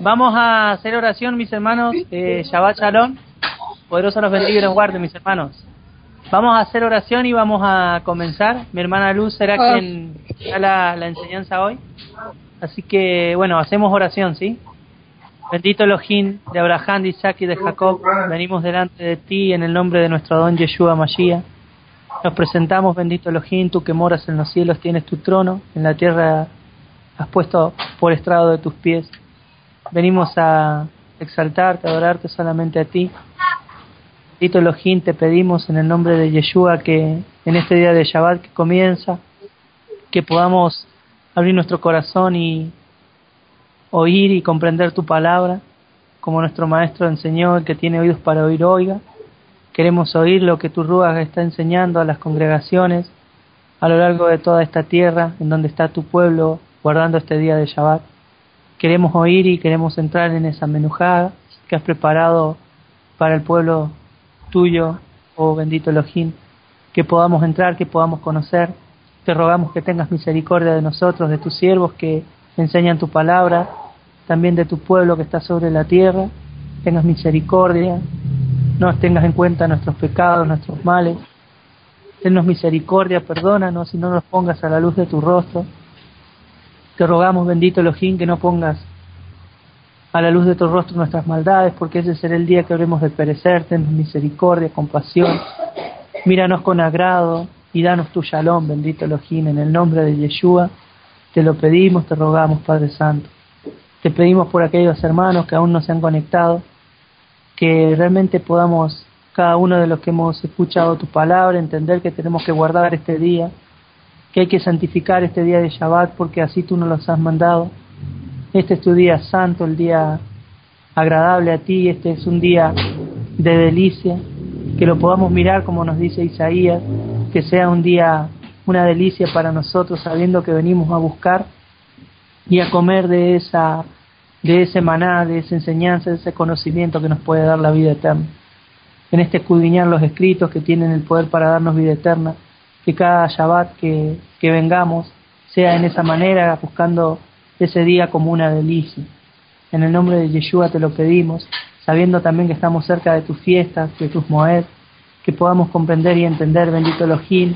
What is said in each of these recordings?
Vamos a hacer oración, mis hermanos. Eh, Shabbat Shalom. Poderoso los bendiga y los guarde, mis hermanos. Vamos a hacer oración y vamos a comenzar. Mi hermana Luz será Ah. quien da la, la enseñanza hoy. Así que, bueno, hacemos oración, ¿sí? Bendito Elohim de Abraham, de Isaac y de Jacob, venimos delante de ti en el nombre de nuestro don Yeshua Mashiach. Nos presentamos, bendito Elohim, tú que moras en los cielos, tienes tu trono, en la tierra has puesto por estrado de tus pies. Venimos a exaltarte, a adorarte solamente a ti. Bendito Elohim, te pedimos en el nombre de Yeshua que en este día de Shabbat que comienza, que podamos abrir nuestro corazón y oír y comprender tu palabra, como nuestro maestro enseñó, el que tiene oídos para oír, oiga. Queremos oír lo que tu Ruach está enseñando a las congregaciones a lo largo de toda esta tierra, en donde está tu pueblo guardando este día de Shabbat. Queremos oír y queremos entrar en esa menujada que has preparado para el pueblo tuyo, oh bendito Elohim, que podamos entrar, que podamos conocer. Te rogamos que tengas misericordia de nosotros, de tus siervos que enseñan tu palabra, también de tu pueblo que está sobre la tierra. Tengas misericordia, no tengas en cuenta nuestros pecados, nuestros males. Tennos misericordia, perdónanos y no nos pongas a la luz de tu rostro. Te rogamos, bendito Elohim, que no pongas a la luz de tu rostro nuestras maldades, porque ese será el día que habremos de perecer. Tennos misericordia, compasión. Míranos con agrado y danos tu shalom, bendito Elohim, en el nombre de Yeshua. Te lo pedimos, te rogamos, Padre Santo. Te pedimos por aquellos hermanos que aún no se han conectado, que realmente podamos, cada uno de los que hemos escuchado tu palabra, entender que tenemos que guardar este día, que hay que santificar este día de Shabbat porque así tú nos los has mandado. Este es tu día santo, el día agradable a ti, este es un día de delicia, que lo podamos mirar como nos dice Isaías, que sea un día, una delicia para nosotros, sabiendo que venimos a buscar y a comer de esa de ese maná, de esa enseñanza, de ese conocimiento que nos puede dar la vida eterna. En este escudriñar los escritos que tienen el poder para darnos vida eterna, que cada Shabbat que, que vengamos sea en esa manera, buscando ese día como una delicia. En el nombre de Yeshua te lo pedimos, sabiendo también que estamos cerca de tus fiestas, de tus Moed, que podamos comprender y entender, bendito Elohim,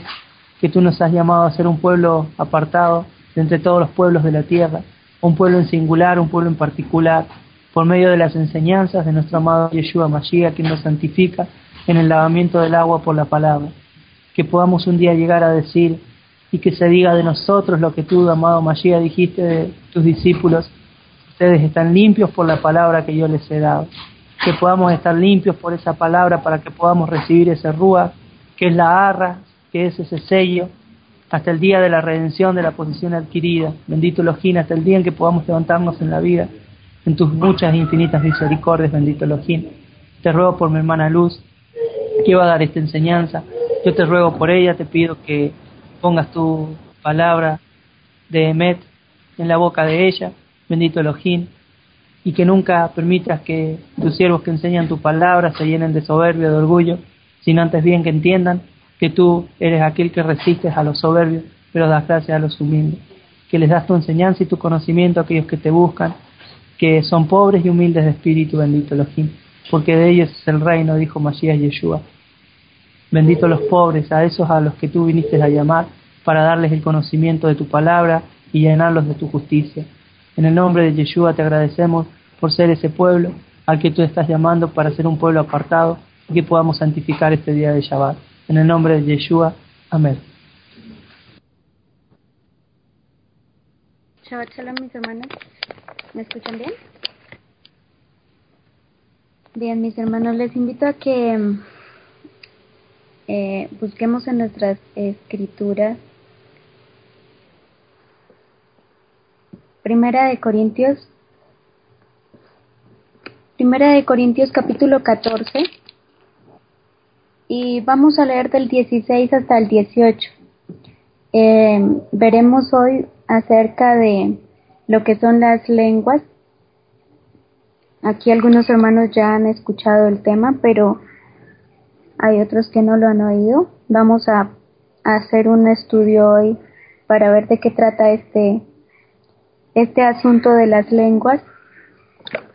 que tú nos has llamado a ser un pueblo apartado de entre todos los pueblos de la tierra, un pueblo en singular, un pueblo en particular, por medio de las enseñanzas de nuestro amado Yeshua Mashiach, quien nos santifica en el lavamiento del agua por la palabra. Que podamos un día llegar a decir y que se diga de nosotros lo que tú, amado Mashiach, dijiste de tus discípulos, ustedes están limpios por la palabra que yo les he dado. Que podamos estar limpios por esa palabra para que podamos recibir ese rúa, que es la arra, que es ese sello, hasta el día de la redención de la posición adquirida. Bendito Elohim, hasta el día en que podamos levantarnos en la vida, en tus muchas e infinitas misericordias, bendito Elohim. Te ruego por mi hermana Luz, que va a dar esta enseñanza. Yo te ruego por ella, te pido que pongas tu palabra de Emet en la boca de ella, bendito Elohim, y que nunca permitas que tus siervos que enseñan tu palabra se llenen de soberbia, de orgullo, sino antes bien que entiendan que tú eres aquel que resistes a los soberbios, pero das gracias a los humildes, que les das tu enseñanza y tu conocimiento a aquellos que te buscan, que son pobres y humildes de espíritu, bendito Elohim, porque de ellos es el reino, dijo Masías Yeshua. Bendito los pobres, a esos a los que tú viniste a llamar, para darles el conocimiento de tu palabra y llenarlos de tu justicia. En el nombre de Yeshua te agradecemos por ser ese pueblo al que tú estás llamando para ser un pueblo apartado y que podamos santificar este día de Shabbat. En el nombre de Yeshua, amén. Shabbat shalom, mis hermanos. ¿Me escuchan bien? Bien, mis hermanos, les invito a que eh, busquemos en nuestras escrituras Primera de Corintios Primera de Corintios capítulo 14 y vamos a leer del 16 hasta el 18. Eh, veremos hoy acerca de lo que son las lenguas. Aquí algunos hermanos ya han escuchado el tema, pero hay otros que no lo han oído. Vamos a, hacer un estudio hoy para ver de qué trata este, este asunto de las lenguas.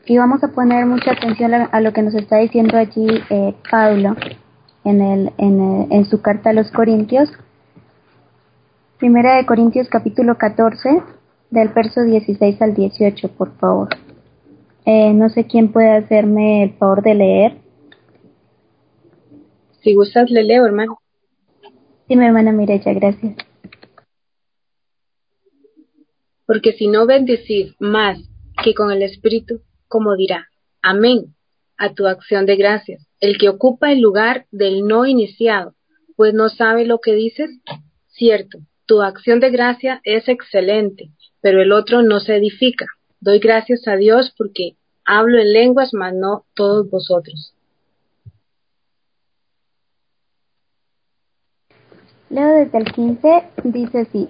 y vamos a poner mucha atención a, lo que nos está diciendo allí eh, Pablo en, el, en, en su carta a los Corintios. Primera de Corintios capítulo 14, del verso 16 al 18, por favor. Eh, no sé quién puede hacerme el favor de leer. Si gustas, le leo, hermano. Sí, mi hermana Mireya, gracias. Porque si no bendecís más que con el Espíritu, como dirá, amén, a tu acción de gracias, el que ocupa el lugar del no iniciado, pues no sabe lo que dices, cierto, tu acción de gracia es excelente, pero el otro no se edifica. Doy gracias a Dios porque hablo en lenguas, mas no todos vosotros. Leo desde el 15, dice así,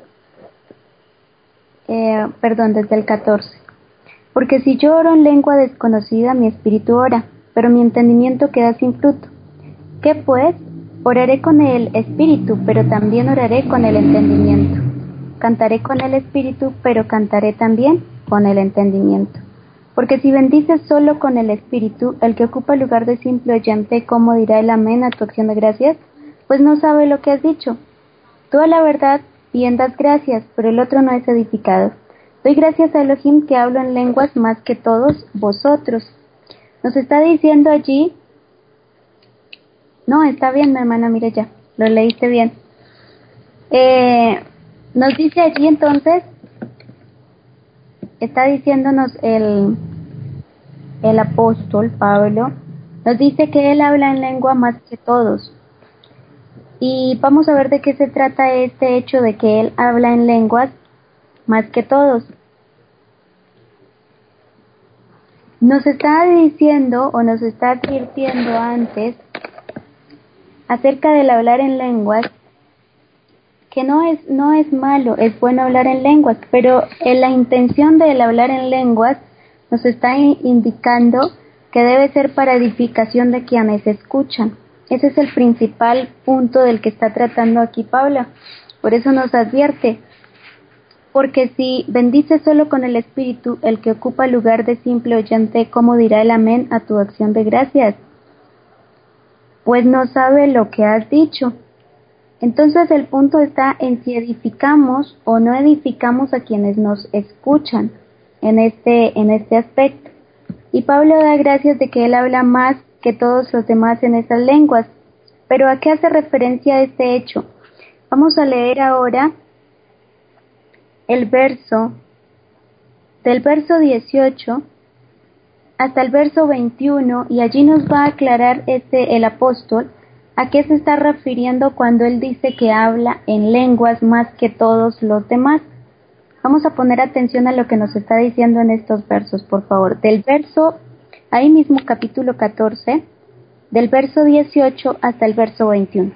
eh, perdón, desde el 14. Porque si yo oro en lengua desconocida, mi espíritu ora, pero mi entendimiento queda sin fruto. ¿Qué pues? Oraré con el espíritu, pero también oraré con el entendimiento. Cantaré con el espíritu, pero cantaré también con el entendimiento. Porque si bendices solo con el espíritu, el que ocupa el lugar de simple oyente, ¿cómo dirá el amén a tu acción de gracias? Pues no sabe lo que has dicho. Tú a la verdad bien das gracias, pero el otro no es edificado. Doy gracias a Elohim que hablo en lenguas más que todos vosotros. Nos está diciendo allí, no, está bien, mi hermana, mire ya, lo leíste bien. Eh, nos dice allí entonces, está diciéndonos el, el apóstol Pablo, nos dice que él habla en lengua más que todos. Y vamos a ver de qué se trata este hecho de que él habla en lenguas más que todos. Nos está diciendo o nos está advirtiendo antes acerca del hablar en lenguas que no es, no es malo, es bueno hablar en lenguas, pero en la intención del hablar en lenguas nos está indicando que debe ser para edificación de quienes escuchan. Ese es el principal punto del que está tratando aquí Paula. Por eso nos advierte, porque si bendice solo con el Espíritu el que ocupa lugar de simple oyente, ¿cómo dirá el amén a tu acción de gracias? Pues no sabe lo que has dicho. Entonces el punto está en si edificamos o no edificamos a quienes nos escuchan en este, en este aspecto. Y Pablo da gracias de que él habla más que todos los demás en esas lenguas. Pero ¿a qué hace referencia este hecho? Vamos a leer ahora el verso del verso 18 hasta el verso 21 y allí nos va a aclarar este el apóstol ¿A qué se está refiriendo cuando él dice que habla en lenguas más que todos los demás? Vamos a poner atención a lo que nos está diciendo en estos versos, por favor. Del verso, ahí mismo capítulo 14, del verso 18 hasta el verso 21.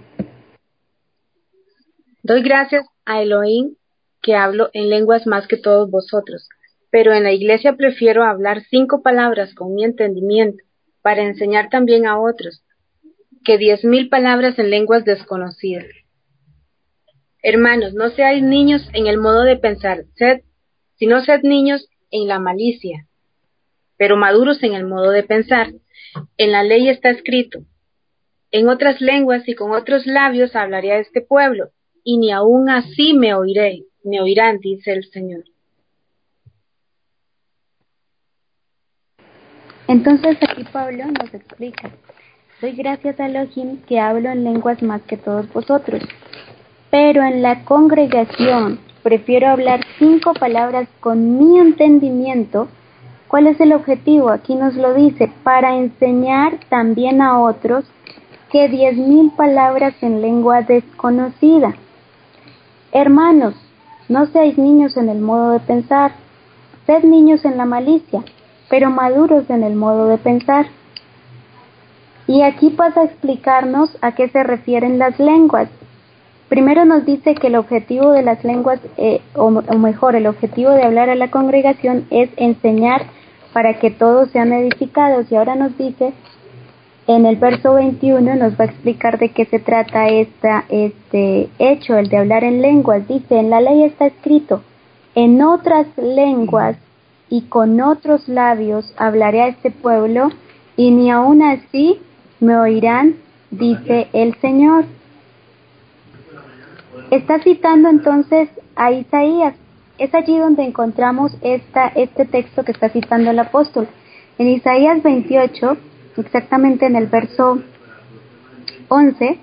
Doy gracias a Elohim que hablo en lenguas más que todos vosotros, pero en la iglesia prefiero hablar cinco palabras con mi entendimiento, para enseñar también a otros, que diez mil palabras en lenguas desconocidas. Hermanos, no seáis niños en el modo de pensar, sed, sino sed niños en la malicia, pero maduros en el modo de pensar. En la ley está escrito, en otras lenguas y con otros labios hablaré a este pueblo, y ni aun así me oiré, me oirán, dice el Señor. Entonces aquí Pablo nos explica Doy gracias a Elohim que hablo en lenguas más que todos vosotros. Pero en la congregación prefiero hablar cinco palabras con mi entendimiento. ¿Cuál es el objetivo? Aquí nos lo dice, para enseñar también a otros que diez mil palabras en lengua desconocida. Hermanos, no seáis niños en el modo de pensar, sed niños en la malicia, pero maduros en el modo de pensar. Y aquí pasa a explicarnos a qué se refieren las lenguas. Primero nos dice que el objetivo de las lenguas, eh, o, o mejor, el objetivo de hablar a la congregación es enseñar para que todos sean edificados. Y ahora nos dice, en el verso 21 nos va a explicar de qué se trata esta, este hecho, el de hablar en lenguas. Dice, en la ley está escrito, en otras lenguas y con otros labios hablaré a este pueblo, y ni aun así me oirán, dice el Señor. Está citando entonces a Isaías. Es allí donde encontramos esta, este texto que está citando el apóstol. En Isaías 28, exactamente en el verso 11,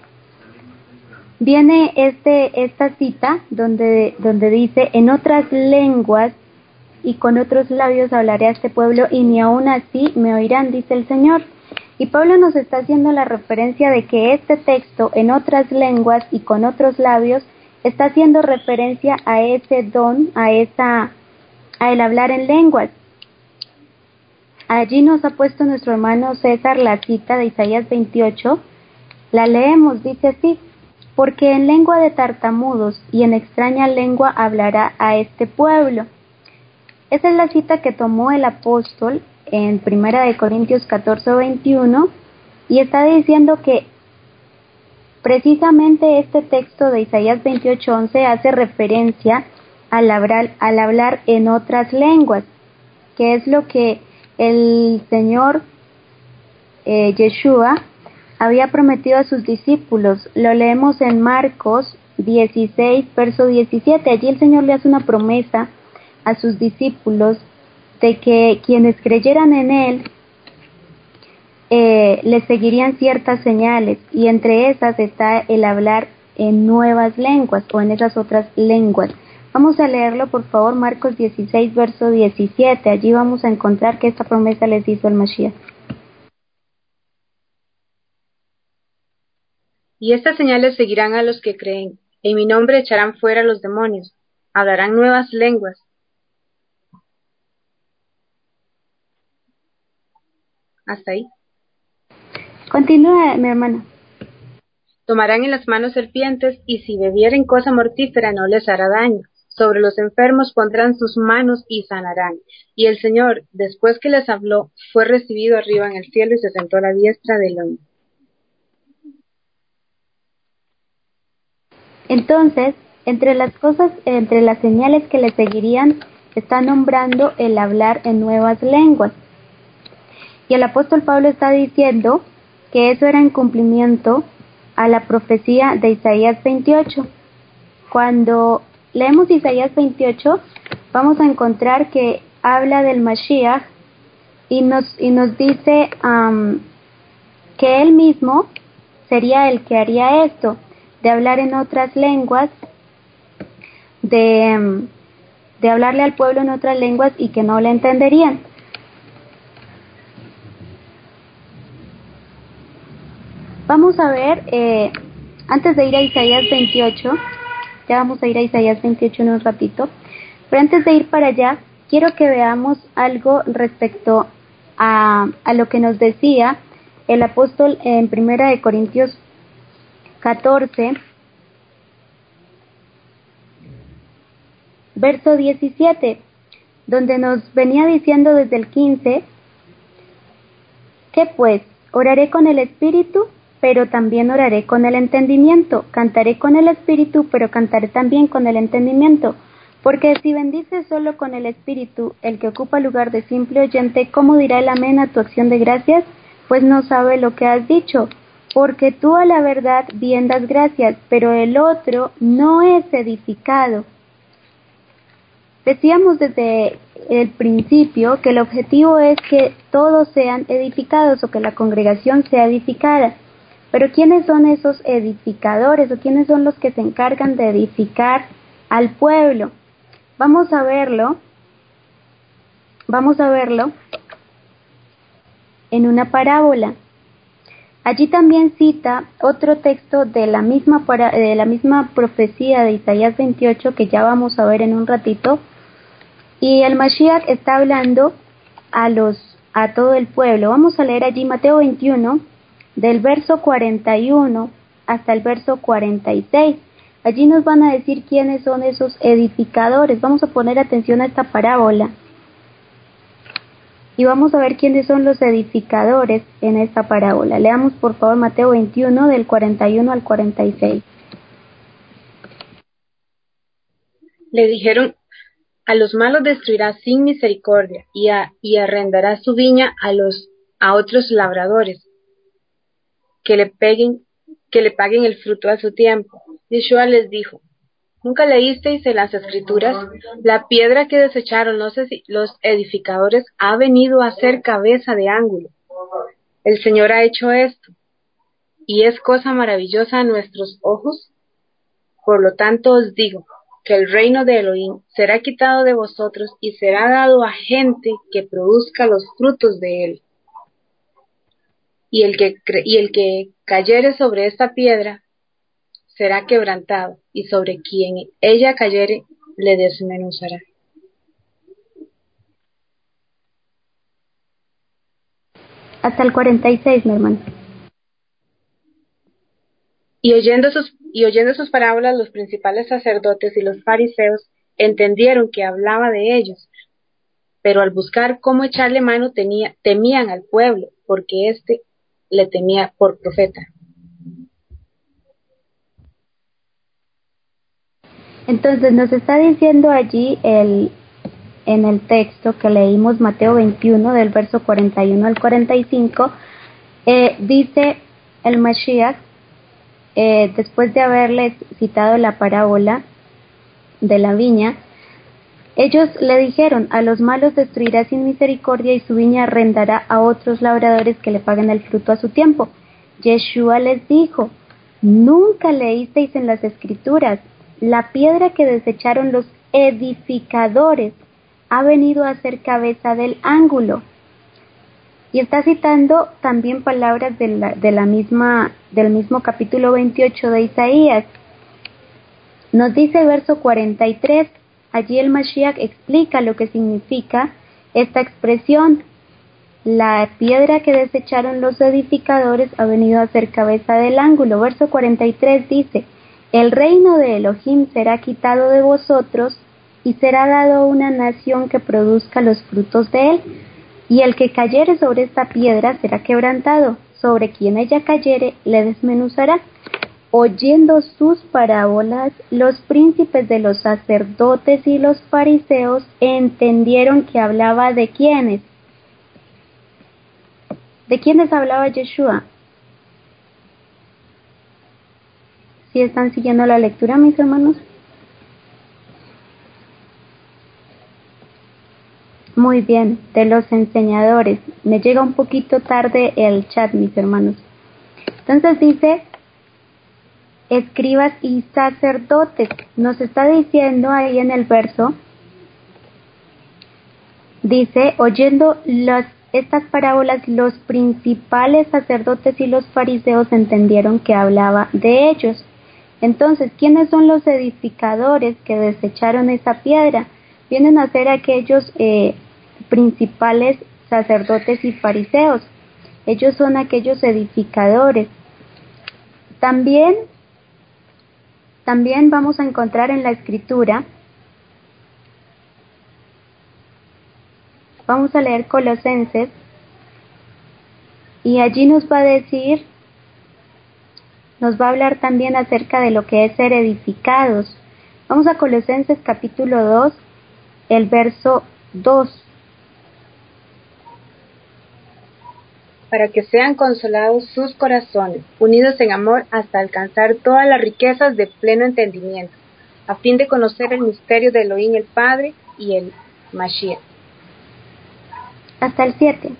viene este, esta cita donde, donde dice, en otras lenguas y con otros labios hablaré a este pueblo y ni aun así me oirán, dice el Señor. Y Pablo nos está haciendo la referencia de que este texto en otras lenguas y con otros labios está haciendo referencia a ese don, a esa a el hablar en lenguas. Allí nos ha puesto nuestro hermano César la cita de Isaías 28. La leemos, dice así: Porque en lengua de tartamudos y en extraña lengua hablará a este pueblo. Esa es la cita que tomó el apóstol en Primera de Corintios 14 21 y está diciendo que precisamente este texto de Isaías 28:11 hace referencia al hablar, al hablar en otras lenguas, que es lo que el Señor eh, Yeshua había prometido a sus discípulos. Lo leemos en Marcos 16, verso 17. Allí el Señor le hace una promesa a sus discípulos de que quienes creyeran en Él eh, le seguirían ciertas señales y entre esas está el hablar en nuevas lenguas o en esas otras lenguas. Vamos a leerlo por favor, Marcos 16, verso 17. Allí vamos a encontrar que esta promesa les hizo el Mashiach. Y estas señales seguirán a los que creen. En mi nombre echarán fuera los demonios, hablarán nuevas lenguas, Hasta ahí. Continúa, mi hermano. Tomarán en las manos serpientes y si bebieren cosa mortífera no les hará daño. Sobre los enfermos pondrán sus manos y sanarán. Y el Señor, después que les habló, fue recibido arriba en el cielo y se sentó a la diestra del hombre. Entonces, entre las cosas, entre las señales que le seguirían, está nombrando el hablar en nuevas lenguas. Y el apóstol Pablo está diciendo que eso era en cumplimiento a la profecía de Isaías 28. Cuando leemos Isaías 28, vamos a encontrar que habla del Mashiach y nos, y nos dice que él mismo sería el que haría esto, de hablar en otras lenguas, de, de hablarle al pueblo en otras lenguas y que no le entenderían. Vamos a ver, eh, antes de ir a Isaías 28, ya vamos a ir a Isaías 28 en un ratito, pero antes de ir para allá, quiero que veamos algo respecto a, a lo que nos decía el apóstol en Primera de Corintios 14, verso 17, donde nos venía diciendo desde el 15, que pues oraré con el Espíritu pero también oraré con el entendimiento, cantaré con el espíritu, pero cantaré también con el entendimiento. Porque si bendices solo con el espíritu el que ocupa lugar de simple oyente, ¿cómo dirá el amén a tu acción de gracias? Pues no sabe lo que has dicho. Porque tú a la verdad bien das gracias, pero el otro no es edificado. Decíamos desde el principio que el objetivo es que todos sean edificados o que la congregación sea edificada. Pero ¿quiénes son esos edificadores o quiénes son los que se encargan de edificar al pueblo? Vamos a verlo. Vamos a verlo en una parábola. Allí también cita otro texto de la misma de la misma profecía de Isaías 28 que ya vamos a ver en un ratito. Y el Mashiach está hablando a los a todo el pueblo. Vamos a leer allí Mateo 21 del verso 41 hasta el verso 46. Allí nos van a decir quiénes son esos edificadores. Vamos a poner atención a esta parábola. Y vamos a ver quiénes son los edificadores en esta parábola. Leamos por favor Mateo 21 del 41 al 46. Le dijeron, A los malos destruirá sin misericordia y, y arrendará su viña a los a otros labradores que le peguen, que le paguen el fruto a su tiempo. Yeshua les dijo, ¿Nunca leísteis en las escrituras? La piedra que desecharon los, los edificadores ha venido a ser cabeza de ángulo. El Señor ha hecho esto, y es cosa maravillosa a nuestros ojos. Por lo tanto os digo, que el reino de Elohim será quitado de vosotros y será dado a gente que produzca los frutos de él. Y el que, y el que cayere sobre esta piedra será quebrantado, y sobre quien ella cayere le desmenuzará. Hasta el 46, mi hermano. Y oyendo sus y oyendo sus parábolas los principales sacerdotes y los fariseos entendieron que hablaba de ellos, pero al buscar cómo echarle mano tenía, temían al pueblo, porque éste le temía por profeta. Entonces nos está diciendo allí el, en el texto que leímos Mateo 21 del verso 41 al 45, eh, dice el Mashiach eh, después de haberles citado la parábola de la viña, ellos le dijeron, a los malos destruirá sin misericordia y su viña arrendará a otros labradores que le paguen el fruto a su tiempo. Yeshua les dijo, nunca leísteis en las escrituras, la piedra que desecharon los edificadores ha venido a ser cabeza del ángulo. Y está citando también palabras de la, de la misma, del mismo capítulo 28 de Isaías. Nos dice el verso 43, allí el Mashiach explica lo que significa esta expresión. La piedra que desecharon los edificadores ha venido a ser cabeza del ángulo. Verso 43 dice, el reino de Elohim será quitado de vosotros y será dado a una nación que produzca los frutos de él y el que cayere sobre esta piedra será quebrantado, sobre quien ella cayere le desmenuzará. Oyendo sus parábolas, los príncipes de los sacerdotes y los fariseos entendieron que hablaba de quiénes. ¿De quiénes hablaba Yeshua? ¿Si están siguiendo la lectura, mis hermanos? Muy bien, de los enseñadores. Me llega un poquito tarde el chat, mis hermanos. Entonces dice, escribas y sacerdotes. Nos está diciendo ahí en el verso, dice, oyendo las, estas parábolas, los principales sacerdotes y los fariseos entendieron que hablaba de ellos. Entonces, ¿quiénes son los edificadores que desecharon esa piedra? Vienen a ser aquellos eh, principales sacerdotes y fariseos. Ellos son aquellos edificadores. También, también vamos a encontrar en la escritura, vamos a leer Colosenses, y allí nos va a decir, nos va a hablar también acerca de lo que es ser edificados. Vamos a Colosenses capítulo 2, el verso 2. Para que sean consolados sus corazones, unidos en amor hasta alcanzar todas las riquezas de pleno entendimiento, a fin de conocer el misterio de Elohim el Padre y el Mashiach. Hasta el 7.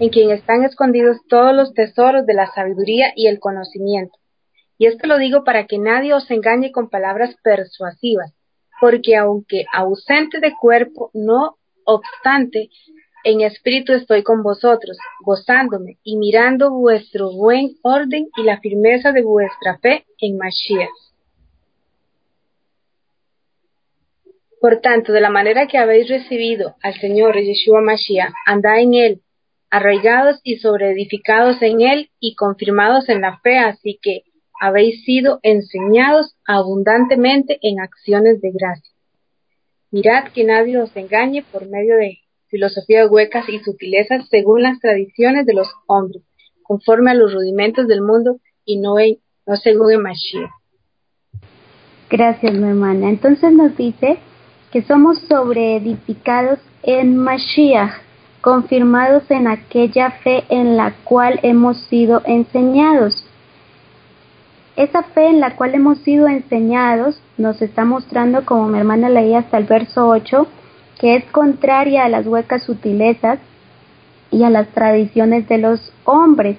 En quien están escondidos todos los tesoros de la sabiduría y el conocimiento. Y esto lo digo para que nadie os engañe con palabras persuasivas, porque aunque ausente de cuerpo, no obstante, en espíritu estoy con vosotros, gozándome y mirando vuestro buen orden y la firmeza de vuestra fe en Mashiach. Por tanto, de la manera que habéis recibido al Señor Yeshua Mashiach, andad en él, arraigados y sobreedificados en él y confirmados en la fe, así que habéis sido enseñados abundantemente en acciones de gracia. Mirad que nadie os engañe por medio de filosofías huecas y sutilezas según las tradiciones de los hombres, conforme a los rudimentos del mundo y no, no según el Mashiach. Gracias, mi hermana. Entonces nos dice que somos sobreedificados en Mashiach, confirmados en aquella fe en la cual hemos sido enseñados. Esa fe en la cual hemos sido enseñados nos está mostrando, como mi hermana leía hasta el verso 8, que es contraria a las huecas sutilezas y a las tradiciones de los hombres.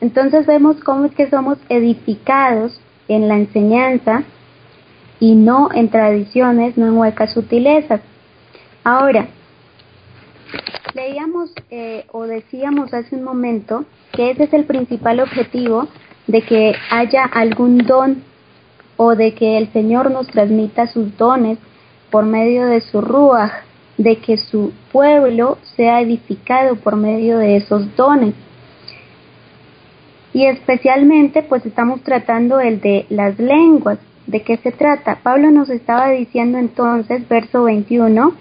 Entonces vemos cómo es que somos edificados en la enseñanza y no en tradiciones, no en huecas sutilezas. Ahora, leíamos eh, o decíamos hace un momento que ese es el principal objetivo de que haya algún don o de que el Señor nos transmita sus dones por medio de su ruaj, de que su pueblo sea edificado por medio de esos dones. Y especialmente pues estamos tratando el de las lenguas. ¿De qué se trata? Pablo nos estaba diciendo entonces, verso 21,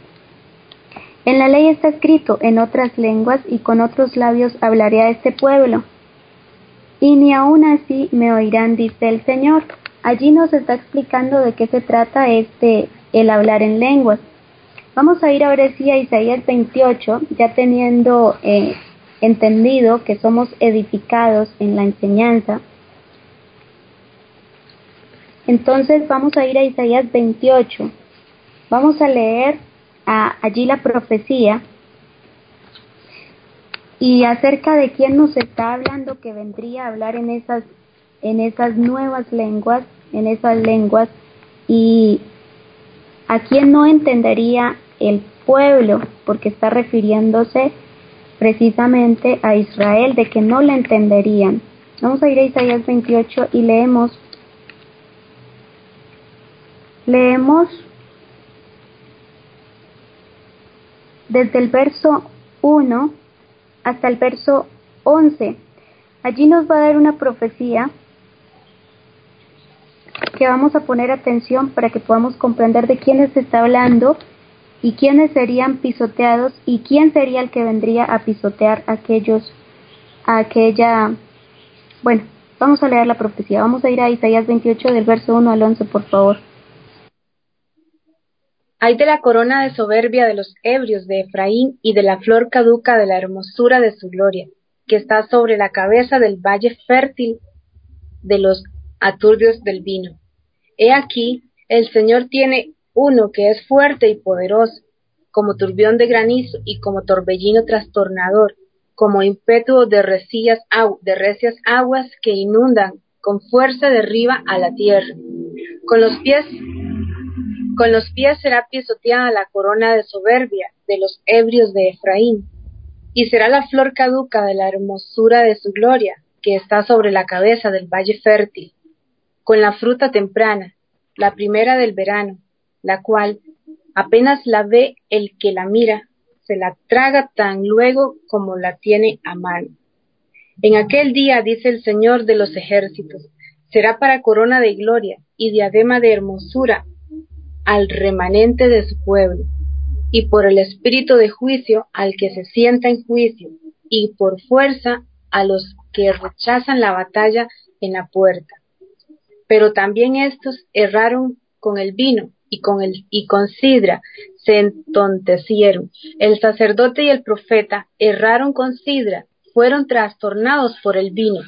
en la ley está escrito, en otras lenguas y con otros labios hablaré a este pueblo. Y ni aun así me oirán, dice el Señor. Allí nos está explicando de qué se trata este el hablar en lenguas. Vamos a ir ahora sí a Isaías 28, ya teniendo eh, entendido que somos edificados en la enseñanza. Entonces vamos a ir a Isaías 28. Vamos a leer allí la profecía y acerca de quién nos está hablando que vendría a hablar en esas en esas nuevas lenguas, en esas lenguas y a quién no entendería el pueblo, porque está refiriéndose precisamente a Israel, de que no le entenderían. Vamos a ir a Isaías 28 y leemos, leemos desde el verso 1 hasta el verso 11. Allí nos va a dar una profecía que vamos a poner atención para que podamos comprender de quiénes se está hablando y quiénes serían pisoteados y quién sería el que vendría a pisotear a aquellos, aquella, bueno, vamos a leer la profecía, vamos a ir a Isaías 28 del verso 1 al 11, por favor. Hay de la corona de soberbia de los ebrios de Efraín y de la flor caduca de la hermosura de su gloria, que está sobre la cabeza del valle fértil de los aturdios del vino. He aquí, el Señor tiene uno que es fuerte y poderoso, como turbión de granizo y como torbellino trastornador, como impetuo de, recillas, de recias aguas que inundan con fuerza derriba a la tierra. Con los pies con los pies será pisoteada la corona de soberbia de los ebrios de Efraín, y será la flor caduca de la hermosura de su gloria, que está sobre la cabeza del valle fértil, con la fruta temprana, la primera del verano, la cual, apenas la ve el que la mira, se la traga tan luego como la tiene a mano. En aquel día, dice el Señor de los ejércitos, será para corona de gloria y diadema de hermosura al remanente de su pueblo, y por el espíritu de juicio al que se sienta en juicio, y por fuerza a los que rechazan la batalla en la puerta. Pero también estos erraron con el vino y con el y con sidra se entontecieron. El sacerdote y el profeta erraron con sidra, fueron trastornados por el vino,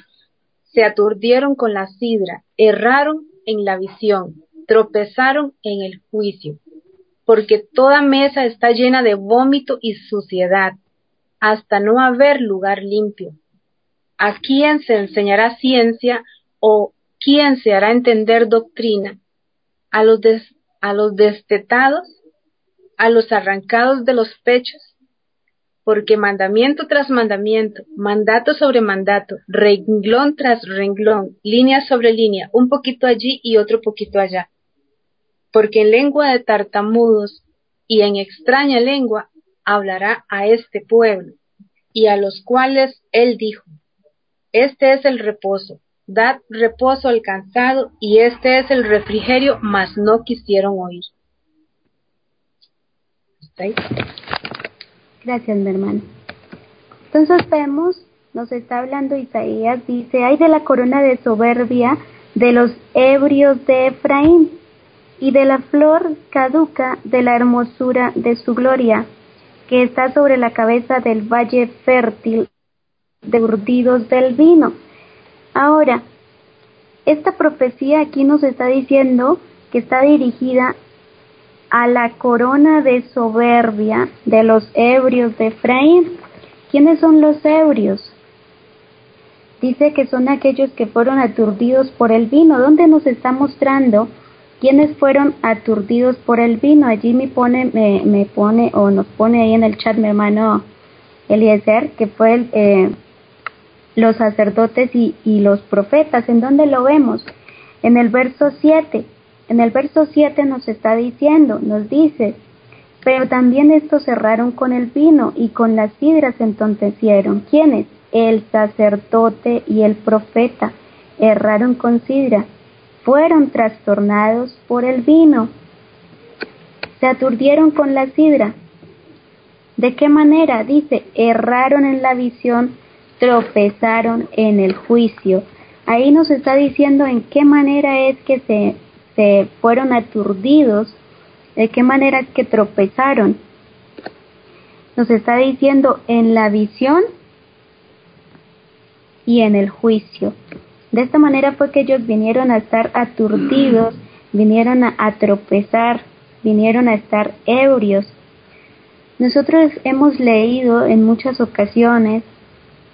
se aturdieron con la sidra, erraron en la visión, tropezaron en el juicio, porque toda mesa está llena de vómito y suciedad, hasta no haber lugar limpio. ¿A quién se enseñará ciencia o quién se hará entender doctrina? ¿A los, destetados? ¿A los arrancados de los pechos? porque mandamiento tras mandamiento, mandato sobre mandato, renglón tras renglón, línea sobre línea, un poquito allí y otro poquito allá, porque en lengua de tartamudos y en extraña lengua hablará a este pueblo, y a los cuales él dijo, Este es el reposo, dad reposo al cansado, y este es el refrigerio, mas no quisieron oír. Gracias, mi hermano. Entonces vemos, nos está hablando Isaías, dice, hay de la corona de soberbia de los ebrios de Efraín y de la flor caduca de la hermosura de su gloria, que está sobre la cabeza del valle fértil de urdidos del vino. Ahora, esta profecía aquí nos está diciendo que está dirigida a la corona de soberbia de los ebrios de Efraín. ¿Quiénes son los ebrios? Dice que son aquellos que fueron aturdidos por el vino. ¿Dónde nos está mostrando quiénes fueron aturdidos por el vino? Allí me pone, me, pone o nos pone ahí en el chat mi hermano Eliezer, que fue el, eh, los sacerdotes y, los profetas. ¿En dónde lo vemos? En el verso 7. En el verso 7 nos está diciendo, nos dice, pero también estos cerraron con el vino y con las sidras entontecieron. ¿Quiénes? El sacerdote y el profeta erraron con sidra, fueron trastornados por el vino, se aturdieron con la sidra. ¿De qué manera? Dice, erraron en la visión tropezaron en el juicio. Ahí nos está diciendo en qué manera es que se, se fueron aturdidos, de qué manera es que tropezaron. Nos está diciendo en la visión y en el juicio. De esta manera fue que ellos vinieron a estar aturdidos, vinieron a, a tropezar, vinieron a estar ebrios. Nosotros hemos leído en muchas ocasiones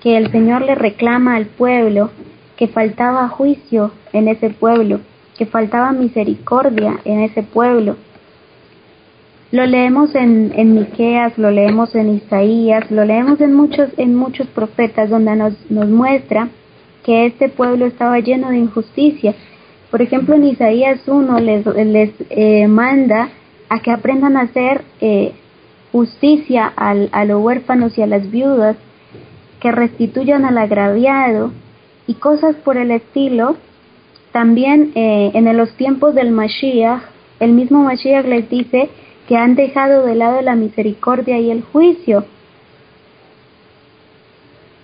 que el Señor le reclama al pueblo que faltaba juicio en ese pueblo, que faltaba misericordia en ese pueblo. Lo leemos en, en Miqueas, lo leemos en Isaías, lo leemos en muchos, en muchos profetas donde nos, nos muestra que este pueblo estaba lleno de injusticia. Por ejemplo, en Isaías 1 les, les eh, manda a que aprendan a hacer eh, justicia al, a los huérfanos y a las viudas, que restituyan al agraviado y cosas por el estilo. También eh, en los tiempos del Mashiach, el mismo Mashiach les dice que han dejado de lado la misericordia y el juicio.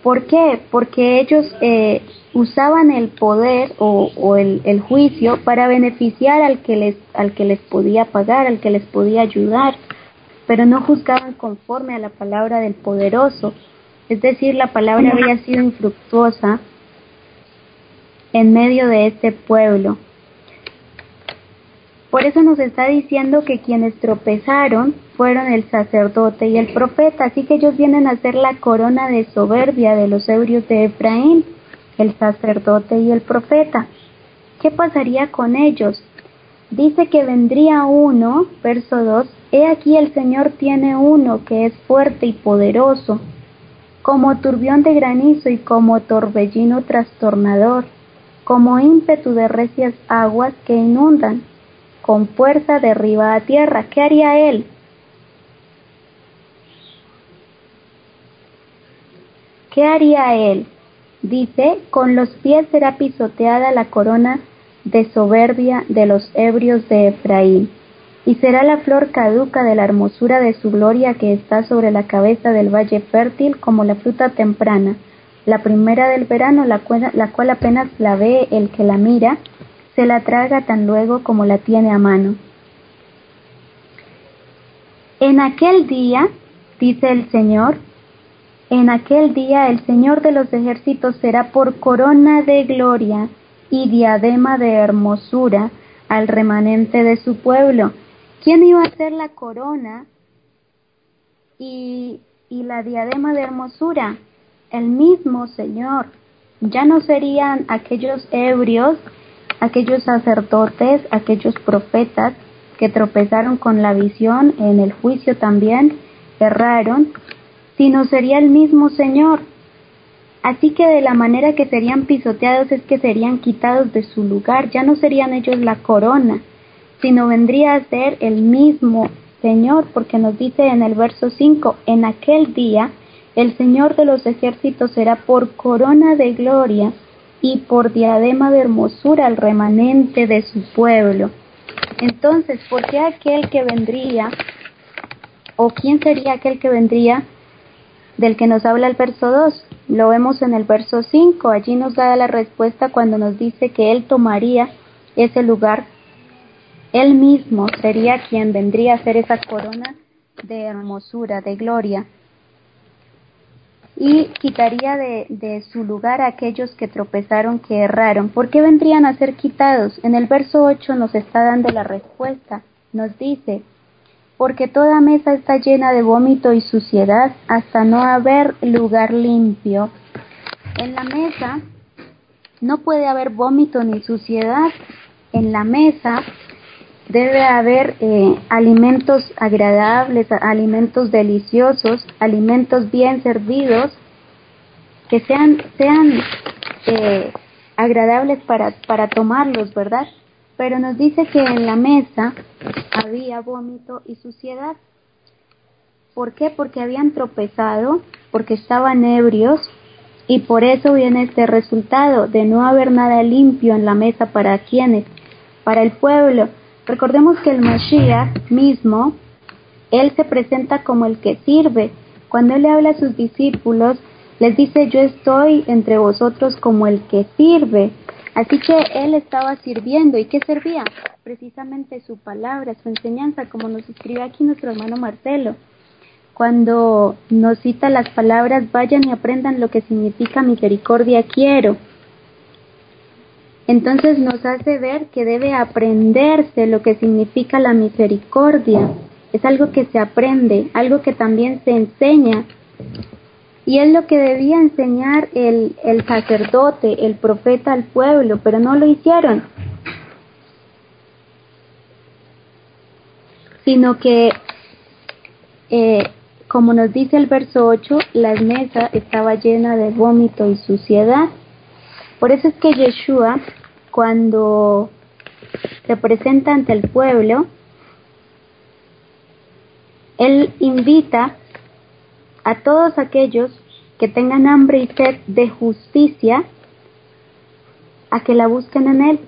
¿Por qué? Porque ellos eh, usaban el poder o, el, el, juicio para beneficiar al que, les, al que les podía pagar, al que les podía ayudar, pero no juzgaban conforme a la palabra del poderoso es decir, la palabra había sido infructuosa en medio de este pueblo. Por eso nos está diciendo que quienes tropezaron fueron el sacerdote y el profeta, así que ellos vienen a ser la corona de soberbia de los ebrios de Efraín, el sacerdote y el profeta. ¿Qué pasaría con ellos? Dice que vendría uno, verso 2, He aquí el Señor tiene uno que es fuerte y poderoso, como turbión de granizo y como torbellino trastornador, como ímpetu de recias aguas que inundan, con fuerza derriba a tierra. ¿Qué haría él? ¿Qué haría él? Dice, con los pies será pisoteada la corona de soberbia de los ebrios de Efraín y será la flor caduca de la hermosura de su gloria que está sobre la cabeza del valle fértil como la fruta temprana, la primera del verano, la cual, la cual apenas la ve el que la mira, se la traga tan luego como la tiene a mano. En aquel día, dice el Señor, en aquel día el Señor de los ejércitos será por corona de gloria y diadema de hermosura al remanente de su pueblo, ¿Quién iba a ser la corona y, la diadema de hermosura? El mismo Señor. Ya no serían aquellos ebrios, aquellos sacerdotes, aquellos profetas que tropezaron con la visión en el juicio también, erraron, sino sería el mismo Señor. Así que de la manera que serían pisoteados es que serían quitados de su lugar, ya no serían ellos la corona, sino vendría a ser el mismo Señor, porque nos dice en el verso 5, en aquel día el Señor de los ejércitos será por corona de gloria y por diadema de hermosura al remanente de su pueblo. Entonces, ¿por qué aquel que vendría, o quién sería aquel que vendría del que nos habla el verso 2? Lo vemos en el verso 5, allí nos da la respuesta cuando nos dice que Él tomaría ese lugar Él mismo sería quien vendría a ser esa corona de hermosura, de gloria, y quitaría de, de, su lugar a aquellos que tropezaron, que erraron. ¿Por qué vendrían a ser quitados? En el verso 8 nos está dando la respuesta. Nos dice, porque toda mesa está llena de vómito y suciedad hasta no haber lugar limpio. En la mesa no puede haber vómito ni suciedad. En la mesa debe haber eh, alimentos agradables, alimentos deliciosos, alimentos bien servidos, que sean, sean eh, agradables para, para tomarlos, ¿verdad? Pero nos dice que en la mesa había vómito y suciedad. ¿Por qué? Porque habían tropezado, porque estaban ebrios y por eso viene este resultado de no haber nada limpio en la mesa para quienes, para el pueblo. Recordemos que el Mashiach mismo, él se presenta como el que sirve. Cuando él le habla a sus discípulos, les dice, yo estoy entre vosotros como el que sirve. Así que él estaba sirviendo. ¿Y qué servía? Precisamente su palabra, su enseñanza, como nos escribe aquí nuestro hermano Marcelo. Cuando nos cita las palabras, vayan y aprendan lo que significa misericordia quiero. Entonces nos hace ver que debe aprenderse lo que significa la misericordia. Es algo que se aprende, algo que también se enseña. Y es lo que debía enseñar el, el sacerdote, el profeta al pueblo, pero no lo hicieron. Sino que, eh, como nos dice el verso 8, la mesa estaba llena de vómito y suciedad. Por eso es que Yeshua, cuando se presenta ante el pueblo, él invita a todos aquellos que tengan hambre y sed de justicia a que la busquen en Él,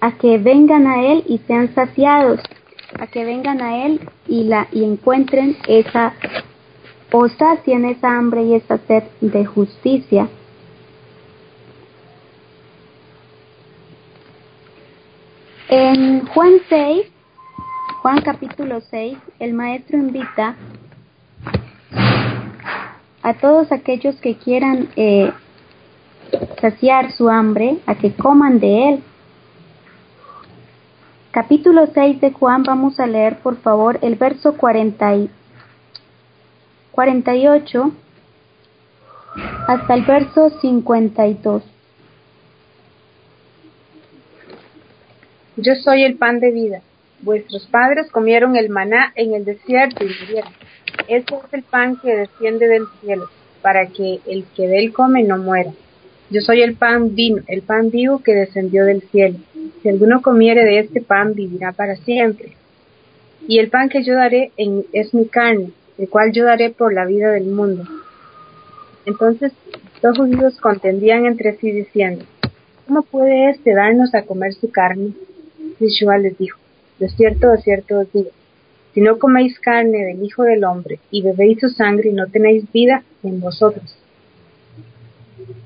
a que vengan a Él y sean saciados, a que vengan a Él y, la, y encuentren esa, o sacien esa hambre y esa sed de justicia. En Juan 6, Juan capítulo 6, el maestro invita a todos aquellos que quieran eh, saciar su hambre, a que coman de él. Capítulo 6 de Juan, vamos a leer por favor el verso 40 y 48 hasta el verso 52. Yo soy el pan de vida. Vuestros padres comieron el maná en el desierto y murieron. Este es el pan que desciende del cielo, para que el que de él come no muera. Yo soy el pan vino, el pan vivo que descendió del cielo. Si alguno comiere de este pan, vivirá para siempre. Y el pan que yo daré es mi carne, el cual yo daré por la vida del mundo. Entonces los judíos contendían entre sí diciendo, ¿cómo puede éste darnos a comer su carne? Yeshua les dijo, de cierto, de cierto os digo, si no coméis carne del Hijo del Hombre y bebéis su sangre, no tenéis vida en vosotros.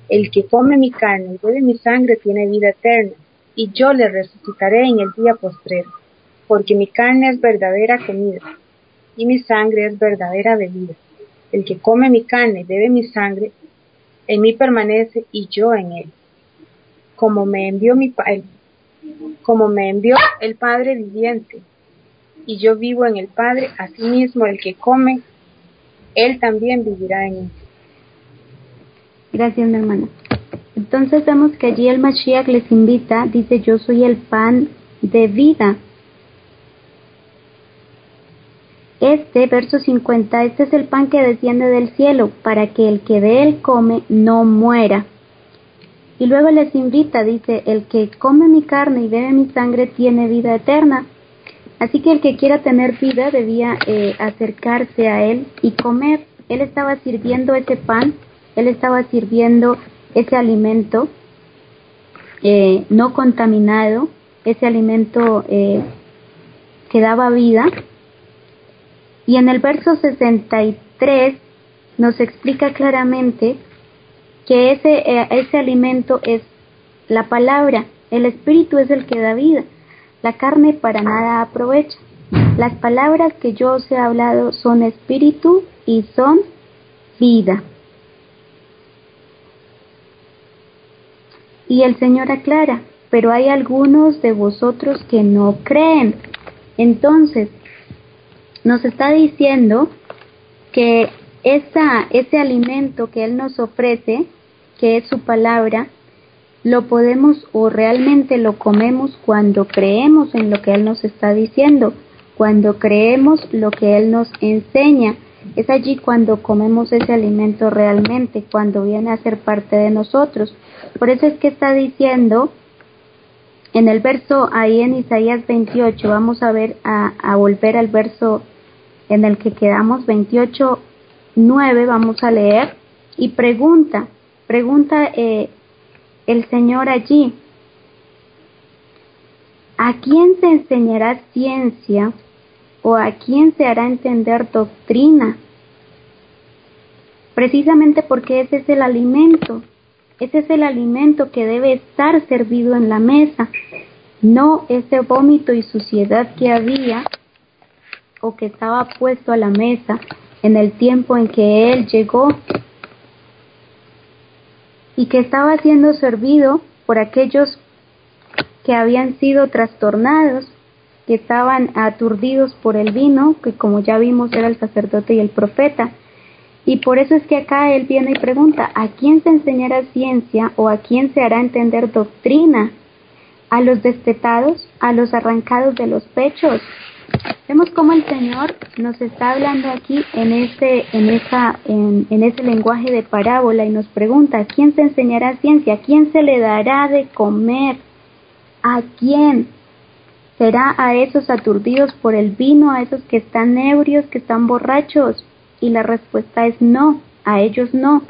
El que come mi carne y bebe mi sangre tiene vida eterna, y yo le resucitaré en el día postrero, porque mi carne es verdadera comida, y mi sangre es verdadera bebida. El que come mi carne y bebe mi sangre, en mí permanece y yo en él. Como me envió mi como me envió el Padre viviente, y yo vivo en el Padre, asimismo el que come, él también vivirá en mí. Gracias, mi hermana. Entonces vemos que allí el Mashiach les invita, dice, yo soy el pan de vida. Este, verso 50, este es el pan que desciende del cielo, para que el que de él come no muera. Y luego les invita, dice, el que come mi carne y bebe mi sangre tiene vida eterna, Así que el que quiera tener vida debía eh, acercarse a él y comer. Él estaba sirviendo ese pan, él estaba sirviendo ese alimento eh, no contaminado, ese alimento eh, que daba vida. Y en el verso 63 nos explica claramente que ese, ese alimento es la palabra, el espíritu es el que da vida. La carne para nada aprovecha. Las palabras que yo os he hablado son espíritu y son vida. Y el Señor aclara, pero hay algunos de vosotros que no creen. Entonces, nos está diciendo que esa, ese alimento que Él nos ofrece, que es su palabra, lo podemos o realmente lo comemos cuando creemos en lo que Él nos está diciendo, cuando creemos lo que Él nos enseña. Es allí cuando comemos ese alimento realmente, cuando viene a ser parte de nosotros. Por eso es que está diciendo en el verso ahí en Isaías 28, vamos a ver a, a volver al verso en el que quedamos, 28, 9, vamos a leer, y pregunta, pregunta eh, el Señor allí, ¿a quién se enseñará ciencia o a quién se hará entender doctrina? Precisamente porque ese es el alimento, ese es el alimento que debe estar servido en la mesa, no ese vómito y suciedad que había o que estaba puesto a la mesa en el tiempo en que Él llegó y que estaba siendo servido por aquellos que habían sido trastornados, que estaban aturdidos por el vino, que como ya vimos era el sacerdote y el profeta. Y por eso es que acá él viene y pregunta, ¿a quién se enseñará ciencia o a quién se hará entender doctrina? ¿A los destetados? ¿A los arrancados de los pechos? Vemos cómo el Señor nos está hablando aquí en ese, en esa, en, en ese lenguaje de parábola y nos pregunta, ¿a quién se enseñará ciencia? ¿A quién se le dará de comer? ¿A quién? ¿Será a esos aturdidos por el vino, a esos que están ebrios, que están borrachos? Y la respuesta es no, a ellos no,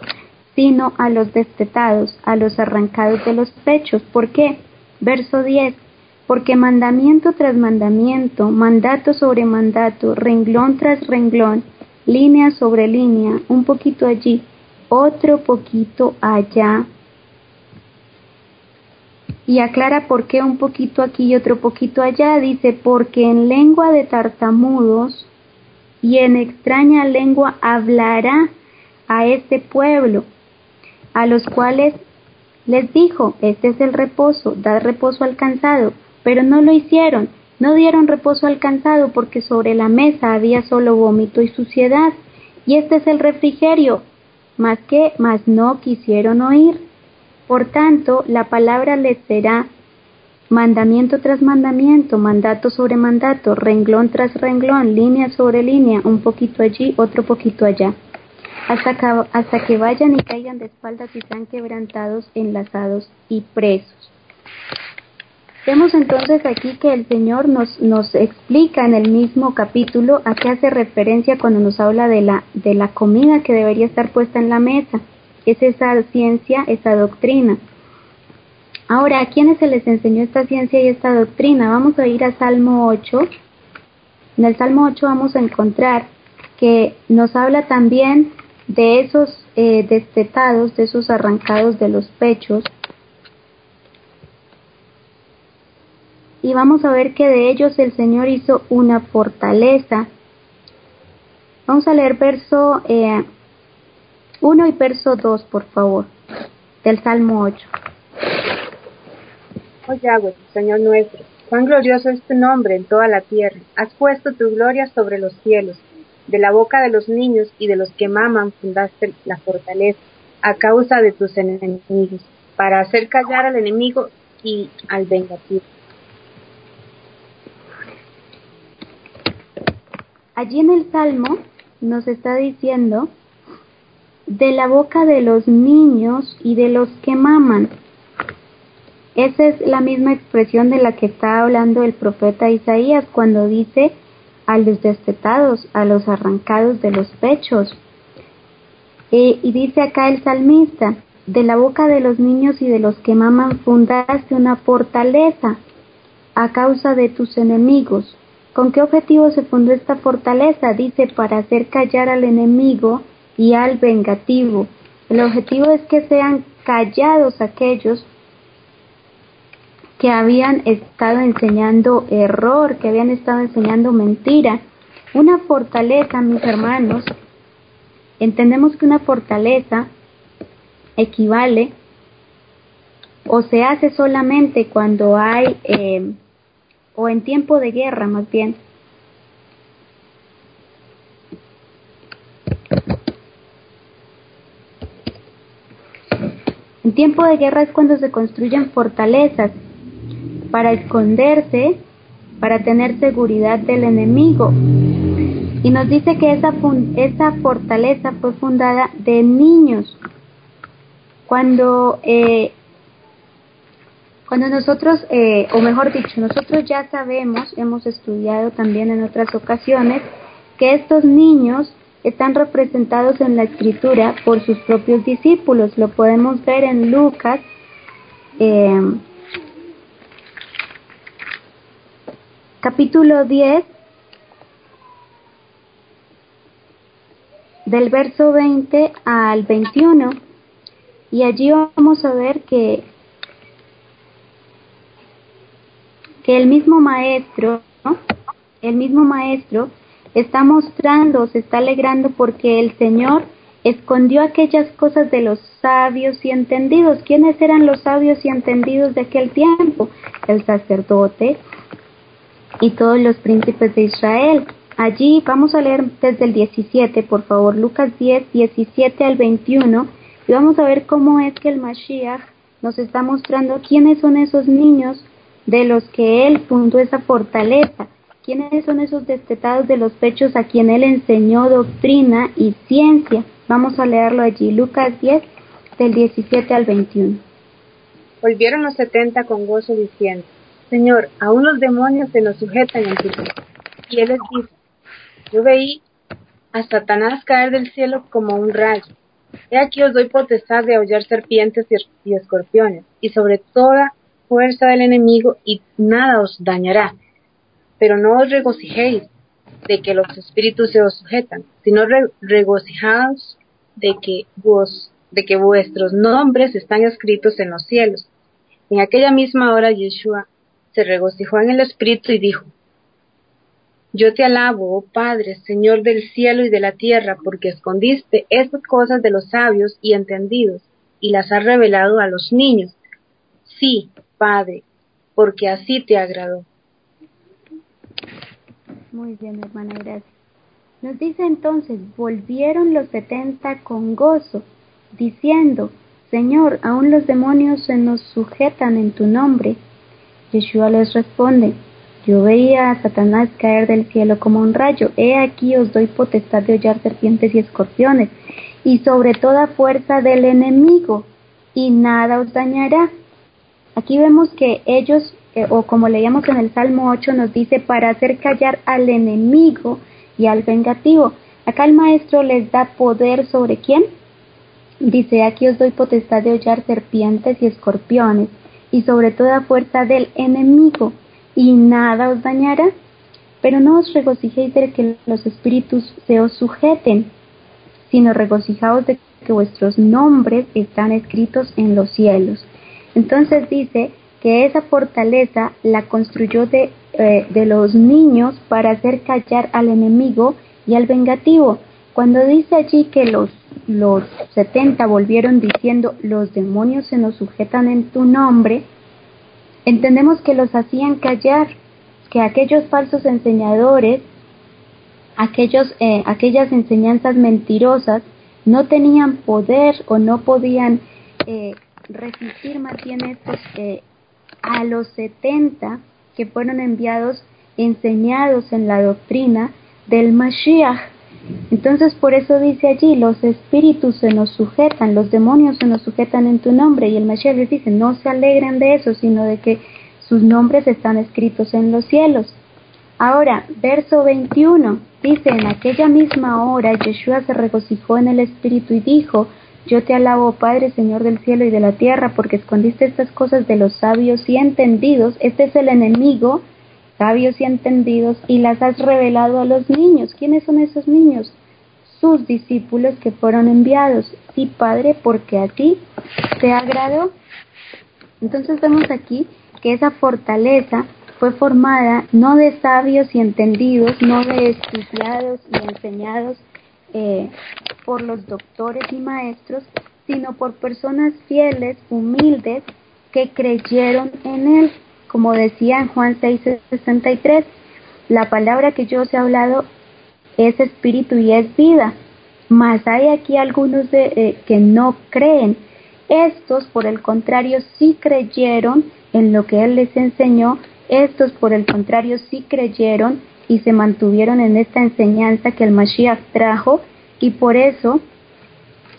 sino a los destetados, a los arrancados de los pechos. ¿Por qué? Verso 10 porque mandamiento tras mandamiento, mandato sobre mandato, renglón tras renglón, línea sobre línea, un poquito allí, otro poquito allá. Y aclara por qué un poquito aquí y otro poquito allá. Dice, porque en lengua de tartamudos y en extraña lengua hablará a este pueblo, a los cuales les dijo, este es el reposo, da reposo al cansado pero no lo hicieron, no dieron reposo al cansado porque sobre la mesa había solo vómito y suciedad, y este es el refrigerio, más que, más no quisieron oír. Por tanto, la palabra les será mandamiento tras mandamiento, mandato sobre mandato, renglón tras renglón, línea sobre línea, un poquito allí, otro poquito allá, hasta que, hasta que vayan y caigan de espaldas y sean quebrantados, enlazados y presos. Vemos entonces aquí que el Señor nos, nos explica en el mismo capítulo a qué hace referencia cuando nos habla de la, de la comida que debería estar puesta en la mesa. Es esa ciencia, esa doctrina. Ahora, ¿a quiénes se les enseñó esta ciencia y esta doctrina? Vamos a ir a Salmo 8. En el Salmo 8 vamos a encontrar que nos habla también de esos eh, destetados, de esos arrancados de los pechos, y vamos a ver que de ellos el Señor hizo una fortaleza. Vamos a leer verso 1 eh, y verso 2, por favor, del Salmo 8. Oh Yahweh, Señor nuestro, cuán glorioso es tu nombre en toda la tierra. Has puesto tu gloria sobre los cielos. De la boca de los niños y de los que maman fundaste la fortaleza a causa de tus enemigos, para hacer callar al enemigo y al vengativo. Allí en el Salmo nos está diciendo, de la boca de los niños y de los que maman. Esa es la misma expresión de la que está hablando el profeta Isaías cuando dice a los destetados, a los arrancados de los pechos. E, y dice acá el salmista, de la boca de los niños y de los que maman fundaste una fortaleza a causa de tus enemigos. ¿Con qué objetivo se fundó esta fortaleza? Dice, para hacer callar al enemigo y al vengativo. El objetivo es que sean callados aquellos que habían estado enseñando error, que habían estado enseñando mentira. Una fortaleza, mis hermanos, entendemos que una fortaleza equivale o se hace solamente cuando hay, eh, o en tiempo de guerra más bien, En tiempo de guerra es cuando se construyen fortalezas para esconderse, para tener seguridad del enemigo. Y nos dice que esa, esa fortaleza fue fundada de niños. Cuando, eh, cuando nosotros, eh, o mejor dicho, nosotros ya sabemos, hemos estudiado también en otras ocasiones, que estos niños están representados en la escritura por sus propios discípulos. Lo podemos ver en Lucas. Eh, capítulo 10, del verso 20 al 21, y allí vamos a ver que, el mismo maestro, el mismo maestro está mostrando, se está alegrando porque el Señor escondió aquellas cosas de los sabios y entendidos. ¿Quiénes eran los sabios y entendidos de aquel tiempo? El sacerdote y todos los príncipes de Israel. Allí vamos a leer desde el 17, por favor, Lucas 10, 17 al 21, y vamos a ver cómo es que el Mashiach nos está mostrando quiénes son esos niños de los que él fundó esa fortaleza ¿Quiénes son esos destetados de los pechos a quien él enseñó doctrina y ciencia? Vamos a leerlo allí, Lucas 10, del 17 al 21. Volvieron los setenta con gozo diciendo, Señor, aún los demonios se nos sujetan en tu Y él les dijo, yo veí a Satanás caer del cielo como un rayo. He aquí os doy potestad de aullar serpientes y escorpiones, y sobre toda fuerza del enemigo, y nada os dañará pero no os regocijéis de que los espíritus se os sujetan, sino regocijaos de que vos, de que vuestros nombres están escritos en los cielos. En aquella misma hora Yeshua se regocijó en el espíritu y dijo, yo te alabo, oh Padre, Señor del cielo y de la tierra, porque escondiste estas cosas de los sabios y entendidos, y las has revelado a los niños. Sí, Padre, porque así te agradó. Muy bien, hermana, gracias. Nos dice entonces, volvieron los setenta con gozo, diciendo, Señor, aún los demonios se nos sujetan en tu nombre. Yeshua les responde, yo veía a Satanás caer del cielo como un rayo. He aquí os doy potestad de hollar serpientes y escorpiones, y sobre toda fuerza del enemigo, y nada os dañará. Aquí vemos que ellos eh, o como leíamos en el Salmo 8, nos dice para hacer callar al enemigo y al vengativo. Acá el maestro les da poder sobre quién? Dice, aquí os doy potestad de hollar serpientes y escorpiones y sobre toda fuerza del enemigo y nada os dañará. Pero no os regocijéis de que los espíritus se os sujeten, sino regocijaos de que vuestros nombres están escritos en los cielos. Entonces dice, que esa fortaleza la construyó de, eh, de los niños para hacer callar al enemigo y al vengativo. Cuando dice allí que los, los 70 volvieron diciendo los demonios se nos sujetan en tu nombre, entendemos que los hacían callar, que aquellos falsos enseñadores, aquellos, eh, aquellas enseñanzas mentirosas, no tenían poder o no podían eh, resistir más bien estos, eh, a los setenta que fueron enviados enseñados en la doctrina del Mashiach. Entonces por eso dice allí, los espíritus se nos sujetan, los demonios se nos sujetan en tu nombre y el Mashiach les dice, no se alegren de eso, sino de que sus nombres están escritos en los cielos. Ahora, verso 21, dice, en aquella misma hora Yeshua se regocijó en el espíritu y dijo, yo te alabo, Padre, Señor del cielo y de la tierra, porque escondiste estas cosas de los sabios y entendidos. Este es el enemigo, sabios y entendidos, y las has revelado a los niños. ¿Quiénes son esos niños? Sus discípulos que fueron enviados. Sí, Padre, porque a ti te agradó. Entonces vemos aquí que esa fortaleza fue formada no de sabios y entendidos, no de estudiados y enseñados eh, por los doctores y maestros, sino por personas fieles, humildes, que creyeron en Él. Como decía en Juan 6:63, la palabra que yo os he hablado es espíritu y es vida. Mas hay aquí algunos de, eh, que no creen. Estos, por el contrario, sí creyeron en lo que Él les enseñó. Estos, por el contrario, sí creyeron y se mantuvieron en esta enseñanza que el Mashiach trajo y por eso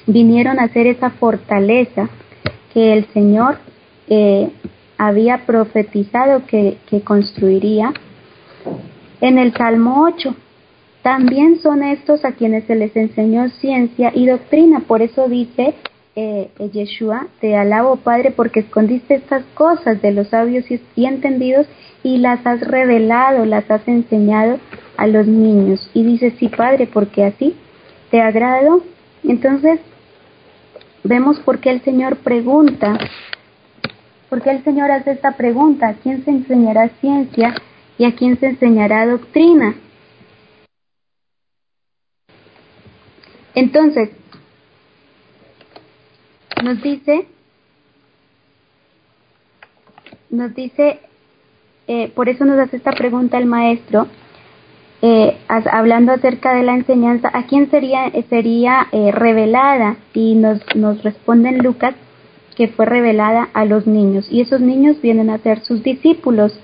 vinieron a ser esa fortaleza que el Señor eh, había profetizado que, construiría en el Salmo 8. También son estos a quienes se les enseñó ciencia y doctrina. Por eso dice eh, Yeshua, te alabo Padre porque escondiste estas cosas de los sabios y, entendidos y las has revelado, las has enseñado a los niños. Y dice, sí Padre, porque así te agrado. Entonces, vemos por qué el Señor pregunta, por qué el Señor hace esta pregunta, ¿a quién se enseñará ciencia y a quién se enseñará doctrina? Entonces, nos dice, nos dice, eh, por eso nos hace esta pregunta el maestro, eh, hablando acerca de la enseñanza, ¿a quién sería, sería eh, revelada? Y nos, nos responde en Lucas que fue revelada a los niños, y esos niños vienen a ser sus discípulos.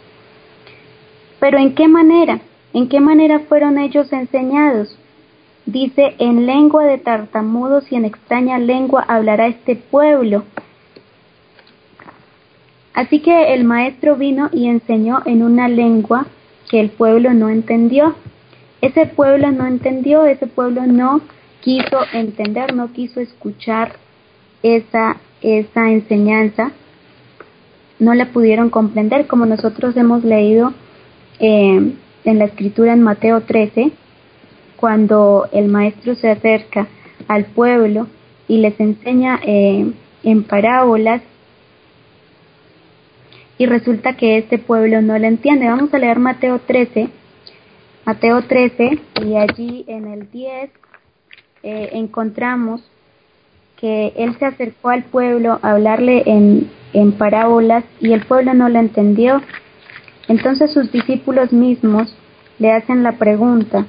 Pero ¿en qué manera? ¿En qué manera fueron ellos enseñados? Dice, en lengua de tartamudos y en extraña lengua hablará este pueblo. Así que el maestro vino y enseñó en una lengua que el pueblo no entendió. Ese pueblo no entendió, ese pueblo no quiso entender, no quiso escuchar esa, esa enseñanza, no la pudieron comprender como nosotros hemos leído eh, en la escritura en Mateo 13, cuando el maestro se acerca al pueblo y les enseña eh, en parábolas y resulta que este pueblo no lo entiende. Vamos a leer Mateo 13, Mateo 13 y allí en el 10 eh, encontramos que él se acercó al pueblo a hablarle en, en parábolas y el pueblo no lo entendió. Entonces sus discípulos mismos le hacen la pregunta,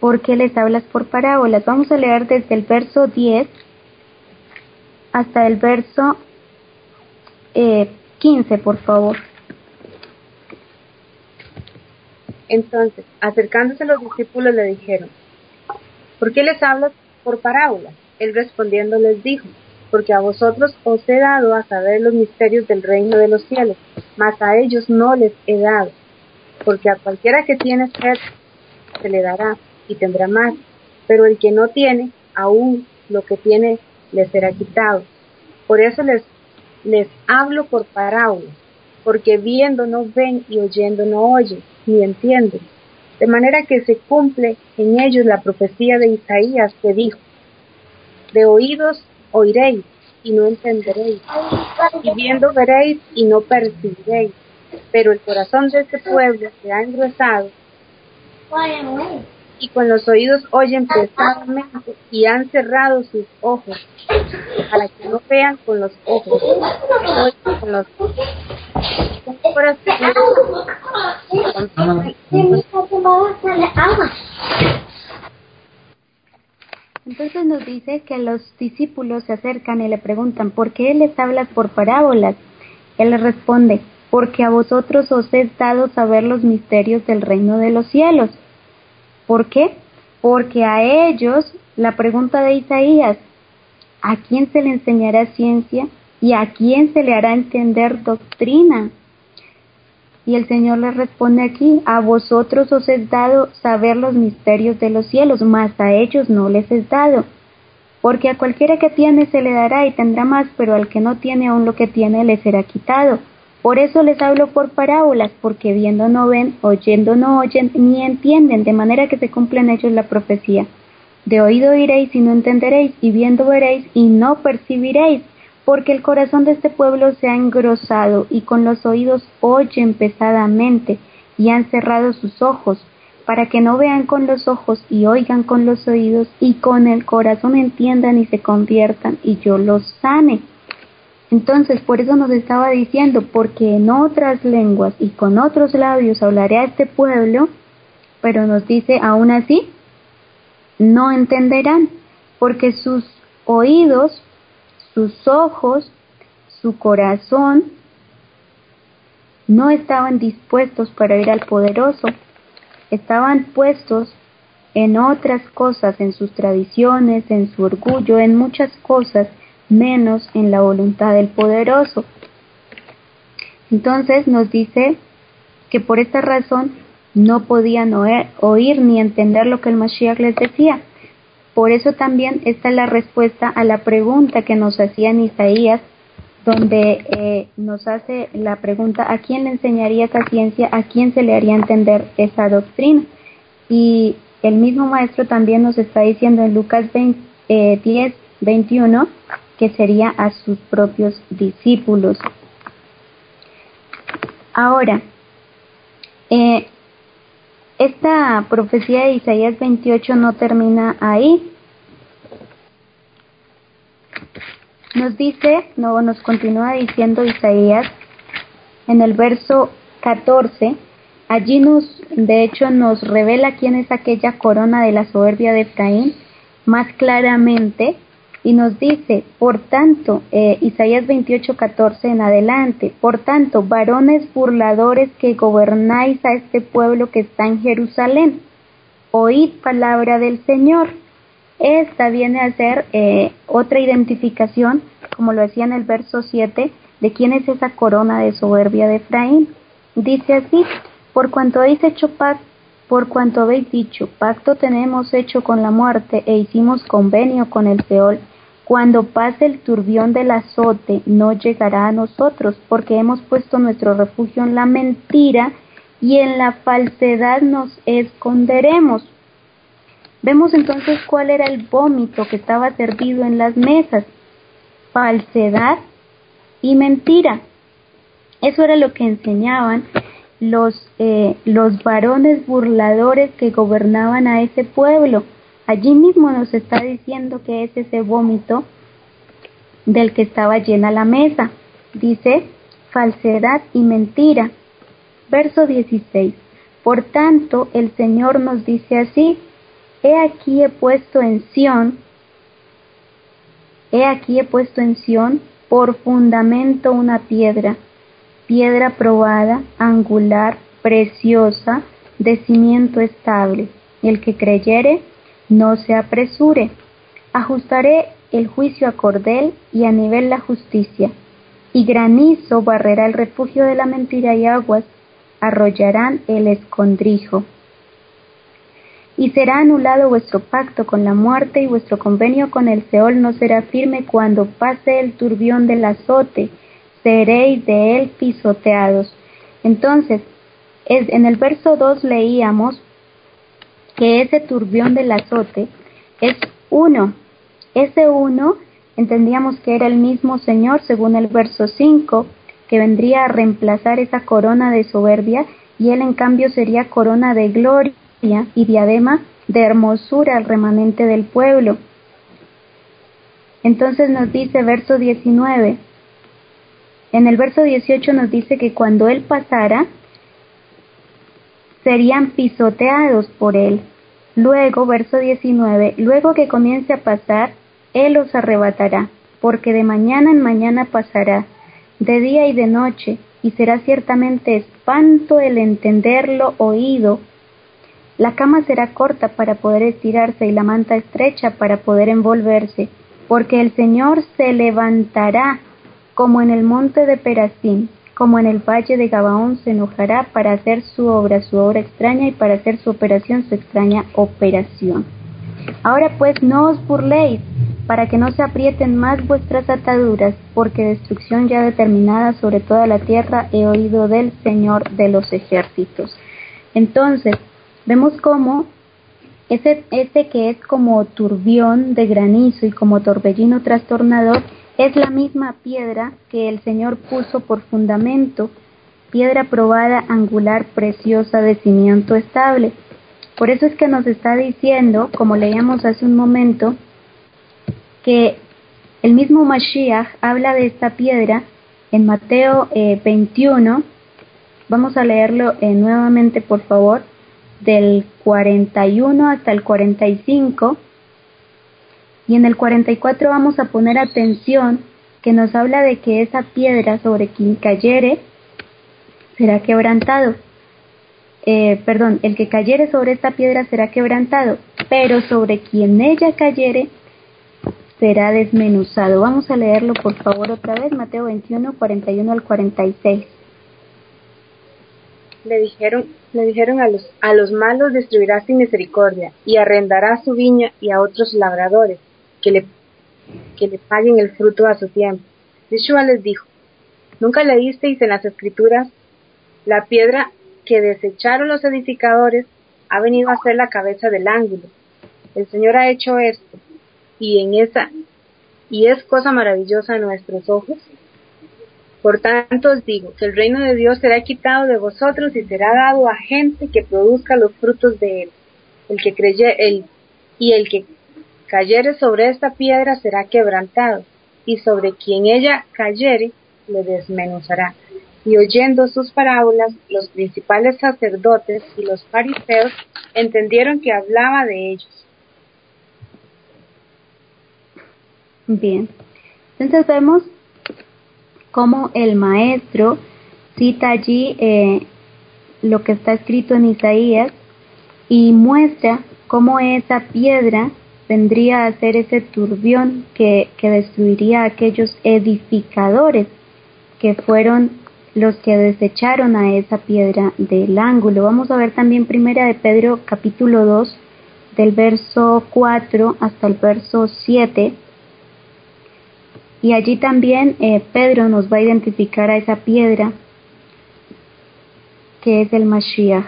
¿por qué les hablas por parábolas? Vamos a leer desde el verso 10 hasta el verso eh, 15, por favor. Entonces, acercándose los discípulos le dijeron, ¿por qué les hablas por parábolas? Él respondiendo les dijo, porque a vosotros os he dado a saber los misterios del reino de los cielos, mas a ellos no les he dado, porque a cualquiera que tiene sed se le dará, y tendrá más, pero el que no tiene, aún lo que tiene le será quitado. Por eso les, les hablo por parábolas, porque viendo no ven y oyendo no oyen, ni entienden. De manera que se cumple en ellos la profecía de Isaías que dijo, de oídos oiréis y no entenderéis, y viendo veréis y no percibiréis, pero el corazón de este pueblo se ha engrosado y con los oídos oyen pesadamente y han cerrado sus ojos para que no vean con los ojos, entonces nos dice que los discípulos se acercan y le preguntan, ¿por qué les hablas por parábolas? Él responde, porque a vosotros os he dado saber los misterios del reino de los cielos ¿Por qué? Porque a ellos, la pregunta de Isaías, ¿a quién se le enseñará ciencia y a quién se le hará entender doctrina? Y el Señor les responde aquí, a vosotros os es dado saber los misterios de los cielos, mas a ellos no les es dado. Porque a cualquiera que tiene se le dará y tendrá más, pero al que no tiene aún lo que tiene le será quitado. Por eso les hablo por parábolas, porque viendo no ven, oyendo no oyen, ni entienden, de manera que se cumple en ellos la profecía. De oído oiréis y no entenderéis, y viendo veréis y no percibiréis, porque el corazón de este pueblo se ha engrosado y con los oídos oyen pesadamente y han cerrado sus ojos, para que no vean con los ojos y oigan con los oídos y con el corazón entiendan y se conviertan y yo los sane. Entonces, por eso nos estaba diciendo, porque en otras lenguas y con otros labios hablaré a este pueblo, pero nos dice aún así, no entenderán, porque sus oídos sus ojos, su corazón, no estaban dispuestos para ir al poderoso, estaban puestos en otras cosas, en sus tradiciones, en su orgullo, en muchas cosas, menos en la voluntad del poderoso. Entonces nos dice que por esta razón no podían oír, ni entender lo que el Mashiach les decía. Por eso también está la respuesta a la pregunta que nos hacían Isaías, donde eh, nos hace la pregunta a quién le enseñaría esa ciencia, a quién se le haría entender esa doctrina. Y el mismo maestro también nos está diciendo en Lucas 20, 10, 21 que sería a sus propios discípulos. Ahora, eh, esta profecía de Isaías 28 no termina ahí. Nos dice, no, nos continúa diciendo Isaías en el verso 14, allí nos, de hecho, nos revela quién es aquella corona de la soberbia de Efraín más claramente y nos dice, por tanto, eh, Isaías 28, 14 en adelante, por tanto, varones burladores que gobernáis a este pueblo que está en Jerusalén, oíd palabra del Señor. Esta viene a ser eh, otra identificación, como lo hacía en el verso 7, de quién es esa corona de soberbia de Efraín. Dice así, por cuanto habéis hecho paz, por cuanto habéis dicho, pacto tenemos hecho con la muerte e hicimos convenio con el Seol, cuando pase el turbión del azote, no llegará a nosotros, porque hemos puesto nuestro refugio en la mentira y en la falsedad nos esconderemos. Vemos entonces cuál era el vómito que estaba servido en las mesas. Falsedad y mentira. Eso era lo que enseñaban los, eh, los varones burladores que gobernaban a ese pueblo Allí mismo nos está diciendo que es ese vómito del que estaba llena la mesa. Dice falsedad y mentira. Verso 16. Por tanto, el Señor nos dice así, He aquí he puesto en Sión, he aquí he puesto en Sión por fundamento una piedra, piedra probada, angular, preciosa, de cimiento estable. El que creyere, no se apresure. Ajustaré el juicio a cordel y a nivel la justicia. Y granizo barrerá el refugio de la mentira y aguas arrollarán el escondrijo. Y será anulado vuestro pacto con la muerte y vuestro convenio con el Seol no será firme cuando pase el turbión del azote, seréis de él pisoteados. Entonces, en el verso 2 leíamos que ese turbión del azote es uno. Ese uno entendíamos que era el mismo Señor según el verso 5, que vendría a reemplazar esa corona de soberbia y él en cambio sería corona de gloria y diadema de hermosura al remanente del pueblo. Entonces nos dice verso 19, en el verso 18 nos dice que cuando él pasara, serían pisoteados por él. Luego, verso 19, luego que comience a pasar, Él los arrebatará, porque de mañana en mañana pasará, de día y de noche, y será ciertamente espanto el entenderlo oído. La cama será corta para poder estirarse y la manta estrecha para poder envolverse, porque el Señor se levantará como en el monte de Perazín, como en el valle de Gabaón se enojará para hacer su obra, su obra extraña, y para hacer su operación, su extraña operación. Ahora pues no os burléis, para que no se aprieten más vuestras ataduras, porque destrucción ya determinada sobre toda la tierra he oído del Señor de los ejércitos. Entonces, vemos cómo ese, ese que es como turbión de granizo y como torbellino trastornador es la misma piedra que el Señor puso por fundamento, piedra probada, angular, preciosa, de cimiento estable. Por eso es que nos está diciendo, como leíamos hace un momento, que el mismo Mashiach habla de esta piedra en Mateo 21. Eh, Vamos a leerlo eh, nuevamente, por favor, del 41 hasta el 45 y en el 44 vamos a poner atención que nos habla de que esa piedra sobre quien cayere será quebrantado. Eh, perdón, el que cayere sobre esta piedra será quebrantado, pero sobre quien ella cayere será desmenuzado. Vamos a leerlo por favor otra vez, Mateo 21, 41 al 46. Le dijeron, le dijeron a los, a los malos destruirá sin misericordia y arrendará su viña y a otros labradores que le, que le paguen el fruto a su tiempo. Yeshua les dijo, ¿nunca leísteis en las escrituras la piedra que desecharon los edificadores ha venido a ser la cabeza del ángulo? El Señor ha hecho esto y en esa y es cosa maravillosa a nuestros ojos. Por tanto os digo que el reino de Dios será quitado de vosotros y será dado a gente que produzca los frutos de él. El que creye, el, y el que cayere sobre esta piedra será quebrantado, y sobre quien ella cayere le desmenuzará. Y oyendo sus parábolas, los principales sacerdotes y los fariseos entendieron que hablaba de ellos. Bien, entonces vemos cómo el maestro cita allí eh, lo que está escrito en Isaías y muestra cómo esa piedra vendría a ser ese turbión que, que destruiría a aquellos edificadores que fueron los que desecharon a esa piedra del ángulo. Vamos a ver también primera de Pedro capítulo 2 del verso 4 hasta el verso 7. Y allí también eh, Pedro nos va a identificar a esa piedra que es el Mashiach.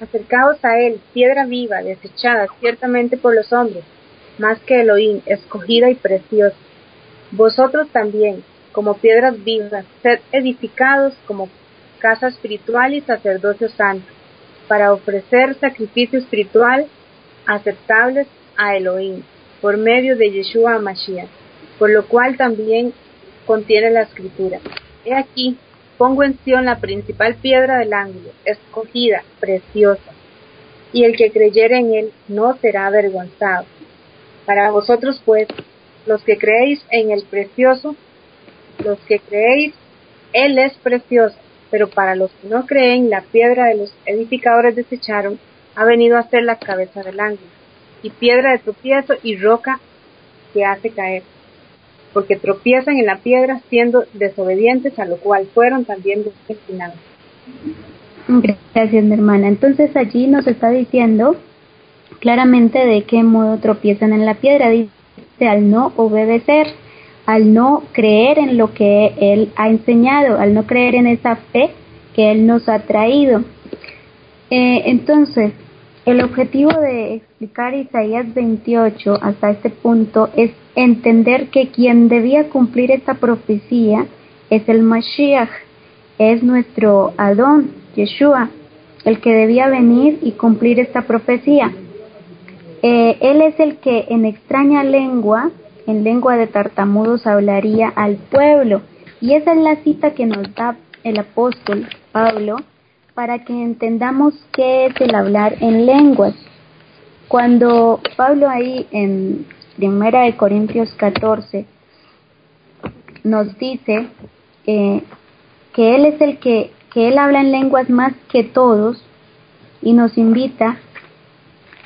Acercaos a él, piedra viva, desechada ciertamente por los hombres, más que Elohim, escogida y preciosa. Vosotros también, como piedras vivas, sed edificados como casa espiritual y sacerdocio santo, para ofrecer sacrificio espiritual aceptables a Elohim, por medio de Yeshua Mashiach, por lo cual también contiene la escritura. He aquí, Pongo en Sion la principal piedra del ángulo, escogida, preciosa, y el que creyere en él no será avergonzado. Para vosotros, pues, los que creéis en el precioso, los que creéis, él es precioso, pero para los que no creen, la piedra de los edificadores desecharon ha venido a ser la cabeza del ángulo, y piedra de tropiezo y roca que hace caer porque tropiezan en la piedra siendo desobedientes, a lo cual fueron también destinados. Gracias, mi hermana. Entonces allí nos está diciendo claramente de qué modo tropiezan en la piedra. Dice al no obedecer, al no creer en lo que Él ha enseñado, al no creer en esa fe que Él nos ha traído. Eh, entonces, el objetivo de explicar Isaías 28 hasta este punto es entender que quien debía cumplir esta profecía es el Mashiach, es nuestro Adón, Yeshua, el que debía venir y cumplir esta profecía. Eh, él es el que en extraña lengua, en lengua de tartamudos, hablaría al pueblo. Y esa es la cita que nos da el apóstol Pablo para que entendamos qué es el hablar en lenguas. Cuando Pablo ahí en Primera de Corintios 14 nos dice eh, que él es el que, que él habla en lenguas más que todos y nos invita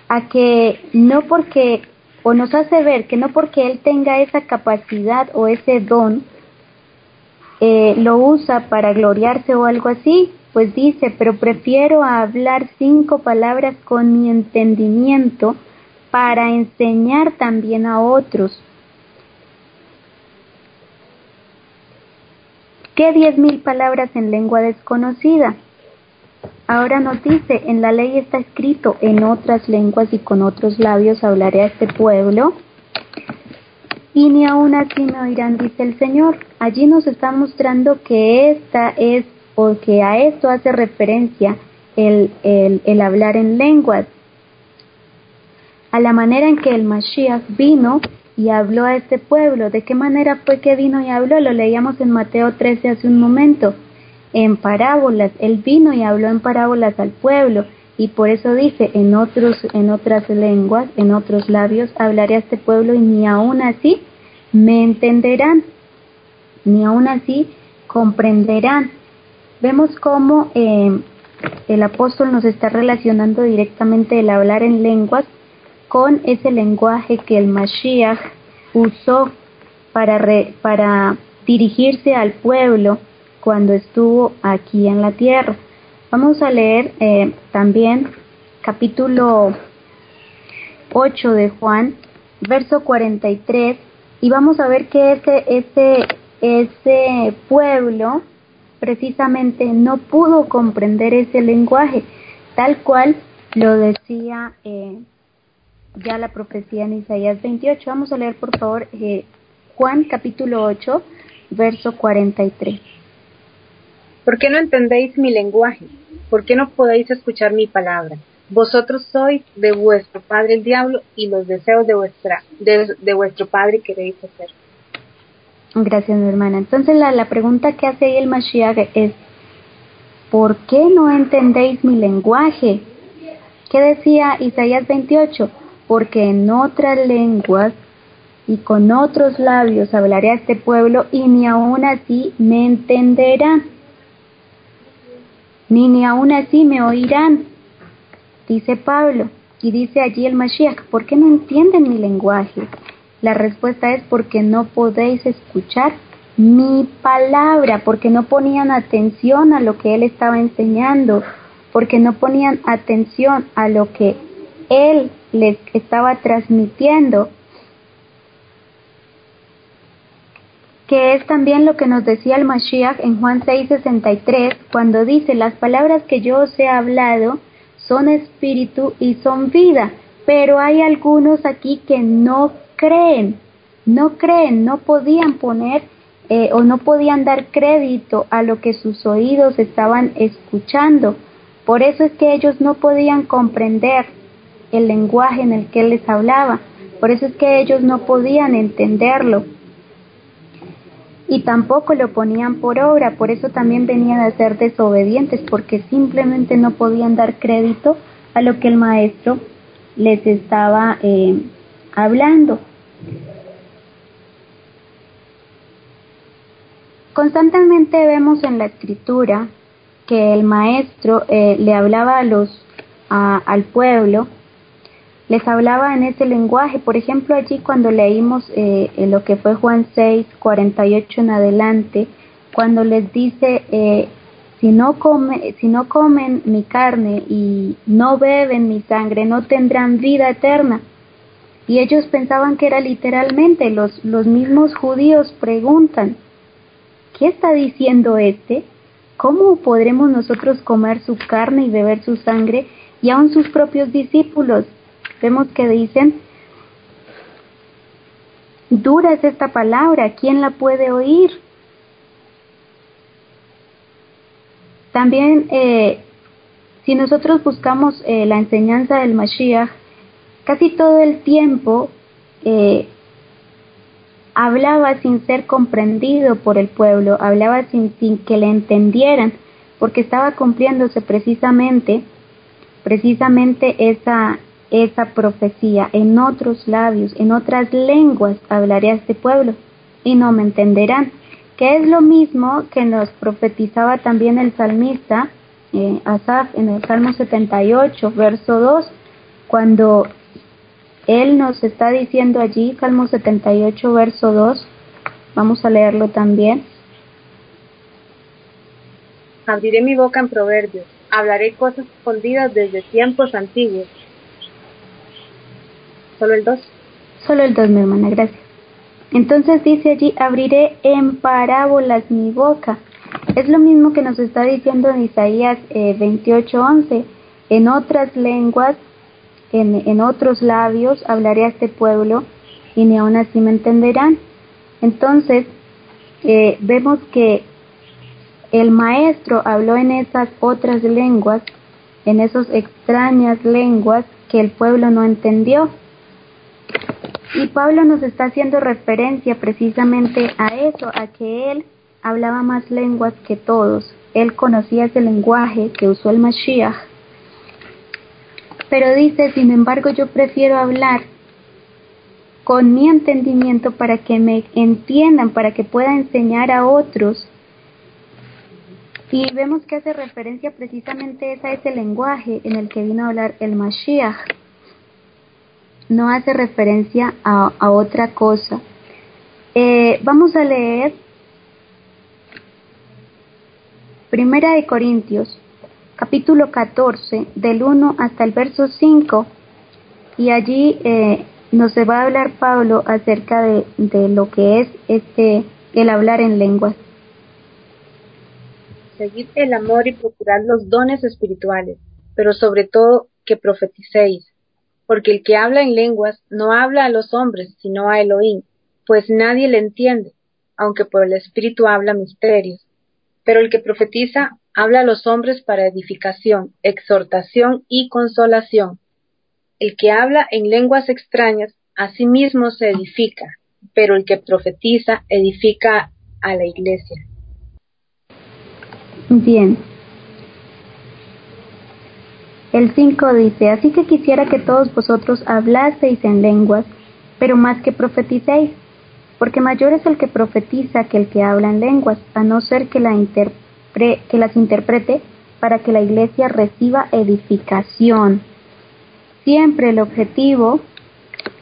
a que no porque, o nos hace ver que no porque él tenga esa capacidad o ese don, eh, lo usa para gloriarse o algo así, pues dice, pero prefiero hablar cinco palabras con mi entendimiento para enseñar también a otros. ¿Qué diez mil palabras en lengua desconocida? ahora nos dice, en la ley está escrito, en otras lenguas y con otros labios hablaré a este pueblo, y ni aún así me oirán, dice el Señor. Allí nos está mostrando que esta es, o que a esto hace referencia el, el, el hablar en lenguas, a la manera en que el Mashiach vino y habló a este pueblo. ¿De qué manera fue que vino y habló? Lo leíamos en Mateo 13 hace un momento. En parábolas, él vino y habló en parábolas al pueblo y por eso dice en otros en otras lenguas, en otros labios hablaré a este pueblo y ni aún así me entenderán, ni aún así comprenderán. Vemos cómo eh, el apóstol nos está relacionando directamente el hablar en lenguas con ese lenguaje que el Mashiach usó para, para dirigirse al pueblo cuando estuvo aquí en la tierra. Vamos a leer eh, también capítulo 8 de Juan, verso 43, y vamos a ver que ese, ese, ese pueblo precisamente no pudo comprender ese lenguaje, tal cual lo decía eh, ya la profecía en Isaías 28. Vamos a leer por favor eh, Juan capítulo 8, verso 43. ¿Por qué no entendéis mi lenguaje? ¿Por qué no podéis escuchar mi palabra? Vosotros sois de vuestro padre el diablo y los deseos de vuestra de, vuestro padre queréis hacer. Gracias, mi hermana. Entonces la, la pregunta que hace ahí el Mashiach es, ¿por qué no entendéis mi lenguaje? ¿Qué decía Isaías 28? porque en otras lenguas y con otros labios hablaré a este pueblo y ni aun así me entenderán, ni ni aun así me oirán, dice Pablo. Y dice allí el Mashiach, ¿por qué no entienden mi lenguaje? La respuesta es porque no podéis escuchar mi palabra, porque no ponían atención a lo que él estaba enseñando, porque no ponían atención a lo que él les estaba transmitiendo, que es también lo que nos decía el Mashiach en Juan 6:63, cuando dice, las palabras que yo os he hablado son espíritu y son vida, pero hay algunos aquí que no creen, no creen, no podían poner eh, o no podían dar crédito a lo que sus oídos estaban escuchando. Por eso es que ellos no podían comprender el lenguaje en el que él les hablaba. Por eso es que ellos no podían entenderlo y tampoco lo ponían por obra, por eso también venían a ser desobedientes, porque simplemente no podían dar crédito a lo que el maestro les estaba eh, hablando. Constantemente vemos en la escritura que el maestro eh, le hablaba a los, al pueblo les hablaba en ese lenguaje. Por ejemplo, allí cuando leímos eh, lo que fue Juan 6, 48 en adelante, cuando les dice, eh, si, no come, si no comen mi carne y no beben mi sangre, no tendrán vida eterna. Y ellos pensaban que era literalmente, los, los mismos judíos preguntan, ¿qué está diciendo este? ¿Cómo podremos nosotros comer su carne y beber su sangre? Y aun sus propios discípulos Vemos que dicen, dura es esta palabra, ¿quién la puede oír? También, eh, si nosotros buscamos eh, la enseñanza del Mashiach, casi todo el tiempo eh, hablaba sin ser comprendido por el pueblo, hablaba sin, sin que le entendieran, porque estaba cumpliéndose precisamente, precisamente esa, esa profecía en otros labios, en otras lenguas hablaré a este pueblo y no me entenderán. Que es lo mismo que nos profetizaba también el salmista eh, Asaf en el Salmo 78, verso 2, cuando él nos está diciendo allí, Salmo 78, verso 2, vamos a leerlo también. Abriré mi boca en proverbios, hablaré cosas escondidas desde tiempos antiguos Solo el 2. Solo el 2, mi hermana, gracias. Entonces dice allí, abriré en parábolas mi boca. Es lo mismo que nos está diciendo en Isaías eh, 28:11. En otras lenguas, en, otros labios hablaré a este pueblo y ni aún así me entenderán. Entonces, eh, vemos que el maestro habló en esas otras lenguas, en esas extrañas lenguas que el pueblo no entendió. Y Pablo nos está haciendo referencia precisamente a eso, a que él hablaba más lenguas que todos. Él conocía ese lenguaje que usó el Mashiach. Pero dice, sin embargo, yo prefiero hablar con mi entendimiento para que me entiendan, para que pueda enseñar a otros. Y vemos que hace referencia precisamente a ese lenguaje en el que vino a hablar el Mashiach. No hace referencia a, otra cosa. Eh, vamos a leer Primera de Corintios, capítulo 14, del 1 hasta el verso 5, y allí eh, nos va a hablar Pablo acerca de, de lo que es este el hablar en lenguas. Seguid el amor y procurad los dones espirituales, pero sobre todo que profeticéis, porque el que habla en lenguas no habla a los hombres, sino a Elohim, pues nadie le entiende, aunque por el Espíritu habla misterios. Pero el que profetiza habla a los hombres para edificación, exhortación y consolación el que habla en lenguas extrañas a sí mismo se edifica, pero el que profetiza edifica a la iglesia. Bien. El 5 dice, así que quisiera que todos vosotros hablaseis en lenguas, pero más que profeticéis, porque mayor es el que profetiza que el que habla en lenguas, a no ser que, la que las interprete para que la iglesia reciba edificación. Siempre el objetivo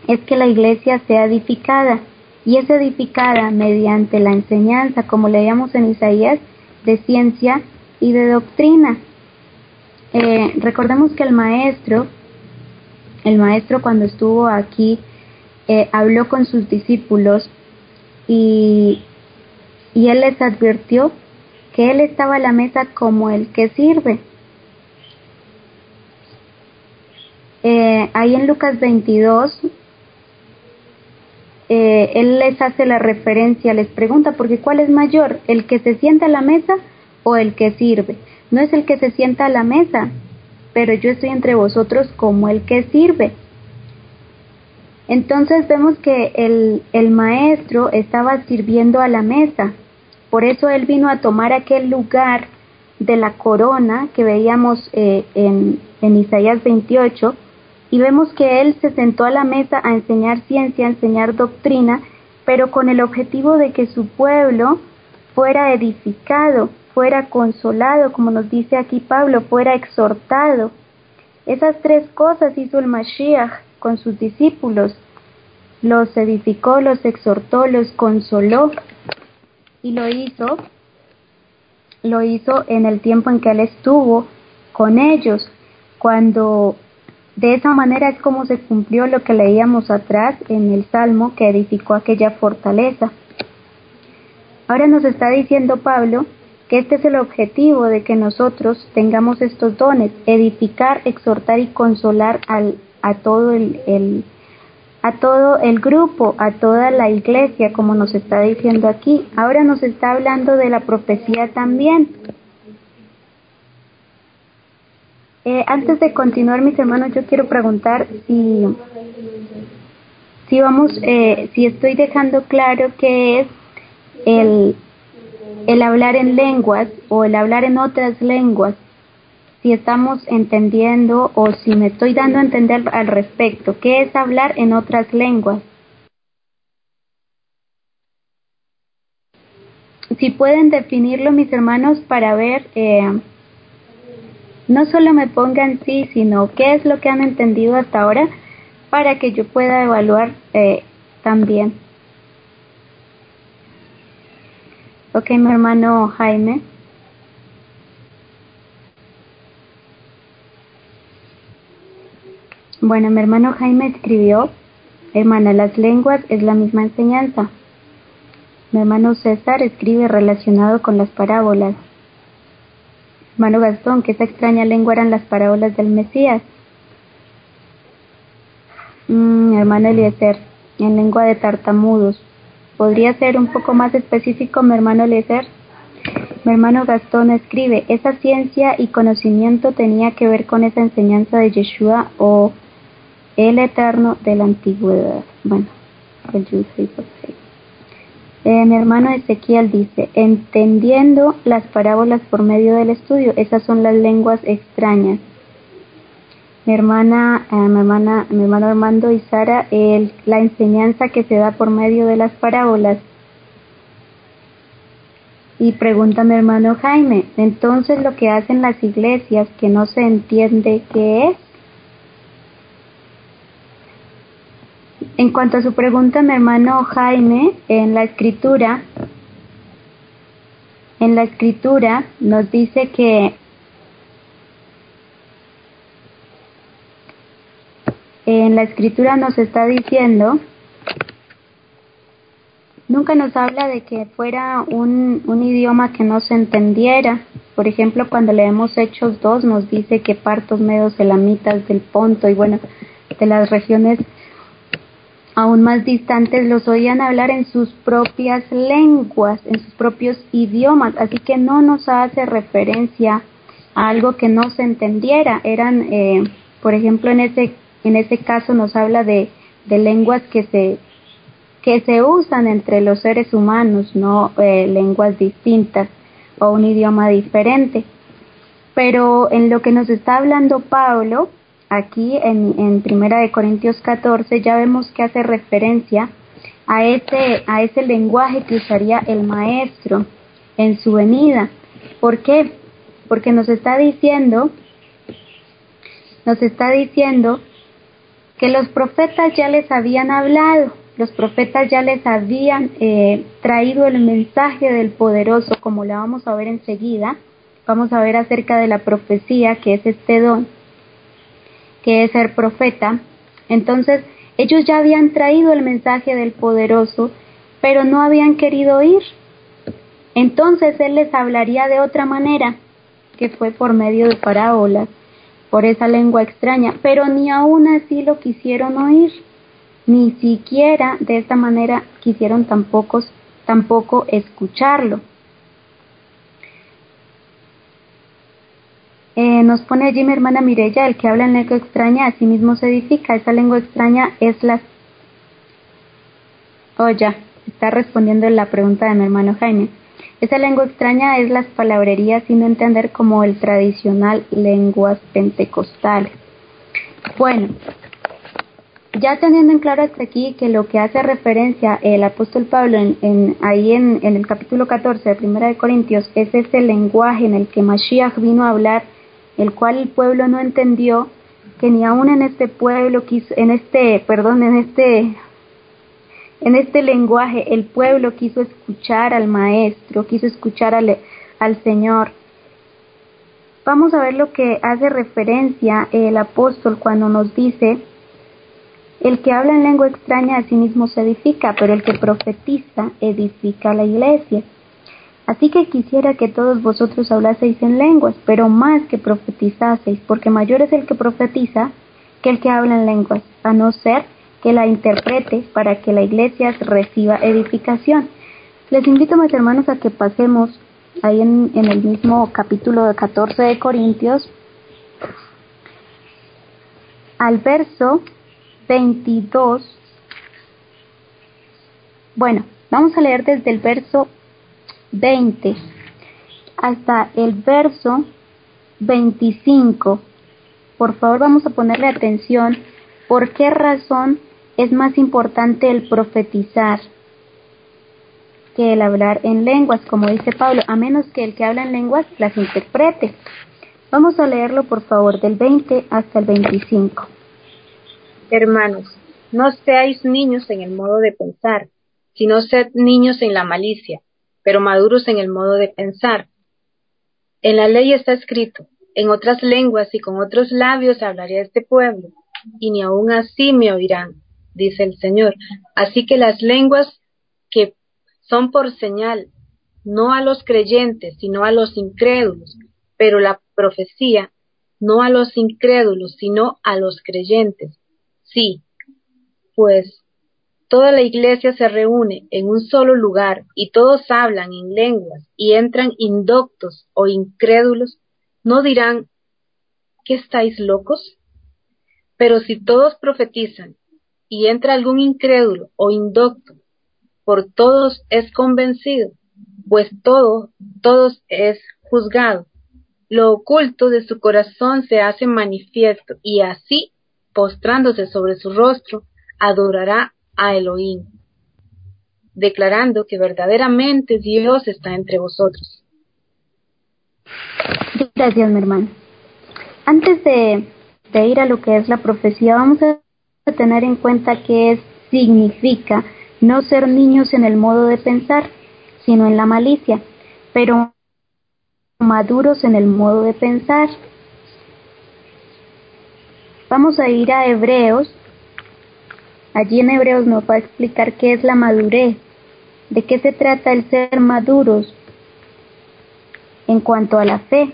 es que la iglesia sea edificada y es edificada mediante la enseñanza, como leíamos en Isaías, de ciencia y de doctrina. Eh, recordemos que el maestro, el maestro cuando estuvo aquí, eh, habló con sus discípulos y, y él les advirtió que él estaba a la mesa como el que sirve. Eh, ahí en Lucas 22, eh, él les hace la referencia, les pregunta, porque ¿cuál es mayor? ¿El que se sienta a la mesa o el que sirve? No es el que se sienta a la mesa, pero yo estoy entre vosotros como el que sirve. Entonces vemos que el, el maestro estaba sirviendo a la mesa, por eso él vino a tomar aquel lugar de la corona que veíamos eh, en, en Isaías 28, y vemos que él se sentó a la mesa a enseñar ciencia, a enseñar doctrina, pero con el objetivo de que su pueblo fuera edificado, fuera consolado, como nos dice aquí Pablo, fuera exhortado. Esas tres cosas hizo el Mashiach con sus discípulos. Los edificó, los exhortó, los consoló y lo hizo, lo hizo en el tiempo en que él estuvo con ellos, cuando de esa manera es como se cumplió lo que leíamos atrás en el Salmo que edificó aquella fortaleza. Ahora nos está diciendo Pablo que este es el objetivo de que nosotros tengamos estos dones, edificar, exhortar y consolar al, a todo el, a todo el grupo, a toda la iglesia, como nos está diciendo aquí. Ahora nos está hablando de la profecía también. Eh, antes de continuar, mis hermanos, yo quiero preguntar si, si vamos, eh, si estoy dejando claro qué es el, el hablar en lenguas o el hablar en otras lenguas, si estamos entendiendo o si me estoy dando a entender al respecto, qué es hablar en otras lenguas. Si pueden definirlo, mis hermanos, para ver eh, no solo me pongan sí, sino qué es lo que han entendido hasta ahora para que yo pueda evaluar eh, también. Ok, mi hermano Jaime. Bueno, mi hermano Jaime escribió, hermana, las lenguas es la misma enseñanza. Mi hermano César escribe relacionado con las parábolas. Hermano Gastón, que esa extraña lengua eran las parábolas del Mesías. Mm, hermano Eliezer, en lengua de tartamudos. ¿Podría ser un poco más específico, mi hermano Eliezer? Mi hermano Gastón escribe, esa ciencia y conocimiento tenía que ver con esa enseñanza de Yeshua o el eterno de la antigüedad. Bueno, el eh, mi hermano Ezequiel dice, entendiendo las parábolas por medio del estudio, esas son las lenguas extrañas. Mi hermana, eh, mi hermana, mi hermano Armando y Sara, la enseñanza que se da por medio de las parábolas. Y pregunta mi hermano Jaime, entonces lo que hacen las iglesias que no se entiende qué es, En cuanto a su pregunta, mi hermano Jaime, en la escritura, en la escritura nos dice que en la escritura nos está diciendo, nunca nos habla de que fuera un, un idioma que no se entendiera. Por ejemplo, cuando leemos Hechos 2 nos dice que partos, medos, elamitas del Ponto y bueno, de las regiones aún más distantes los oían hablar en sus propias lenguas, en sus propios idiomas, así que no nos hace referencia a algo que no se entendiera. Eran, eh, por ejemplo, en ese, en ese caso nos habla de, lenguas que se, que se usan entre los seres humanos, no eh, lenguas distintas o un idioma diferente. Pero en lo que nos está hablando Pablo, aquí en, Primera de Corintios 14 ya vemos que hace referencia a ese, a ese lenguaje que usaría el maestro en su venida. ¿Por qué? Porque nos está diciendo, nos está diciendo que los profetas ya les habían hablado, los profetas ya les habían eh, traído el mensaje del poderoso, como la vamos a ver enseguida. Vamos a ver acerca de la profecía, que es este don que es ser profeta. Entonces, ellos ya habían traído el mensaje del poderoso, pero no habían querido oír. Entonces Él les hablaría de otra manera, que fue por medio de parábolas, por esa lengua extraña, pero ni aún así lo quisieron oír, ni siquiera de esta manera quisieron tampoco, tampoco escucharlo. Eh, nos pone allí mi hermana Mirella, el que habla en lengua extraña, a sí mismo se edifica. Esa lengua extraña es la... Oh, ya, está respondiendo la pregunta de mi hermano Jaime. Esa lengua extraña es las palabrerías sin entender como el tradicional lenguas pentecostales. Bueno, ya teniendo en claro hasta aquí que lo que hace referencia el apóstol Pablo en, ahí en, en, el capítulo 14 de Primera de Corintios es ese lenguaje en el que Mashiach vino a hablar el cual el pueblo no entendió, que ni aún en este pueblo quiso, en este, perdón, en este, en este lenguaje el pueblo quiso escuchar al maestro, quiso escuchar al, al Señor. Vamos a ver lo que hace referencia el apóstol cuando nos dice, el que habla en lengua extraña a sí mismo se edifica, pero el que profetiza edifica la iglesia. Así que quisiera que todos vosotros hablaseis en lenguas, pero más que profetizaseis, porque mayor es el que profetiza que el que habla en lenguas, a no ser que la interprete para que la iglesia reciba edificación. Les invito, mis hermanos, a que pasemos ahí en, en el mismo capítulo de 14 de Corintios al verso 22. Bueno, vamos a leer desde el verso 20 hasta el verso 25. Por favor, vamos a ponerle atención por qué razón es más importante el profetizar que el hablar en lenguas, como dice Pablo, a menos que el que habla en lenguas las interprete. Vamos a leerlo, por favor, del 20 hasta el 25. Hermanos, no seáis niños en el modo de pensar, sino sed niños en la malicia pero maduros en el modo de pensar. En la ley está escrito, en otras lenguas y con otros labios hablaré a este pueblo, y ni aun así me oirán, dice el Señor. Así que las lenguas que son por señal, no a los creyentes, sino a los incrédulos, pero la profecía no a los incrédulos, sino a los creyentes. Sí, pues toda la iglesia se reúne en un solo lugar y todos hablan en lenguas y entran indoctos o incrédulos, ¿no dirán que estáis locos? Pero si todos profetizan y entra algún incrédulo o indocto, por todos es convencido, pues todo, todos es juzgado lo oculto de su corazón se hace manifiesto, y así, postrándose sobre su rostro, adorará a Elohim, declarando que verdaderamente Dios está entre vosotros. Gracias, mi hermano. Antes de, ir a lo que es la profecía, vamos a tener en cuenta qué es, significa no ser niños en el modo de pensar, sino en la malicia. Pero maduros en el modo de pensar. Vamos a ir a Hebreos. Allí en Hebreos nos va a explicar qué es la madurez, de qué se trata el ser maduros en cuanto a la fe.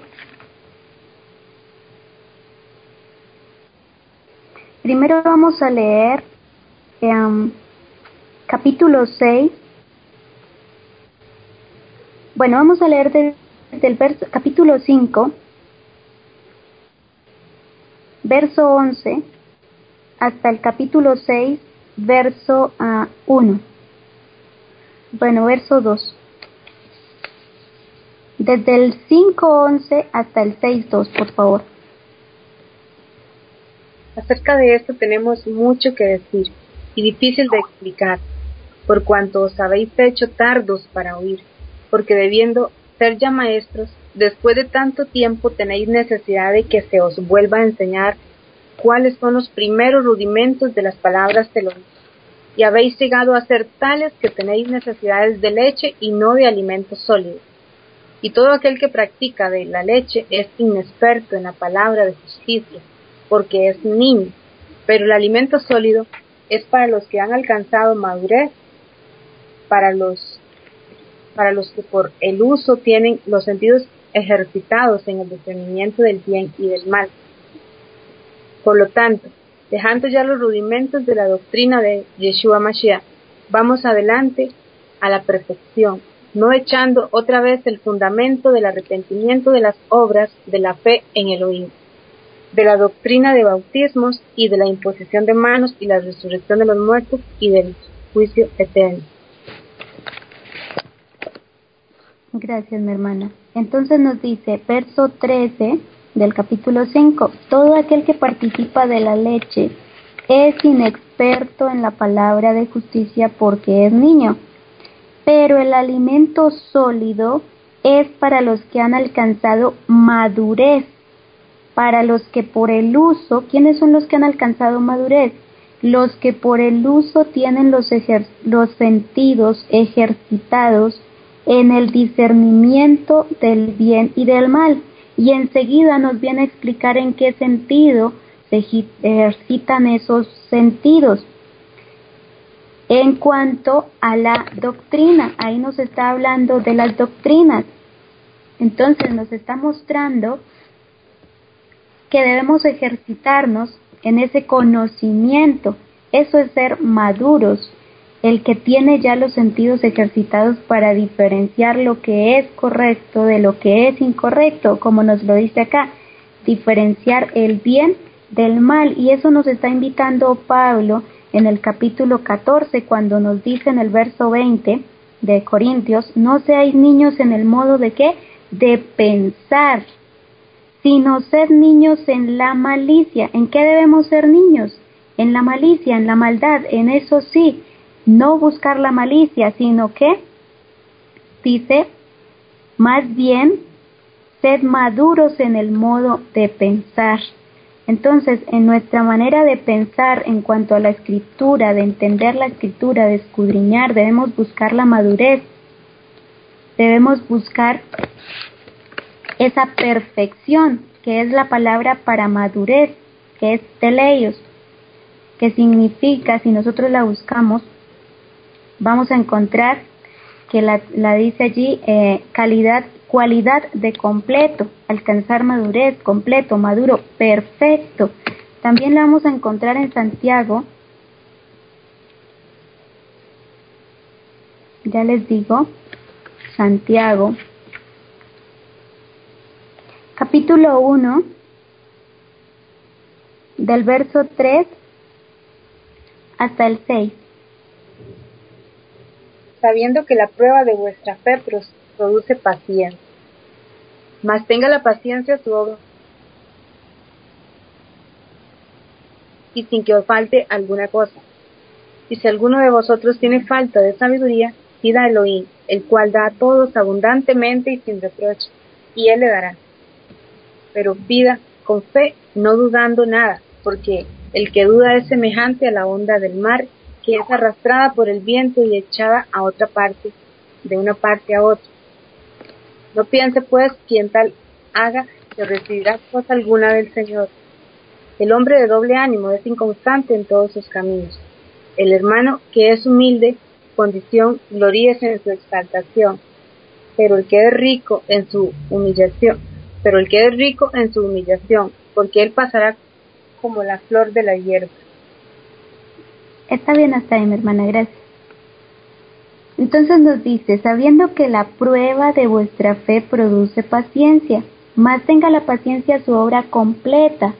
Primero vamos a leer em, capítulo 6. Bueno, vamos a leer de del verso, capítulo 5, verso 11, hasta el capítulo 6, verso 1. Ah, bueno, verso 2. Desde el 5.11 hasta el 6.2, por favor. Acerca de esto tenemos mucho que decir y difícil de explicar, por cuanto os habéis hecho tardos para oír, porque debiendo ser ya maestros, después de tanto tiempo tenéis necesidad de que se os vuelva a enseñar cuáles son los primeros rudimentos de las palabras los y habéis llegado a ser tales que tenéis necesidades de leche y no de alimento sólido. Y todo aquel que practica de la leche es inexperto en la palabra de justicia, porque es niño, pero el alimento sólido es para los que han alcanzado madurez, para los para los que por el uso tienen los sentidos ejercitados en el discernimiento del bien y del mal. Por lo tanto, dejando ya los rudimentos de la doctrina de Yeshua Mashiach, vamos adelante a la perfección, no echando otra vez el fundamento del arrepentimiento de las obras de la fe en Elohim, de la doctrina de bautismos y de la imposición de manos y la resurrección de los muertos y del juicio eterno. Gracias, mi hermana. Entonces nos dice, verso 13 del capítulo 5, todo aquel que participa de la leche es inexperto en la palabra de justicia porque es niño, pero el alimento sólido es para los que han alcanzado madurez, para los que por el uso, ¿quiénes son los que han alcanzado madurez? Los que por el uso tienen los, los sentidos ejercitados en el discernimiento del bien y del mal. Y enseguida nos viene a explicar en qué sentido se ejercitan esos sentidos. En cuanto a la doctrina, ahí nos está hablando de las doctrinas. Entonces nos está mostrando que debemos ejercitarnos en ese conocimiento. Eso es ser maduros, el que tiene ya los sentidos ejercitados para diferenciar lo que es correcto de lo que es incorrecto, como nos lo dice acá, diferenciar el bien del mal. Y eso nos está invitando Pablo en el capítulo 14, cuando nos dice en el verso 20 de Corintios, no seáis niños en el modo de qué? De pensar, sino sed niños en la malicia. ¿En qué debemos ser niños? En la malicia, en la maldad, en eso sí, no buscar la malicia, sino que, dice, más bien, sed maduros en el modo de pensar. Entonces, en nuestra manera de pensar en cuanto a la escritura, de entender la escritura, de escudriñar, debemos buscar la madurez, debemos buscar esa perfección, que es la palabra para madurez, que es teleios, que significa, si nosotros la buscamos, vamos a encontrar que la, dice allí eh, calidad, cualidad de completo, alcanzar madurez, completo, maduro, perfecto. También la vamos a encontrar en Santiago. Ya les digo, Santiago, capítulo 1, del verso 3 hasta el 6 sabiendo que la prueba de vuestra fe produce paciencia. Mas tenga la paciencia su obra y sin que os falte alguna cosa. Y si alguno de vosotros tiene falta de sabiduría, pida a Elohim, el cual da a todos abundantemente y sin reproche, y él le dará. Pero pida con fe, no dudando nada, porque el que duda es semejante a la onda del mar, que es arrastrada por el viento y echada a otra parte, de una parte a otra. No piense pues quien tal haga que recibirá cosa alguna del Señor. El hombre de doble ánimo es inconstante en todos sus caminos. El hermano que es humilde, condición, gloríese en su exaltación, pero el que es rico en su humillación, pero el que es rico en su humillación, porque él pasará como la flor de la hierba. Está bien hasta ahí, mi hermana, gracias. Entonces nos dice, sabiendo que la prueba de vuestra fe produce paciencia, más tenga la paciencia su obra completa,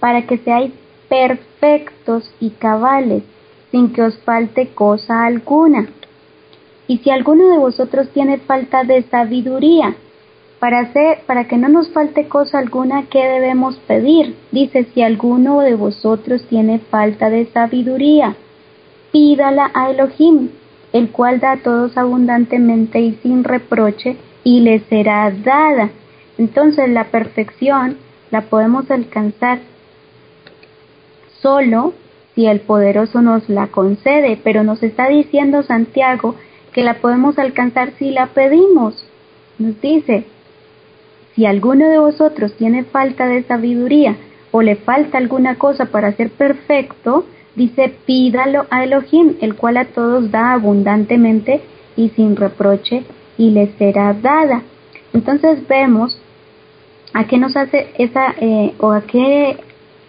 para que seáis perfectos y cabales, sin que os falte cosa alguna. Y si alguno de vosotros tiene falta de sabiduría, para, hacer, para que no nos falte cosa alguna, ¿qué debemos pedir? Dice, si alguno de vosotros tiene falta de sabiduría, pídala a Elohim, el cual da a todos abundantemente y sin reproche, y le será dada. Entonces la perfección la podemos alcanzar solo si el poderoso nos la concede, pero nos está diciendo Santiago que la podemos alcanzar si la pedimos. Nos dice, si alguno de vosotros tiene falta de sabiduría o le falta alguna cosa para ser perfecto, dice, pídalo a Elohim, el cual a todos da abundantemente y sin reproche, y le será dada. Entonces vemos a qué nos hace esa, eh, o a qué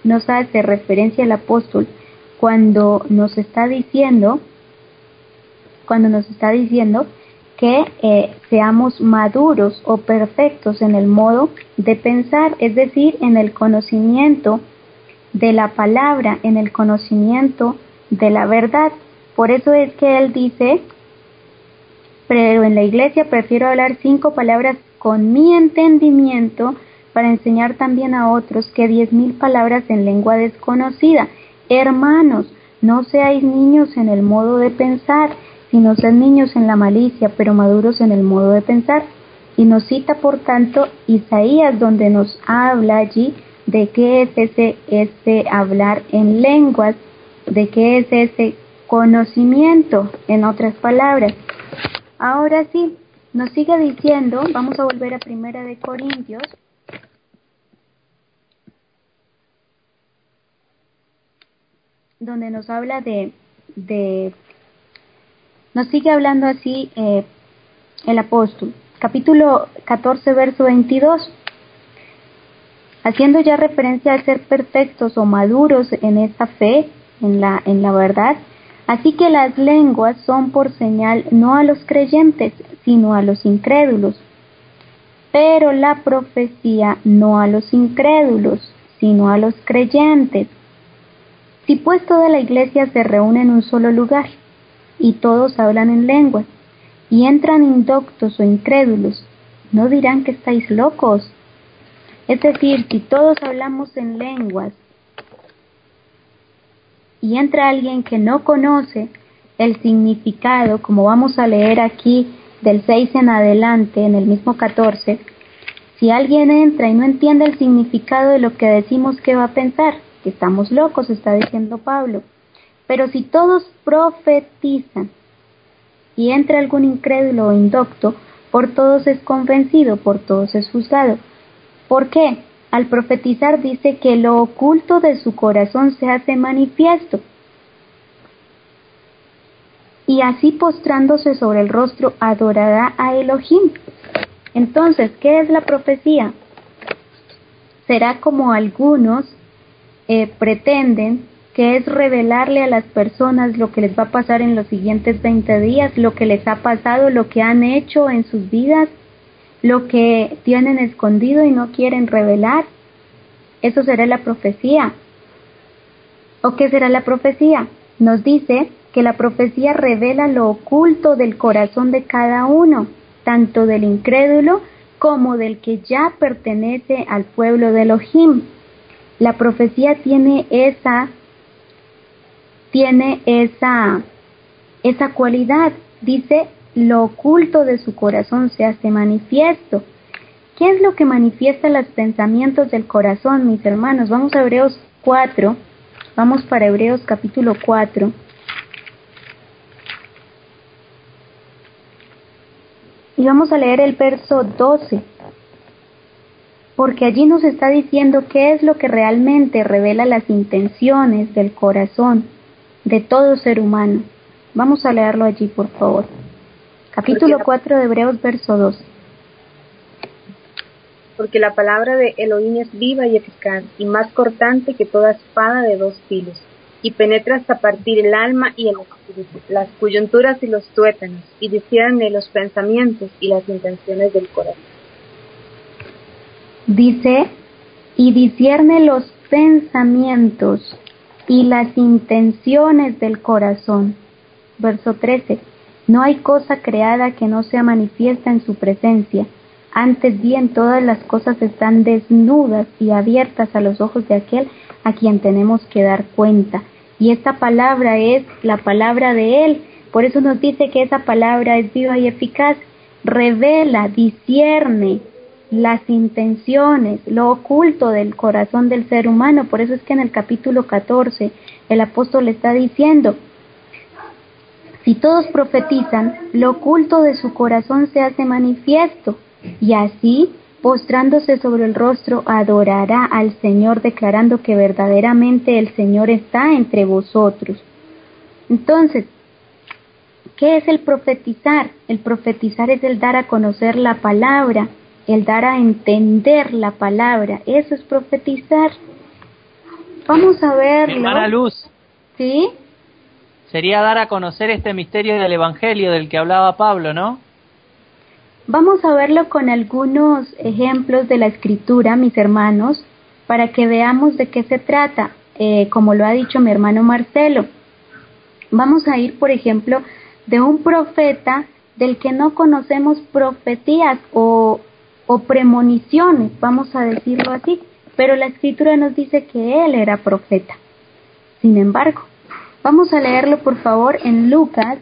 nos hace referencia el apóstol cuando nos está diciendo, cuando nos está diciendo que eh, seamos maduros o perfectos en el modo de pensar, es decir, en el conocimiento de la palabra, en el conocimiento de la verdad. Por eso es que él dice, pero en la iglesia prefiero hablar cinco palabras con mi entendimiento para enseñar también a otros que diez mil palabras en lengua desconocida. Hermanos, no seáis niños en el modo de pensar, sino sed niños en la malicia, pero maduros en el modo de pensar. Y nos cita, por tanto, Isaías, donde nos habla allí de qué es ese, ese hablar en lenguas, de qué es ese conocimiento, en otras palabras. Ahora sí, nos sigue diciendo, vamos a volver a Primera de Corintios, donde nos habla de, de nos sigue hablando así eh, el apóstol. Capítulo 14, verso 22 haciendo ya referencia a ser perfectos o maduros en esta fe, en la, en la verdad. Así que las lenguas son por señal no a los creyentes, sino a los incrédulos. Pero la profecía no a los incrédulos, sino a los creyentes. Si pues toda la iglesia se reúne en un solo lugar, y todos hablan en lenguas, y entran indoctos o incrédulos, ¿no dirán que estáis locos? Es decir, si todos hablamos en lenguas y entra alguien que no conoce el significado, como vamos a leer aquí del 6 en adelante, en el mismo 14, si alguien entra y no entiende el significado de lo que decimos, ¿qué va a pensar? Que estamos locos, está diciendo Pablo. Pero si todos profetizan y entra algún incrédulo o indocto, por todos es convencido, por todos es juzgado. ¿Por qué? Al profetizar dice que lo oculto de su corazón se hace manifiesto. y así postrándose sobre el rostro adorará a Elohim. Entonces, ¿qué es la profecía? Será como algunos eh, pretenden que es revelarle a las personas lo que les va a pasar en los siguientes 20 días, lo que les ha pasado, lo que han hecho en sus vidas, lo que tienen escondido y no quieren revelar. Eso será la profecía. ¿O qué será la profecía? Nos dice que la profecía revela lo oculto del corazón de cada uno, tanto del incrédulo como del que ya pertenece al pueblo de Elohim. La profecía tiene esa tiene esa esa cualidad, dice, lo oculto de su corazón se hace manifiesto. ¿Qué es lo que manifiesta los pensamientos del corazón, mis hermanos? Vamos a Hebreos 4, vamos para Hebreos capítulo 4. Y vamos a leer el verso 12, porque allí nos está diciendo qué es lo que realmente revela las intenciones del corazón de todo ser humano. Vamos a leerlo allí, por favor. Capítulo 4 de Hebreos, verso 12. Porque la palabra de Elohim es viva y eficaz, y más cortante que toda espada de dos filos y penetra hasta partir el alma y el espíritu, las coyunturas y los tuétanos, y discierne los pensamientos y las intenciones del corazón. Dice, y discierne los pensamientos y las intenciones del corazón. Verso 13. No hay cosa creada que no sea manifiesta en su presencia. Antes bien, todas las cosas están desnudas y abiertas a los ojos de aquel a quien tenemos que dar cuenta. Y esta palabra es la palabra de Él. Por eso nos dice que esa palabra es viva y eficaz. Revela, discierne las intenciones, lo oculto del corazón del ser humano. Por eso es que en el capítulo 14 el apóstol está diciendo, si todos profetizan, lo oculto de su corazón se hace manifiesto, y así postrándose sobre el rostro, adorará al Señor, declarando que verdaderamente el Señor está entre vosotros. Entonces, ¿qué es el profetizar? El profetizar es el dar a conocer la palabra, el dar a entender la palabra. Eso es profetizar. Vamos a verlo. Hermana Luz. ¿Sí? Sería dar a conocer este misterio del Evangelio del que hablaba Pablo, ¿no? Vamos a verlo con algunos ejemplos de la escritura, mis hermanos, para que veamos de qué se trata, eh, como lo ha dicho mi hermano Marcelo. Vamos a ir, por ejemplo, de un profeta del que no conocemos profecías o, o premoniciones, vamos a decirlo así, pero la escritura nos dice que él era profeta. Sin embargo, vamos a leerlo por favor en Lucas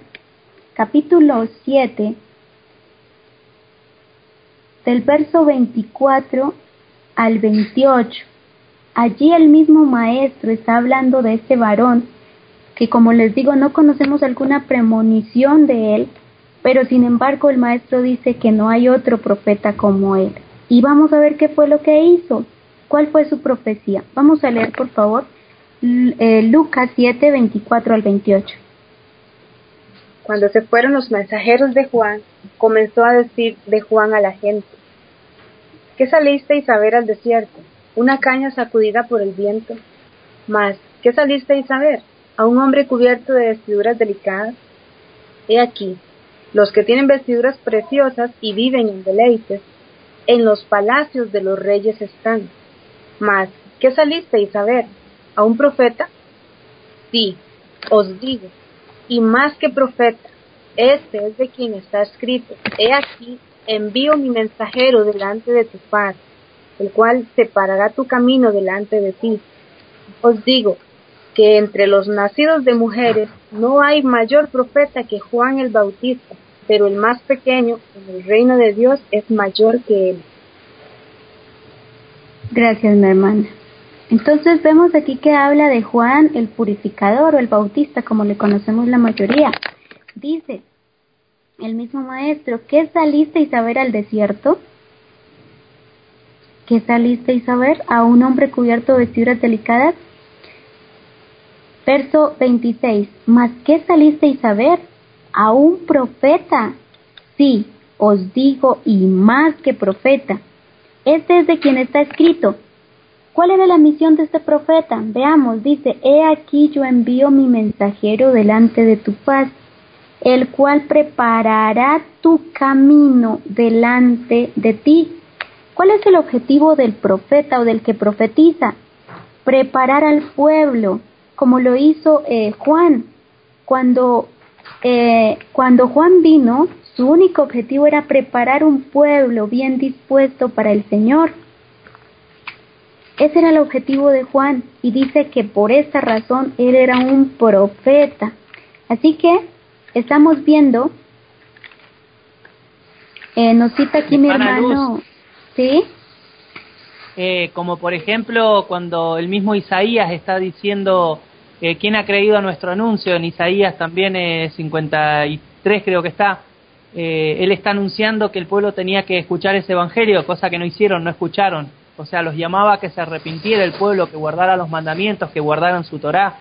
capítulo 7, del verso 24 al 28. Allí el mismo maestro está hablando de este varón que como les digo no conocemos alguna premonición de él, pero sin embargo el maestro dice que no hay otro profeta como él. Y vamos a ver qué fue lo que hizo, cuál fue su profecía. Vamos a leer por favor Lucas 7, 24 al 28. Cuando se fueron los mensajeros de Juan, comenzó a decir de Juan a la gente, ¿qué salisteis a ver al desierto? ¿Una caña sacudida por el viento? Mas, ¿qué salisteis a ver? ¿A un hombre cubierto de vestiduras delicadas? He aquí, los que tienen vestiduras preciosas y viven en deleites, en los palacios de los reyes están. Mas, ¿qué salisteis a ver? ¿A un profeta? Sí, os digo, y más que profeta. Este es de quien está escrito. He aquí, envío mi mensajero delante de tu paz, el cual separará tu camino delante de ti. Os digo que entre los nacidos de mujeres no hay mayor profeta que Juan el Bautista, pero el más pequeño en el reino de Dios es mayor que él. Gracias, mi hermana. Entonces vemos aquí que habla de Juan el purificador o el bautista, como le conocemos la mayoría. Dice el mismo maestro, ¿qué salisteis a ver al desierto? ¿Qué salisteis a ver a un hombre cubierto de vestiduras delicadas? Verso 26, ¿mas qué salisteis a ver? a un profeta. Sí, os digo, y más que profeta. Este es de quien está escrito. ¿Cuál era la misión de este profeta? Veamos, dice, He aquí yo envío mi mensajero delante de tu paz, el cual preparará tu camino delante de ti. ¿Cuál es el objetivo del profeta o del que profetiza? Preparar al pueblo, como lo hizo eh, Juan. Cuando, eh, cuando Juan vino, su único objetivo era preparar un pueblo bien dispuesto para el Señor. Ese era el objetivo de Juan y dice que por esta razón él era un profeta. Así que estamos viendo, eh, nos cita aquí mi hermano, ¿sí? Eh, como por ejemplo cuando el mismo Isaías está diciendo, eh, ¿quién ha creído a nuestro anuncio? En Isaías también es 53 creo que está, eh, él está anunciando que el pueblo tenía que escuchar ese evangelio, cosa que no hicieron, no escucharon o sea, los llamaba a que se arrepintiera el pueblo, que guardara los mandamientos, que guardaran su Torá,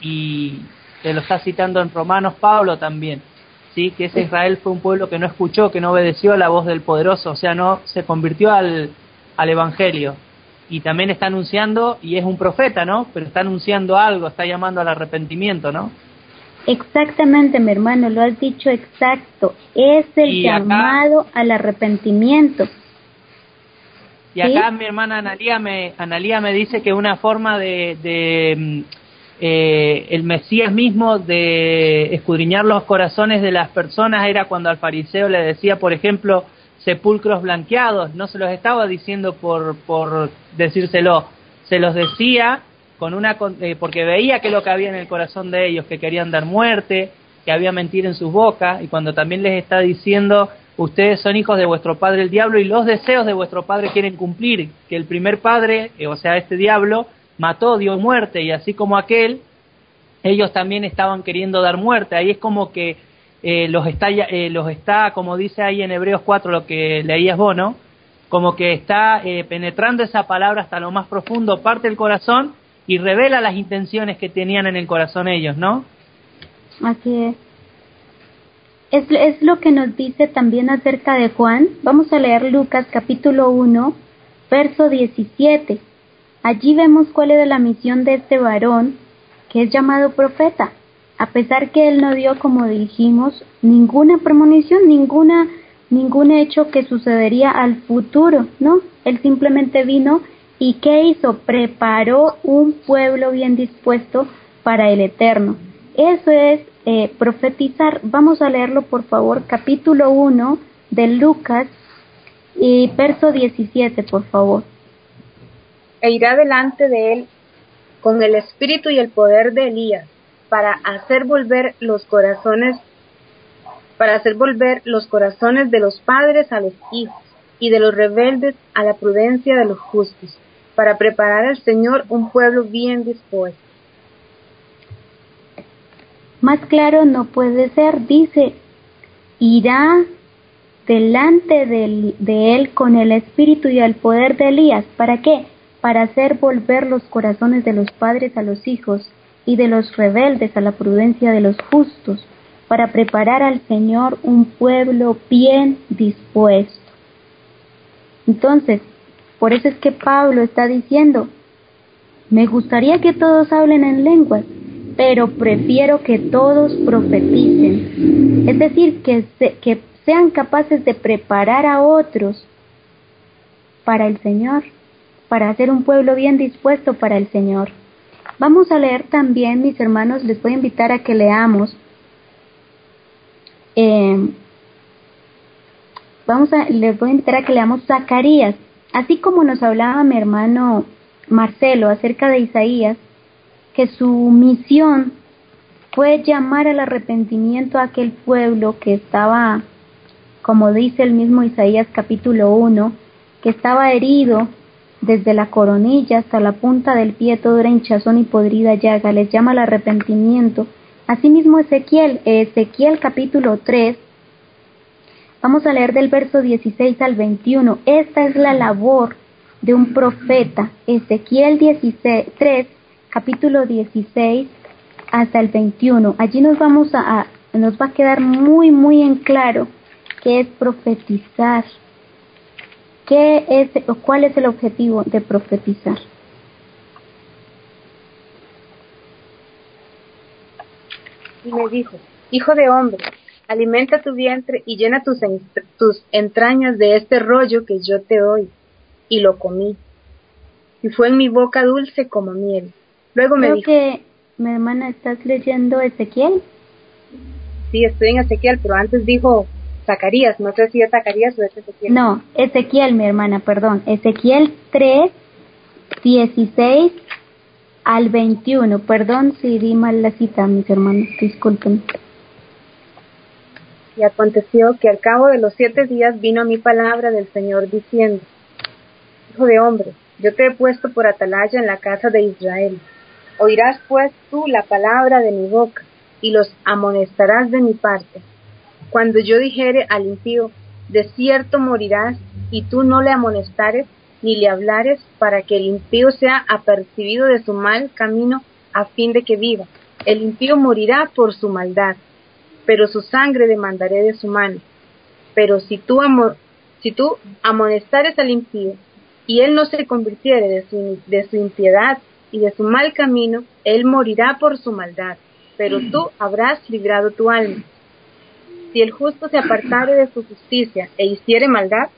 y se lo está citando en Romanos Pablo también, ¿sí? que ese Israel fue un pueblo que no escuchó, que no obedeció a la voz del poderoso, o sea, no se convirtió al, al Evangelio. Y también está anunciando, y es un profeta, ¿no? Pero está anunciando algo, está llamando al arrepentimiento, ¿no? Exactamente, mi hermano, lo has dicho exacto. Es el llamado al arrepentimiento. Y acá mi hermana Analía me, Analía me dice que una forma de, mm, eh, el Mesías mismo de escudriñar los corazones de las personas era cuando al fariseo le decía, por ejemplo, sepulcros blanqueados, no se los estaba diciendo por, por decírselo, se los decía con una eh, porque veía que lo que había en el corazón de ellos, que querían dar muerte, que había mentira en sus bocas, y cuando también les está diciendo ustedes son hijos de vuestro padre el diablo y los deseos de vuestro padre quieren cumplir, que el primer padre, eh, o sea, este diablo, mató, dio muerte, y así como aquel, ellos también estaban queriendo dar muerte. Ahí es como que eh, los, está, eh, los está, como dice ahí en Hebreos 4, lo que leías vos, ¿no? Como que está penetrando esa palabra hasta lo más profundo, parte del corazón y revela las intenciones que tenían en el corazón ellos, ¿no? Así es. Es, lo que nos dice también acerca de Juan. Vamos a leer Lucas capítulo 1, verso 17. Allí vemos cuál era la misión de este varón que es llamado profeta. A pesar que él no dio, como dijimos, ninguna premonición, ninguna, ningún hecho que sucedería al futuro, ¿no? Él simplemente vino y ¿qué hizo? Preparó un pueblo bien dispuesto para el eterno. Eso es eh, profetizar. Vamos a leerlo, por favor, capítulo 1 de Lucas y verso 17, por favor. E irá delante de él con el espíritu y el poder de Elías para hacer volver los corazones para hacer volver los corazones de los padres a los hijos y de los rebeldes a la prudencia de los justos, para preparar al Señor un pueblo bien dispuesto. Más claro no puede ser, dice, irá delante de, él con el espíritu y el poder de Elías. ¿Para qué? Para hacer volver los corazones de los padres a los hijos y de los rebeldes a la prudencia de los justos, para preparar al Señor un pueblo bien dispuesto. Entonces, por eso es que Pablo está diciendo, me gustaría que todos hablen en lenguas, pero prefiero que todos profeticen. Es decir, que, que sean capaces de preparar a otros para el Señor, para hacer un pueblo bien dispuesto para el Señor. Vamos a leer también, mis hermanos, les voy a invitar a que leamos. Eh, vamos a, les voy a invitar a que leamos Zacarías, así como nos hablaba mi hermano Marcelo acerca de Isaías que su misión fue llamar al arrepentimiento a aquel pueblo que estaba, como dice el mismo Isaías capítulo 1, que estaba herido desde la coronilla hasta la punta del pie, todo era hinchazón y podrida llaga, les llama al arrepentimiento. Asimismo Ezequiel, Ezequiel capítulo 3, vamos a leer del verso 16 al 21, esta es la labor de un profeta, Ezequiel 16, 3, capítulo 16 hasta el 21. Allí nos vamos a, nos va a quedar muy, muy en claro qué es profetizar, qué es o cuál es el objetivo de profetizar. Y me dijo, Hijo de hombre, alimenta tu vientre y llena tus, tus entrañas de este rollo que yo te doy. Y lo comí. Y fue en mi boca dulce como miel. Luego me Creo dijo, que, mi hermana, ¿estás leyendo Ezequiel? sí, estoy en Ezequiel, pero antes dijo Zacarías, no sé si es Zacarías o es Ezequiel. No, Ezequiel, mi hermana, perdón. Ezequiel 3, 16 al 21. Perdón si di mal la cita, mis hermanos, disculpen. Y aconteció que al cabo de los siete días vino a mi palabra del Señor diciendo, Hijo de hombre, yo te he puesto por atalaya en la casa de Israel. Oirás pues tú la palabra de mi boca, y los amonestarás de mi parte. Cuando yo dijere al impío, de cierto morirás, y tú no le amonestares, ni le hablares, para que el impío sea apercibido de su mal camino, a fin de que viva. El impío morirá por su maldad, pero su sangre demandaré de su mano. Pero si tú, amo, si tú amonestares al impío, y él no se convirtiere de su, de su impiedad y de su mal camino, él morirá por su maldad, pero tú habrás librado tu alma. Si el justo se apartare de su justicia e hiciere maldad,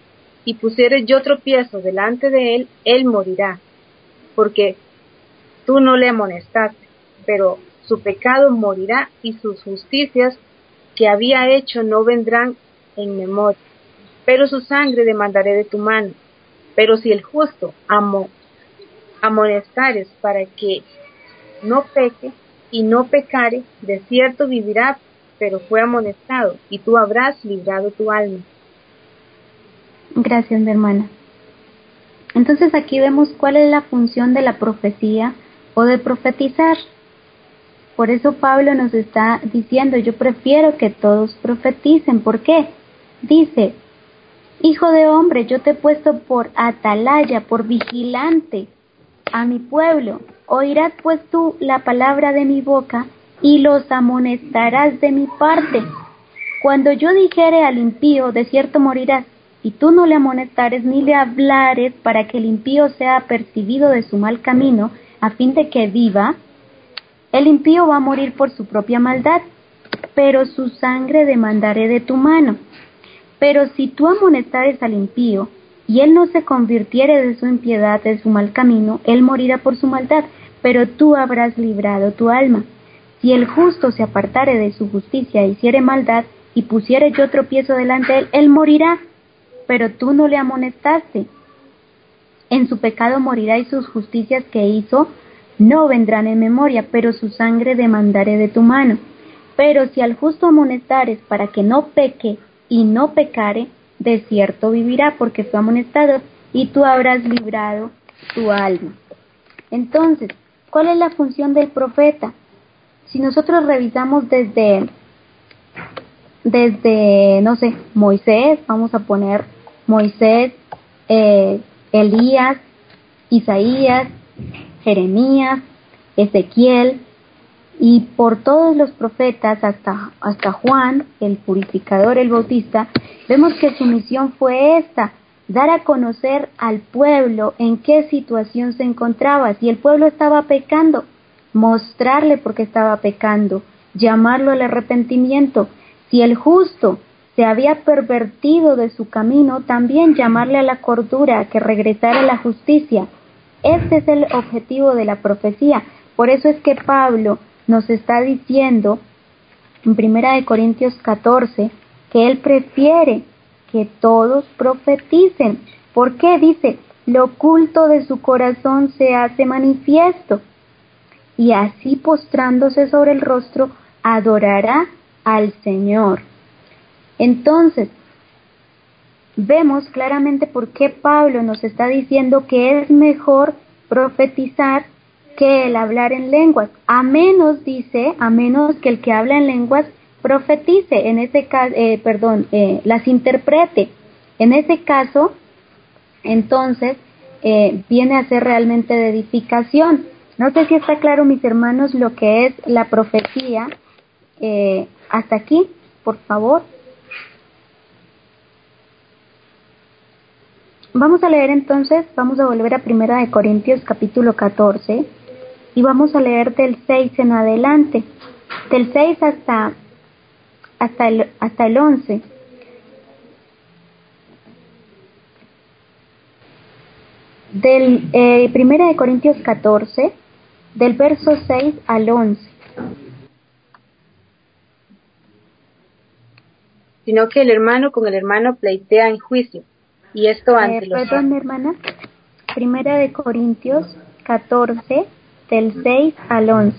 y pusiere yo tropiezo delante de él, él morirá, porque tú no le amonestaste, pero su pecado morirá y sus justicias que había hecho no vendrán en memoria, pero su sangre demandaré de tu mano. Pero si el justo amo, amonestares para que no peque y no pecare, de cierto vivirá, pero fue amonestado, y tú habrás librado tu alma. Gracias, mi hermana. Entonces aquí vemos cuál es la función de la profecía o de profetizar. Por eso Pablo nos está diciendo, yo prefiero que todos profeticen. ¿Por qué? Dice, Hijo de hombre, yo te he puesto por atalaya, por vigilante a mi pueblo. Oirás pues tú la palabra de mi boca y los amonestarás de mi parte. Cuando yo dijere al impío, de cierto morirás, y tú no le amonestares ni le hablares para que el impío sea apercibido de su mal camino, a fin de que viva, el impío va a morir por su propia maldad, pero su sangre demandaré de tu mano. Pero si tú amonestares al impío, y él no se convirtiere de su impiedad, de su mal camino, él morirá por su maldad, pero tú habrás librado tu alma. Si el justo se apartare de su justicia e hiciere maldad, y pusiere yo tropiezo delante de él, él morirá, pero tú no le amonestaste. En su pecado morirá y sus justicias que hizo no vendrán en memoria, pero su sangre demandaré de tu mano. Pero si al justo amonestares para que no peque y no pecare, de cierto vivirá porque fue amonestado y tú habrás librado tu alma. Entonces, ¿cuál es la función del profeta? Si nosotros revisamos desde, desde, no sé, Moisés, vamos a poner Moisés, eh, Elías, Isaías, Jeremías, Ezequiel, y por todos los profetas hasta, hasta Juan, el purificador, el bautista, vemos que su misión fue esta, dar a conocer al pueblo en qué situación se encontraba, si el pueblo estaba pecando, mostrarle por qué estaba pecando, llamarlo al arrepentimiento, si el justo se había pervertido de su camino, también llamarle a la cordura, que regresara a la justicia. Este es el objetivo de la profecía. Por eso es que Pablo nos está diciendo en Primera de Corintios 14 que él prefiere que todos profeticen. ¿Por qué? Dice, lo oculto de su corazón se hace manifiesto. Y así postrándose sobre el rostro, adorará al Señor. Entonces, vemos claramente por qué Pablo nos está diciendo que es mejor profetizar que el hablar en lenguas, a menos, dice, a menos que el que habla en lenguas profetice, en ese caso, eh, perdón, eh, las interprete. En ese caso, entonces, eh, viene a ser realmente de edificación. No sé si está claro, mis hermanos, lo que es la profecía hasta aquí, por favor. Vamos a leer entonces, vamos a volver a Primera de Corintios capítulo 14 y vamos a leer del 6 en adelante, del 6 hasta, hasta, el, hasta el 11. Del eh, Primera de Corintios 14, del verso 6 al 11. Sino que el hermano con el hermano pleitea en juicio y esto eh, ante los... Perdón, hermana. Primera de Corintios 14, del 6 al 11.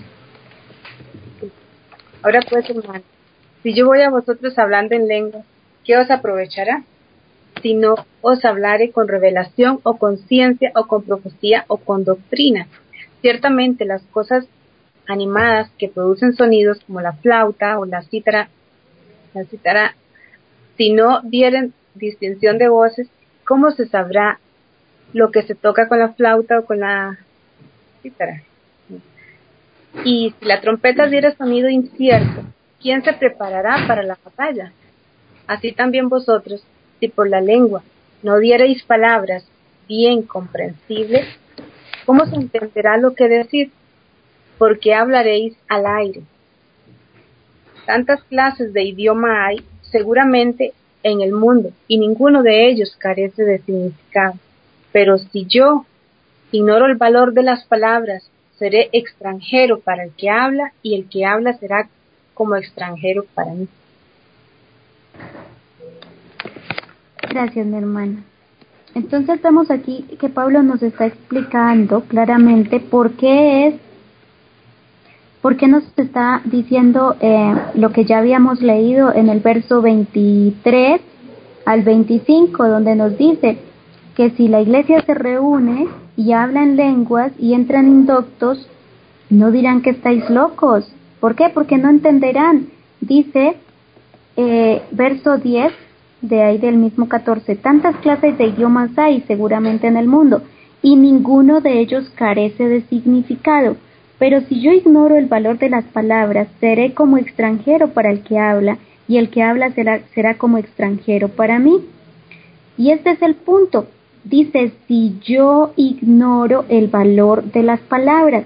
Ahora pues, hermano, si yo voy a vosotros hablando en lengua, ¿qué os aprovechará? Si no os hablare con revelación o con ciencia o con profecía o con doctrina. Ciertamente las cosas animadas que producen sonidos como la flauta o la cítara, la cítara, si no dieren distinción de voces, ¿cómo se sabrá lo que se toca con la flauta o con la cítara? Y si la trompeta diera sonido incierto, ¿quién se preparará para la batalla? Así también vosotros, si por la lengua no diereis palabras bien comprensibles, ¿cómo se entenderá lo que decir? Porque hablaréis al aire. Tantas clases de idioma hay, seguramente en el mundo y ninguno de ellos carece de significado. Pero si yo ignoro el valor de las palabras, seré extranjero para el que habla y el que habla será como extranjero para mí. Gracias, mi hermana. Entonces vemos aquí que Pablo nos está explicando claramente por qué es ¿Por qué nos está diciendo eh, lo que ya habíamos leído en el verso 23 al 25, donde nos dice que si la iglesia se reúne y habla en lenguas y entran indoctos, no dirán que estáis locos. ¿Por qué? Porque no entenderán. Dice eh, verso 10 de ahí del mismo 14, tantas clases de idiomas hay seguramente en el mundo y ninguno de ellos carece de significado pero si yo ignoro el valor de las palabras, seré como extranjero para el que habla, y el que habla será, será como extranjero para mí. Y este es el punto. Dice, si yo ignoro el valor de las palabras.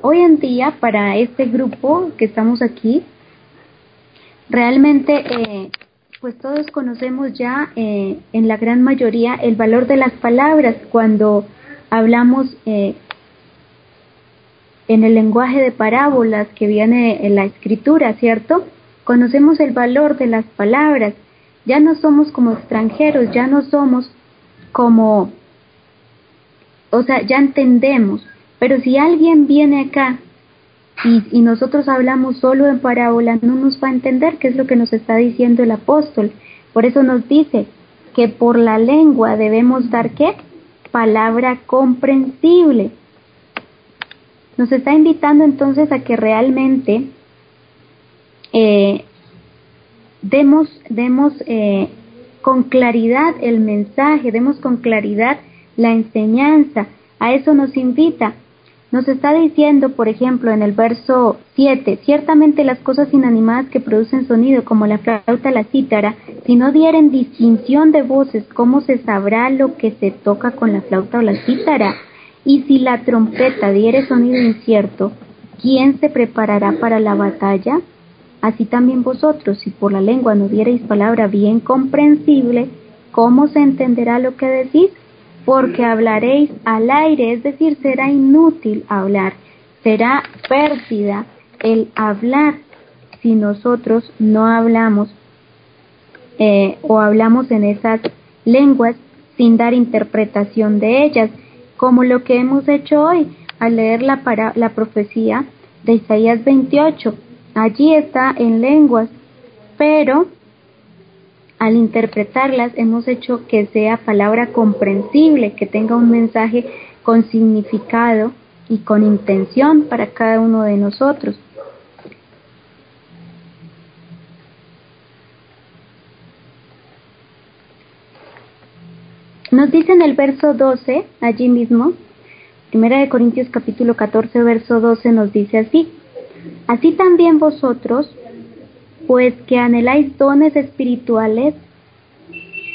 Hoy en día, para este grupo que estamos aquí, realmente, eh, pues todos conocemos ya eh, en la gran mayoría el valor de las palabras cuando hablamos eh, en el lenguaje de parábolas que viene en la escritura, ¿cierto? Conocemos el valor de las palabras, ya no somos como extranjeros, ya no somos como, o sea, ya entendemos, pero si alguien viene acá y, nosotros hablamos solo en parábolas, no nos va a entender qué es lo que nos está diciendo el apóstol. Por eso nos dice que por la lengua debemos dar qué? Palabra comprensible. Nos está invitando entonces a que realmente eh, demos, demos eh, con claridad el mensaje, demos con claridad la enseñanza. A eso nos invita. Nos está diciendo, por ejemplo, en el verso 7, ciertamente las cosas inanimadas que producen sonido, como la flauta, la cítara, si no dieren distinción de voces, ¿cómo se sabrá lo que se toca con la flauta o la cítara? Y si la trompeta diere sonido incierto, ¿quién se preparará para la batalla? Así también vosotros, si por la lengua no diereis palabra bien comprensible, ¿cómo se entenderá lo que decís? Porque hablaréis al aire, es decir, será inútil hablar, será pérdida el hablar si nosotros no hablamos eh, o hablamos en esas lenguas sin dar interpretación de ellas como lo que hemos hecho hoy al leer la, para, la profecía de Isaías 28. Allí está en lenguas, pero al interpretarlas hemos hecho que sea palabra comprensible, que tenga un mensaje con significado y con intención para cada uno de nosotros. Nos dice en el verso 12, allí mismo, Primera de Corintios capítulo 14, verso 12 nos dice así, así también vosotros, pues que anheláis dones espirituales,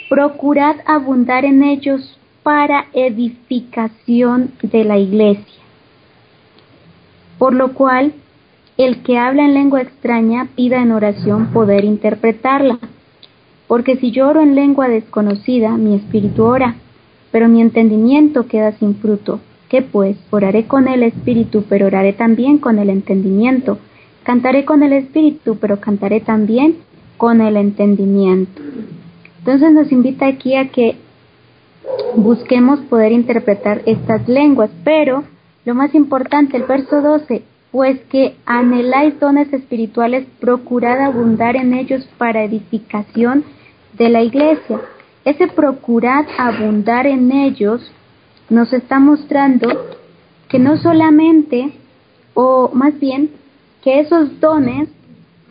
procurad abundar en ellos para edificación de la iglesia. Por lo cual, el que habla en lengua extraña pida en oración poder interpretarla. Porque si yo oro en lengua desconocida, mi espíritu ora, pero mi entendimiento queda sin fruto. ¿Qué pues? Oraré con el espíritu, pero oraré también con el entendimiento. Cantaré con el espíritu, pero cantaré también con el entendimiento. Entonces nos invita aquí a que busquemos poder interpretar estas lenguas, pero lo más importante, el verso 12, pues que anheláis dones espirituales, procurad abundar en ellos para edificación de la iglesia. Ese procurad abundar en ellos nos está mostrando que no solamente, o más bien, que esos dones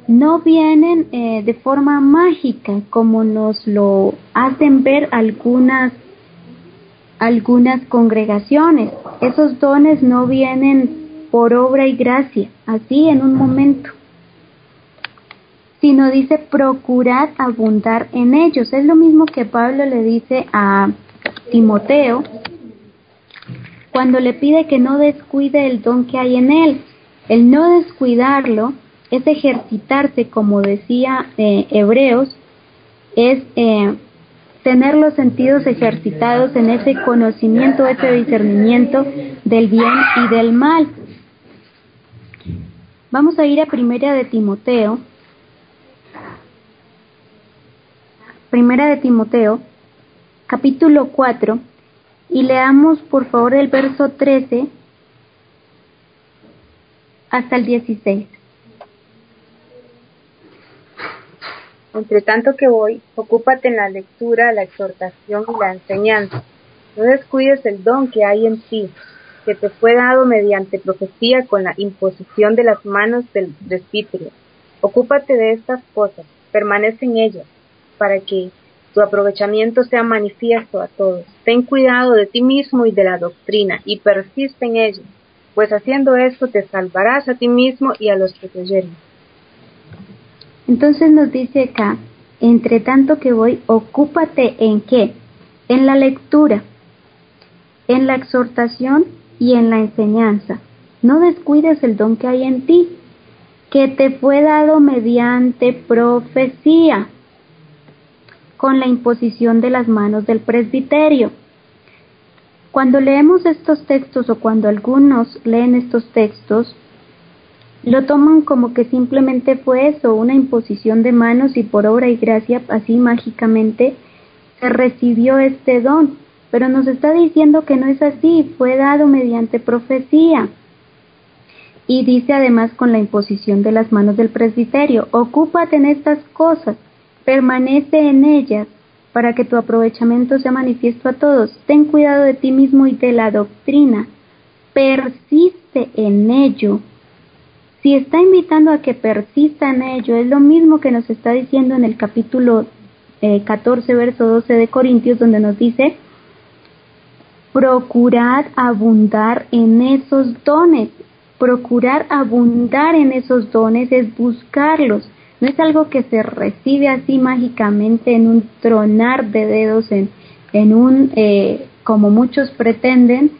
no vienen eh, de forma mágica como nos lo hacen ver algunas algunas congregaciones. Esos dones no vienen por obra y gracia, así en un momento, sino dice procurad abundar en ellos. Es lo mismo que Pablo le dice a Timoteo cuando le pide que no descuide el don que hay en él. El no descuidarlo es ejercitarse, como decía eh, Hebreos, es eh, tener los sentidos ejercitados en ese conocimiento, ese discernimiento del bien y del mal. Vamos a ir a Primera de Timoteo. Primera de Timoteo, capítulo 4, y leamos por favor el verso 13 hasta el 16. Entre tanto que voy, ocúpate en la lectura, la exhortación y la enseñanza. No descuides el don que hay en ti, que te fue dado mediante profecía con la imposición de las manos del presbítero. Ocúpate de estas cosas, permanece en ellas, para que tu aprovechamiento sea manifiesto a todos. Ten cuidado de ti mismo y de la doctrina, y persiste en ello, pues haciendo esto te salvarás a ti mismo y a los que te oyeren. Entonces nos dice acá, entre tanto que voy, ocúpate en qué? En la lectura, en la exhortación y en la enseñanza. No descuides el don que hay en ti, que te fue dado mediante profecía, con la imposición de las manos del presbiterio. Cuando leemos estos textos o cuando algunos leen estos textos, lo toman como que simplemente fue eso, una imposición de manos y por obra y gracia así mágicamente se recibió este don. Pero nos está diciendo que no es así, fue dado mediante profecía. Y dice además con la imposición de las manos del presbiterio, ocúpate en estas cosas, permanece en ellas, para que tu aprovechamiento sea manifiesto a todos. Ten cuidado de ti mismo y de la doctrina, persiste en ello si está invitando a que persista en ello, es lo mismo que nos está diciendo en el capítulo 14, eh, verso 12 de Corintios, donde nos dice, procurad abundar en esos dones. Procurar abundar en esos dones es buscarlos. No es algo que se recibe así mágicamente en un tronar de dedos, en, en un, eh, como muchos pretenden,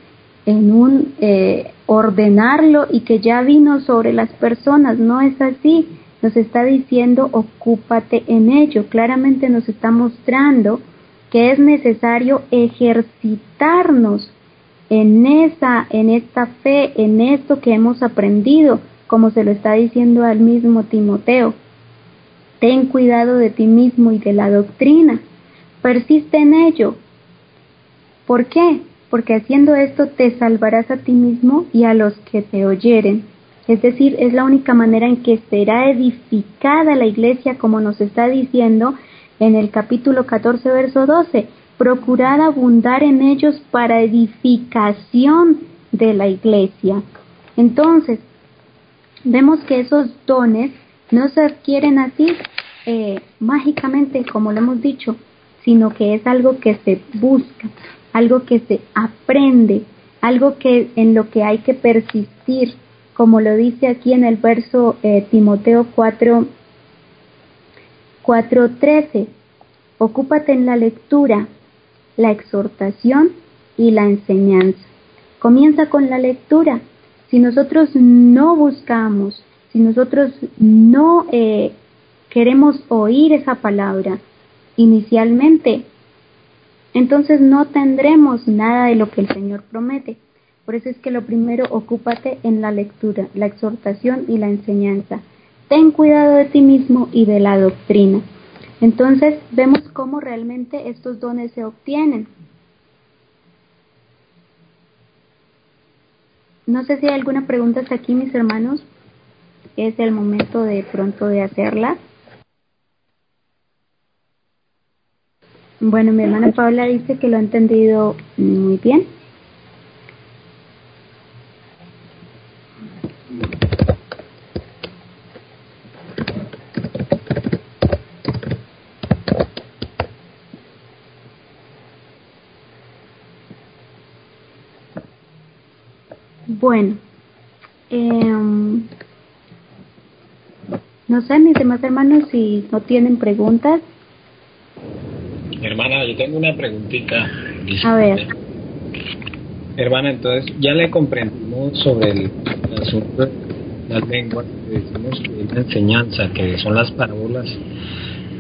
en un eh, ordenarlo y que ya vino sobre las personas. No es así. Nos está diciendo ocúpate en ello. Claramente nos está mostrando que es necesario ejercitarnos en esa, en esta fe, en esto que hemos aprendido, como se lo está diciendo al mismo Timoteo. Ten cuidado de ti mismo y de la doctrina. Persiste en ello. ¿Por qué? porque haciendo esto te salvarás a ti mismo y a los que te oyeren. Es decir, es la única manera en que será edificada la iglesia, como nos está diciendo en el capítulo 14, verso 12. Procurad abundar en ellos para edificación de la iglesia. Entonces, vemos que esos dones no se adquieren así eh, mágicamente, como lo hemos dicho, sino que es algo que se busca algo que se aprende, algo que en lo que hay que persistir, como lo dice aquí en el verso eh, Timoteo 4, 4.13. Ocúpate en la lectura, la exhortación y la enseñanza. Comienza con la lectura. Si nosotros no buscamos, si nosotros no eh, queremos oír esa palabra inicialmente, entonces no tendremos nada de lo que el Señor promete. Por eso es que lo primero, ocúpate en la lectura, la exhortación y la enseñanza. Ten cuidado de ti mismo y de la doctrina. Entonces vemos cómo realmente estos dones se obtienen. No sé si hay alguna pregunta hasta aquí, mis hermanos. Es el momento de pronto de hacerla. Bueno, mi hermana Paula dice que lo ha entendido muy bien. Bueno, em, no sé, mis demás hermanos, si no tienen preguntas. Hermana, yo tengo una preguntita. A ver. Hermana, entonces ya le comprendimos sobre el, asunto de las lenguas, que decimos que es la enseñanza, que son las parábolas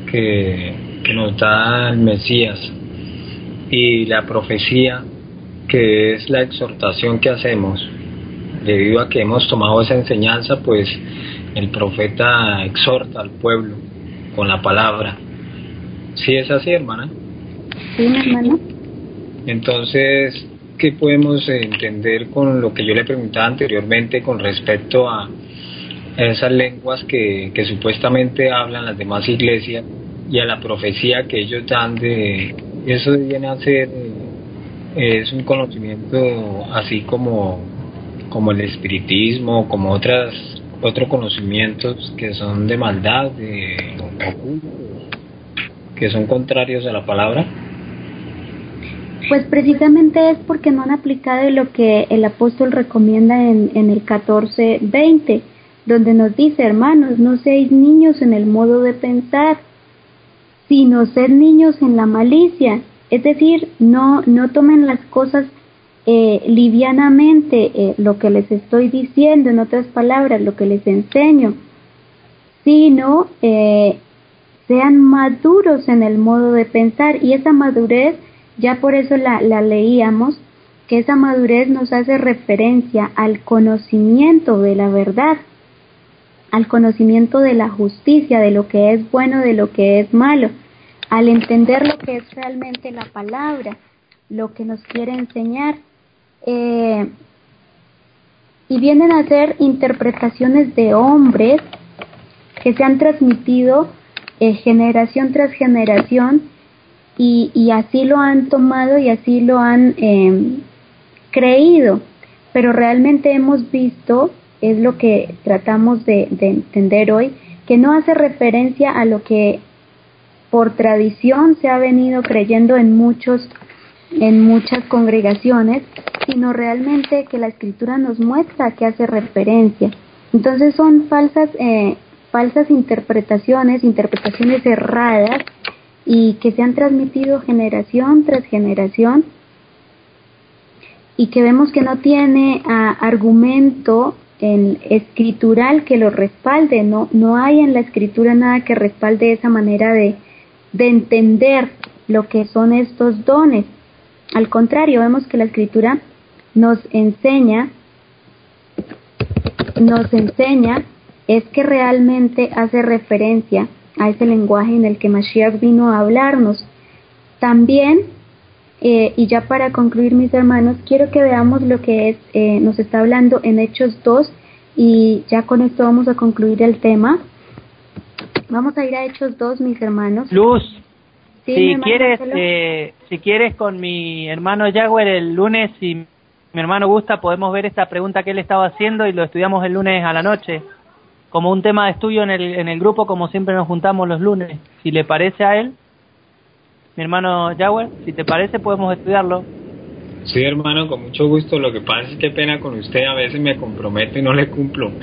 que, que nos da el Mesías y la profecía, que es la exhortación que hacemos debido a que hemos tomado esa enseñanza, pues el profeta exhorta al pueblo con la palabra. ¿Sí es así, hermana? Sí, hermana. Entonces, ¿qué podemos entender con lo que yo le preguntaba anteriormente con respecto a esas lenguas que, que supuestamente hablan las demás iglesias y a la profecía que ellos dan de... Eso viene a ser... es un conocimiento así como como el espiritismo, como otras otros conocimientos que son de maldad, de que son contrarios a la palabra? Pues precisamente es porque no han aplicado lo que el apóstol recomienda en, en el 14:20, donde nos dice, hermanos, no seáis niños en el modo de pensar, sino sed niños en la malicia. Es decir, no, no tomen las cosas eh, livianamente eh, lo que les estoy diciendo, en otras palabras, lo que les enseño, sino eh, sean maduros en el modo de pensar. Y esa madurez, ya por eso la, la leíamos, que esa madurez nos hace referencia al conocimiento de la verdad, al conocimiento de la justicia, de lo que es bueno, de lo que es malo, al entender lo que es realmente la palabra, lo que nos quiere enseñar eh, y vienen a ser interpretaciones de hombres que se han transmitido eh, generación tras generación y, y, así lo han tomado y así lo han em, creído. Pero realmente hemos visto, es lo que tratamos de, de entender hoy, que no hace referencia a lo que por tradición se ha venido creyendo en muchos en muchas congregaciones, sino realmente que la escritura nos muestra que hace referencia. Entonces son falsas, eh, falsas interpretaciones, interpretaciones erradas y que se han transmitido generación tras generación y que vemos que no tiene ah, argumento en escritural que lo respalde, no, no hay en la escritura nada que respalde esa manera de, de entender lo que son estos dones. Al contrario, vemos que la escritura nos enseña, nos enseña es que realmente hace referencia a ese lenguaje en el que Mashiach vino a hablarnos. También, eh, y ya para concluir mis hermanos, quiero que veamos lo que es, eh, nos está hablando en Hechos 2 y ya con esto vamos a concluir el tema. Vamos a ir a Hechos 2, mis hermanos. Luz, si quieres, eh, si quieres con mi hermano Jagger el lunes, si mi hermano gusta, podemos ver esta pregunta que él estaba haciendo y lo estudiamos el lunes a la noche, como un tema de estudio en el, en el grupo, como siempre nos juntamos los lunes. Si le parece a él, mi hermano Jagger, si te parece, podemos estudiarlo. Sí, hermano, con mucho gusto. Lo que pasa es que pena con usted, a veces me comprometo y no le cumplo.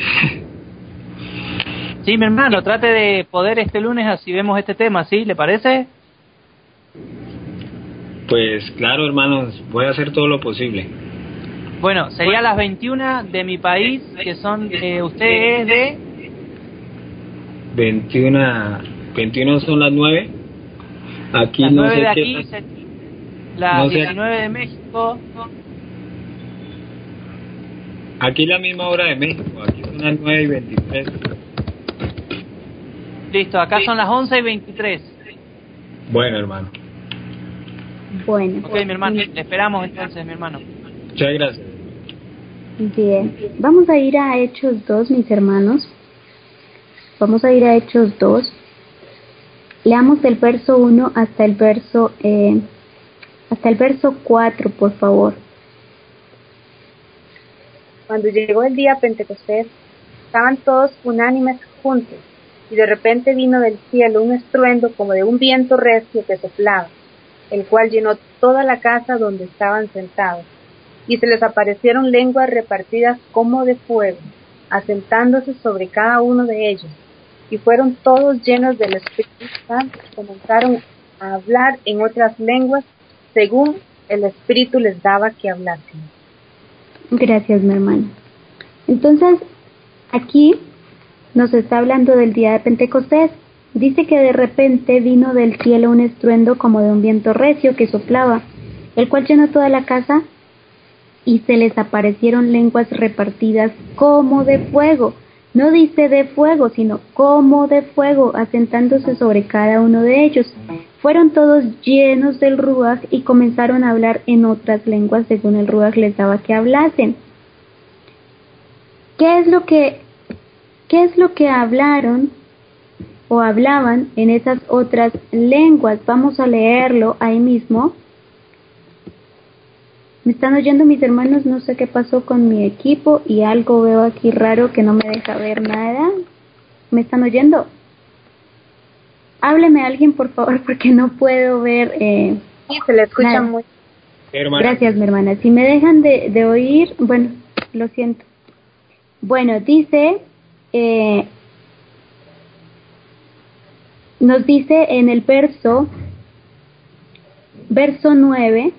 Sí, mi hermano, trate de poder este lunes así vemos este tema, ¿sí? ¿Le parece? Pues claro, hermanos, voy a hacer todo lo posible. Bueno, sería las 21 de mi país, que son, eh, usted es de... 21, 21 son las 9. Aquí las no 9 sé de qué- aquí, se- las no sé- 19 de México. Aquí la misma hora de México, aquí son las 9 y 23. Listo, acá son las 11 y 23. Bueno, hermano, Bueno. Ok, mi hermano, le esperamos entonces, mi hermano. Muchas gracias. Bien, vamos a ir a Hechos 2, mis hermanos. Vamos a ir a Hechos 2. Leamos del verso 1 hasta el verso eh, hasta el verso 4, por favor. Cuando llegó el día Pentecostés, estaban todos unánimes juntos, y de repente vino del cielo un estruendo como de un viento recio que soplaba, el cual llenó toda la casa donde estaban sentados, y se les aparecieron lenguas repartidas como de fuego, asentándose sobre cada uno de ellos, y fueron todos llenos del Espíritu Santo, y comenzaron a hablar en otras lenguas, según el Espíritu les daba que hablasen. Gracias, mi hermano. Entonces, aquí nos está hablando del día de Pentecostés. Dice que de repente vino del cielo un estruendo como de un viento recio que soplaba, el cual llenó toda la casa y se les aparecieron lenguas repartidas como de fuego. No dice de fuego, sino como de fuego, asentándose sobre cada uno de ellos. Fueron todos llenos del ruaj y comenzaron a hablar en otras lenguas según el ruaj les daba que hablasen. ¿Qué es lo que qué es lo que hablaron o hablaban en esas otras lenguas? Vamos a leerlo ahí mismo. ¿Me están oyendo mis hermanos? No sé qué pasó con mi equipo y algo veo aquí raro que no me deja ver nada. ¿Me están oyendo? Hábleme alguien, por favor, porque no puedo ver. Eh... Sí, se le escucha Nada. muy Gracias, mi hermana. Si me dejan de, de oír, bueno, lo siento. Bueno, dice, eh, nos dice en el verso, verso 9,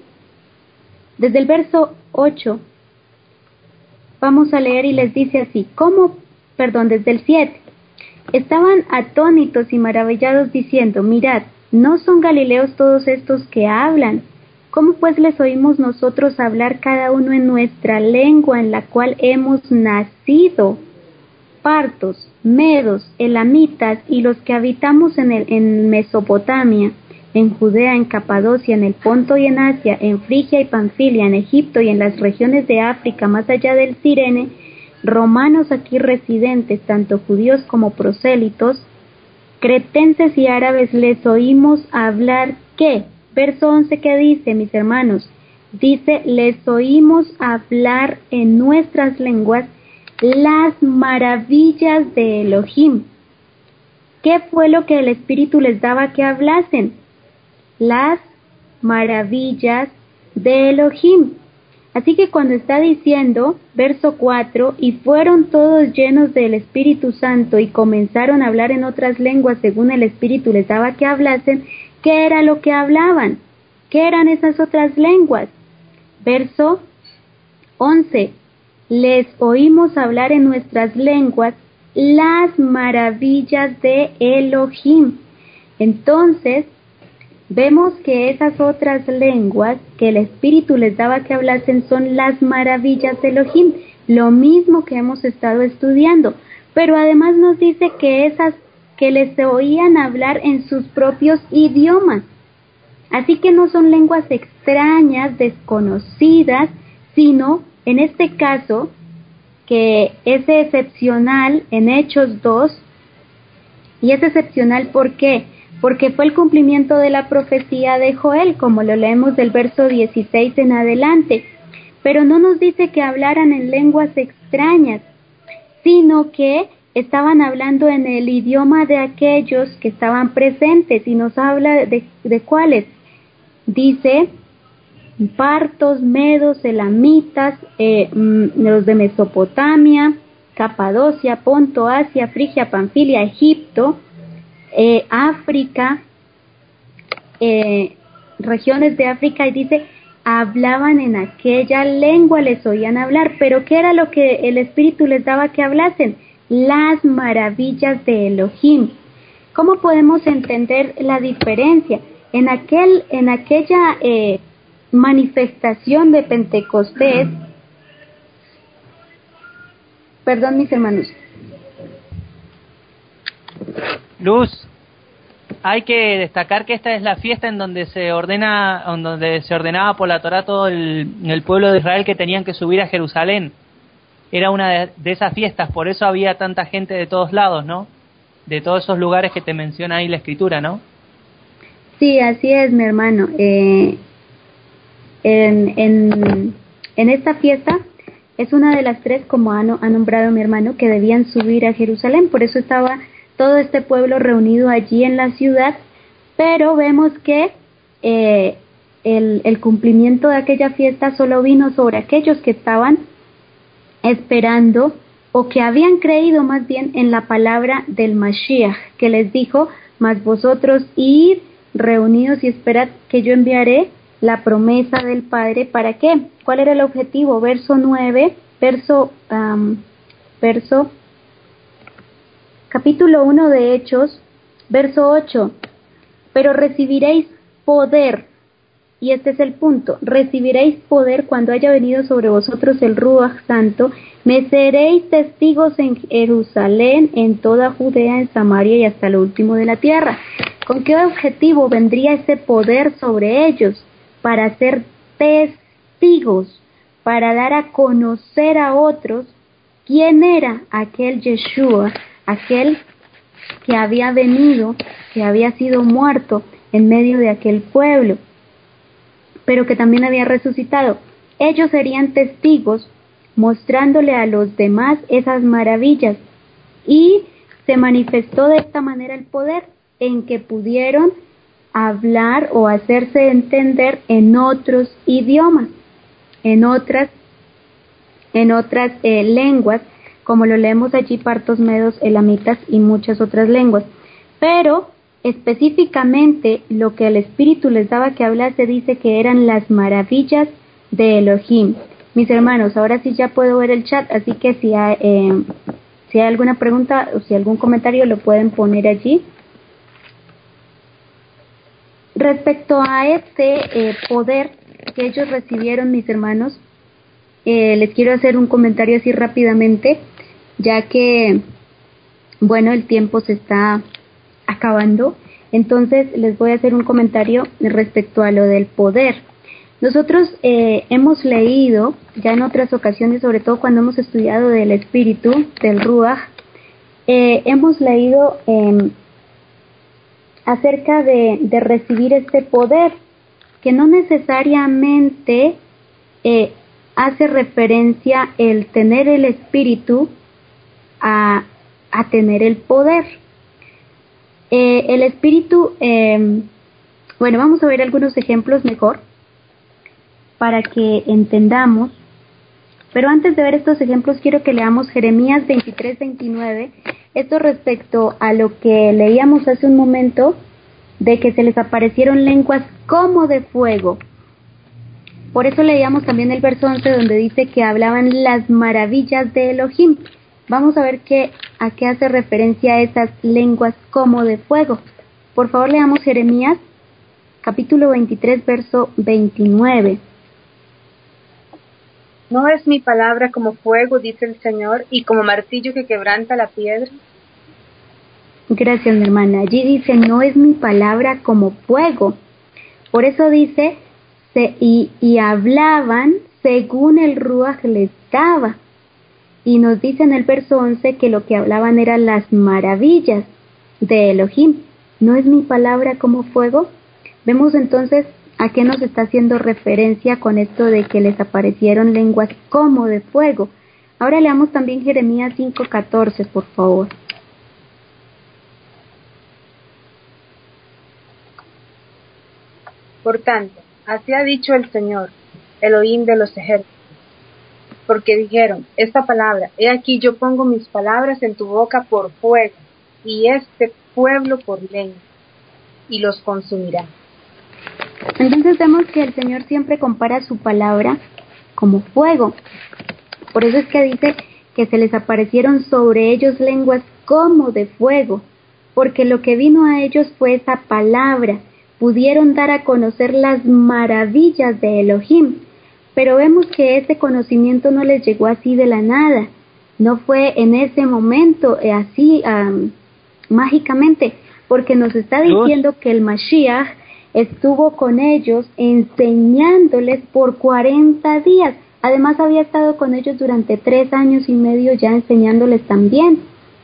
desde el verso 8, vamos a leer y les dice así, ¿cómo? Perdón, desde el 7. Estaban atónitos y maravillados diciendo, mirad, ¿no son galileos todos estos que hablan? ¿Cómo pues les oímos nosotros hablar cada uno en nuestra lengua en la cual hemos nacido? Partos, medos, elamitas y los que habitamos en, el, en Mesopotamia, en Judea, en Capadocia, en el Ponto y en Asia, en Frigia y Panfilia, en Egipto y en las regiones de África más allá del Sirene, romanos aquí residentes, tanto judíos como prosélitos, cretenses y árabes les oímos hablar qué? Verso 11 que dice, mis hermanos, dice, les oímos hablar en nuestras lenguas las maravillas de Elohim. ¿Qué fue lo que el Espíritu les daba que hablasen? Las maravillas de Elohim. Así que cuando está diciendo, verso 4, y fueron todos llenos del Espíritu Santo y comenzaron a hablar en otras lenguas según el Espíritu les daba que hablasen, ¿qué era lo que hablaban? ¿Qué eran esas otras lenguas? Verso 11, les oímos hablar en nuestras lenguas las maravillas de Elohim. Entonces, vemos que esas otras lenguas que el Espíritu les daba que hablasen son las maravillas de Elohim, lo mismo que hemos estado estudiando, pero además nos dice que esas que les oían hablar en sus propios idiomas. Así que no son lenguas extrañas, desconocidas, sino, en este caso, que es excepcional en Hechos 2, y es excepcional ¿por qué? Porque fue el cumplimiento de la profecía de Joel, como lo leemos del verso 16 en adelante. Pero no nos dice que hablaran en lenguas extrañas, sino que estaban hablando en el idioma de aquellos que estaban presentes y nos habla de, de cuáles. Dice partos, medos, elamitas, eh, mm, los de Mesopotamia, Capadocia, Ponto, Asia, Frigia, Panfilia, Egipto, eh, África, eh, regiones de África y dice, hablaban en aquella lengua, les oían hablar, pero ¿qué era lo que el Espíritu les daba que hablasen? Las maravillas de Elohim. ¿Cómo podemos entender la diferencia? En, aquel, en aquella eh, manifestación de Pentecostés, perdón mis hermanos. Luz, hay que destacar que esta es la fiesta en donde se ordena, en donde se ordenaba por la Torah todo el, pueblo de Israel que tenían que subir a Jerusalén. Era una de, esas fiestas, por eso había tanta gente de todos lados, ¿no? De todos esos lugares que te menciona ahí la escritura, ¿no? Sí, así es, mi hermano. Eh, en, en, en, esta fiesta es una de las tres, como ha, ha nombrado mi hermano, que debían subir a Jerusalén. Por eso estaba todo este pueblo reunido allí en la ciudad, pero vemos que eh, el, cumplimiento de aquella fiesta solo vino sobre aquellos que estaban esperando o que habían creído más bien en la palabra del Mashiach, que les dijo, mas vosotros id reunidos y esperad que yo enviaré la promesa del Padre. ¿Para qué? ¿Cuál era el objetivo? Verso 9, verso, verso capítulo 1 de Hechos, verso 8, pero recibiréis poder, y este es el punto, recibiréis poder cuando haya venido sobre vosotros el Ruach Santo, me seréis testigos en Jerusalén, en toda Judea, en Samaria y hasta lo último de la tierra. ¿Con qué objetivo vendría ese poder sobre ellos? Para ser testigos, para dar a conocer a otros quién era aquel Yeshua aquel que había venido, que había sido muerto en medio de aquel pueblo, pero que también había resucitado. Ellos serían testigos mostrándole a los demás esas maravillas y se manifestó de esta manera el poder en que pudieron hablar o hacerse entender en otros idiomas, en otras, en otras eh, lenguas como lo leemos allí partos, medos, elamitas y muchas otras lenguas. Pero específicamente lo que el Espíritu les daba que hablase dice que eran las maravillas de Elohim. Mis hermanos, ahora sí ya puedo ver el chat, así que si hay, eh, si hay alguna pregunta o si algún comentario lo pueden poner allí. Respecto a este eh, poder que ellos recibieron, mis hermanos, eh, les quiero hacer un comentario así rápidamente ya que, bueno, el tiempo se está acabando. Entonces les voy a hacer un comentario respecto a lo del poder. Nosotros eh, hemos leído ya en otras ocasiones, sobre todo cuando hemos estudiado del espíritu, del Ruach, eh, hemos leído em, acerca de, de, recibir este poder, que no necesariamente eh, hace referencia el tener el espíritu a, tener el poder. Eh, el espíritu, em, bueno, vamos a ver algunos ejemplos mejor para que entendamos. Pero antes de ver estos ejemplos, quiero que leamos Jeremías 23-29. Esto respecto a lo que leíamos hace un momento, de que se les aparecieron lenguas como de fuego. Por eso leíamos también el verso 11 donde dice que hablaban las maravillas de Elohim. Vamos a ver qué, a qué hace referencia esas lenguas como de fuego. Por favor, leamos Jeremías capítulo 23, verso 29. ¿No es mi palabra como fuego, dice el Señor, y como martillo que quebranta la piedra? Gracias, mi hermana. Allí dice, no es mi palabra como fuego. Por eso dice, se, y, y hablaban según el Ruach les daba y nos dice en el verso 11 que lo que hablaban eran las maravillas de Elohim. ¿No es mi palabra como fuego? Vemos entonces a qué nos está haciendo referencia con esto de que les aparecieron lenguas como de fuego. Ahora leamos también Jeremías 5:14, por favor. Por tanto, así ha dicho el Señor, Elohim de los ejércitos porque dijeron esta palabra, he aquí yo pongo mis palabras en tu boca por fuego, y este pueblo por ley, y los consumirá. Entonces vemos que el Señor siempre compara su palabra como fuego. Por eso es que dice que se les aparecieron sobre ellos lenguas como de fuego, porque lo que vino a ellos fue esa palabra. Pudieron dar a conocer las maravillas de Elohim, pero vemos que ese conocimiento no les llegó así de la nada, no fue en ese momento eh, así mágicamente, porque nos está diciendo que el Mashiach estuvo con ellos enseñándoles por 40 días. Además había estado con ellos durante tres años y medio ya enseñándoles también.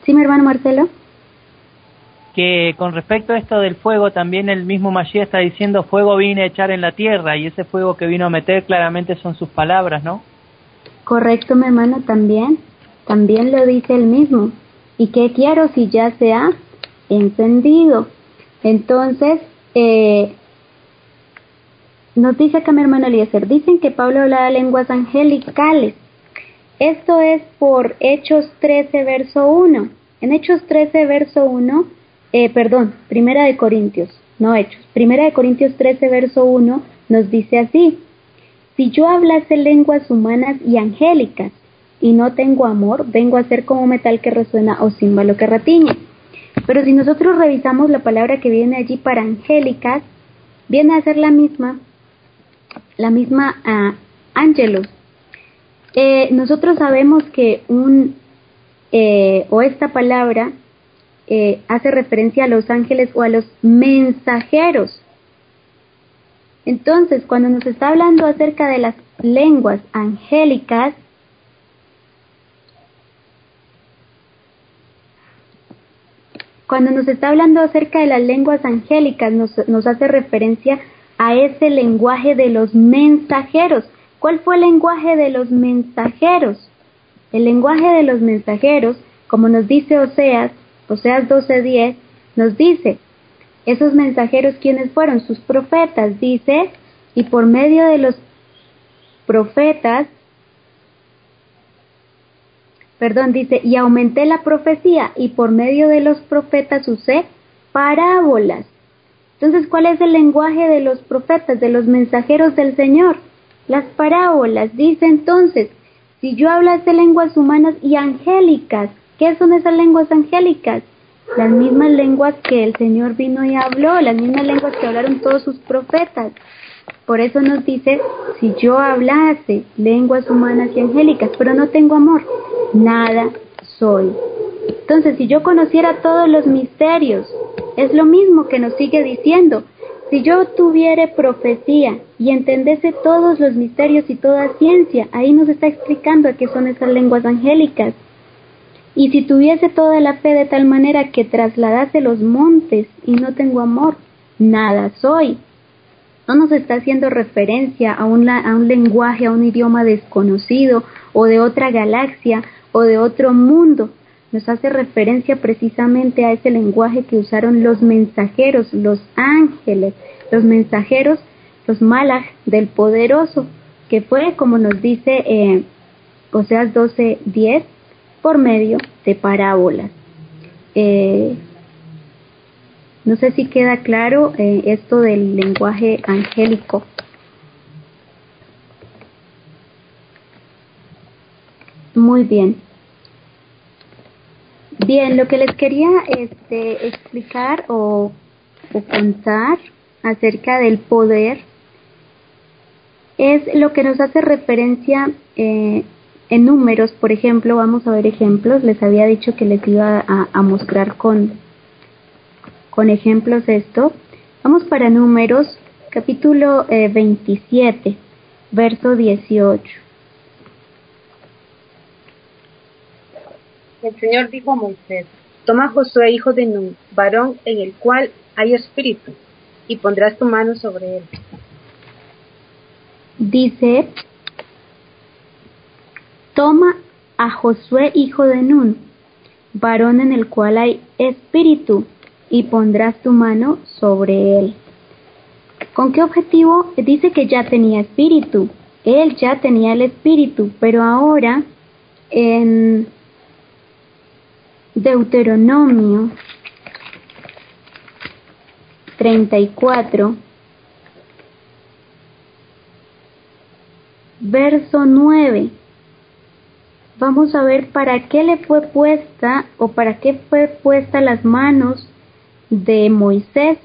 ¿Sí, mi hermano Marcelo? Que con respecto a esto del fuego, también el mismo Mashiach está diciendo fuego vine a echar en la tierra y ese fuego que vino a meter claramente son sus palabras, ¿no? Correcto, mi hermano, también, también lo dice el mismo. ¿Y qué quiero si ya se ha encendido? Entonces, eh, nos dice acá mi hermano Eliezer, dicen que Pablo hablaba lenguas angelicales. Esto es por Hechos 13, verso 1. En Hechos 13, verso 1 eh, perdón, Primera de Corintios, no Hechos, Primera de Corintios 13, verso 1 nos dice así, si yo hablase lenguas humanas y angélicas y no tengo amor, vengo a ser como metal que resuena o címbalo que ratiñe. Pero si nosotros revisamos la palabra que viene allí para angélicas, viene a ser la misma, la misma uh, ángelos. Eh, nosotros sabemos que un, eh, o esta palabra eh, hace referencia a los ángeles o a los mensajeros. Entonces, cuando nos está hablando acerca de las lenguas angélicas, cuando nos está hablando acerca de las lenguas angélicas, nos, nos hace referencia a ese lenguaje de los mensajeros. ¿Cuál fue el lenguaje de los mensajeros? El lenguaje de los mensajeros, como nos dice Oseas, Oseas 12:10 nos dice, esos mensajeros quienes fueron sus profetas, dice, y por medio de los profetas, perdón, dice, y aumenté la profecía y por medio de los profetas usé parábolas. Entonces, ¿cuál es el lenguaje de los profetas, de los mensajeros del Señor? Las parábolas. Dice entonces, si yo hablase lenguas humanas y angélicas, ¿Qué son esas lenguas angélicas? Las mismas lenguas que el Señor vino y habló, las mismas lenguas que hablaron todos sus profetas. Por eso nos dice, si yo hablase lenguas humanas y angélicas, pero no tengo amor, nada soy. Entonces, si yo conociera todos los misterios, es lo mismo que nos sigue diciendo. Si yo tuviere profecía y entendese todos los misterios y toda ciencia, ahí nos está explicando qué son esas lenguas angélicas. Y si tuviese toda la fe de tal manera que trasladase los montes y no tengo amor, nada soy. No nos está haciendo referencia a un, a un lenguaje, a un idioma desconocido o de otra galaxia o de otro mundo. Nos hace referencia precisamente a ese lenguaje que usaron los mensajeros, los ángeles, los mensajeros, los malach del poderoso, que fue como nos dice eh, Oseas 12:10, por medio de parábolas. Eh, no sé si queda claro eh, esto del lenguaje angélico. Muy bien. Bien, lo que les quería este, explicar o, contar acerca del poder es lo que nos hace referencia eh, en números, por ejemplo, vamos a ver ejemplos. Les había dicho que les iba a, mostrar con, con ejemplos esto. Vamos para números, capítulo 27, eh, verso 18. El Señor dijo a Moisés, toma Josué, hijo de Nun, varón en el cual hay espíritu, y pondrás tu mano sobre él. Dice Toma a Josué hijo de Nun, varón en el cual hay espíritu, y pondrás tu mano sobre él. ¿Con qué objetivo? Dice que ya tenía espíritu. él ya tenía el espíritu, pero ahora en Deuteronomio 34, verso 9. Vamos a ver para qué le fue puesta o para qué fue puesta las manos de Moisés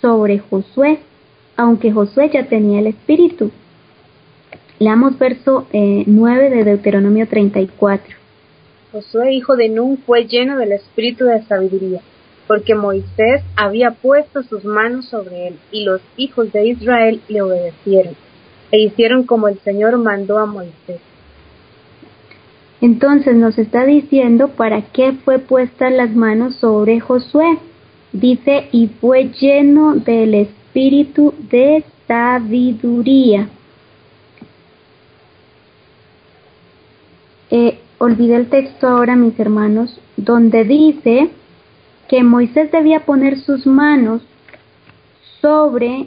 sobre Josué, aunque Josué ya tenía el espíritu. Leamos verso 9 eh, de Deuteronomio 34. Josué, hijo de Nun, fue lleno del espíritu de sabiduría, porque Moisés había puesto sus manos sobre él, y los hijos de Israel le obedecieron, e hicieron como el Señor mandó a Moisés. Entonces nos está diciendo para qué fue puesta las manos sobre Josué. Dice, y fue lleno del espíritu de sabiduría. Eh, olvidé el texto ahora, mis hermanos, donde dice que Moisés debía poner sus manos sobre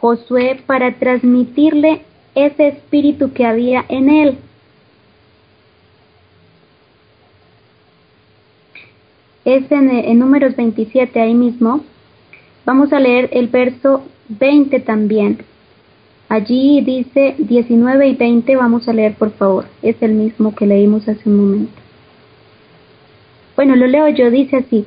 Josué para transmitirle ese espíritu que había en él. Es en, números 27 ahí mismo. Vamos a leer el verso 20 también. Allí dice 19 y 20, vamos a leer por favor, es el mismo que leímos hace un momento. Bueno, lo leo yo, dice así.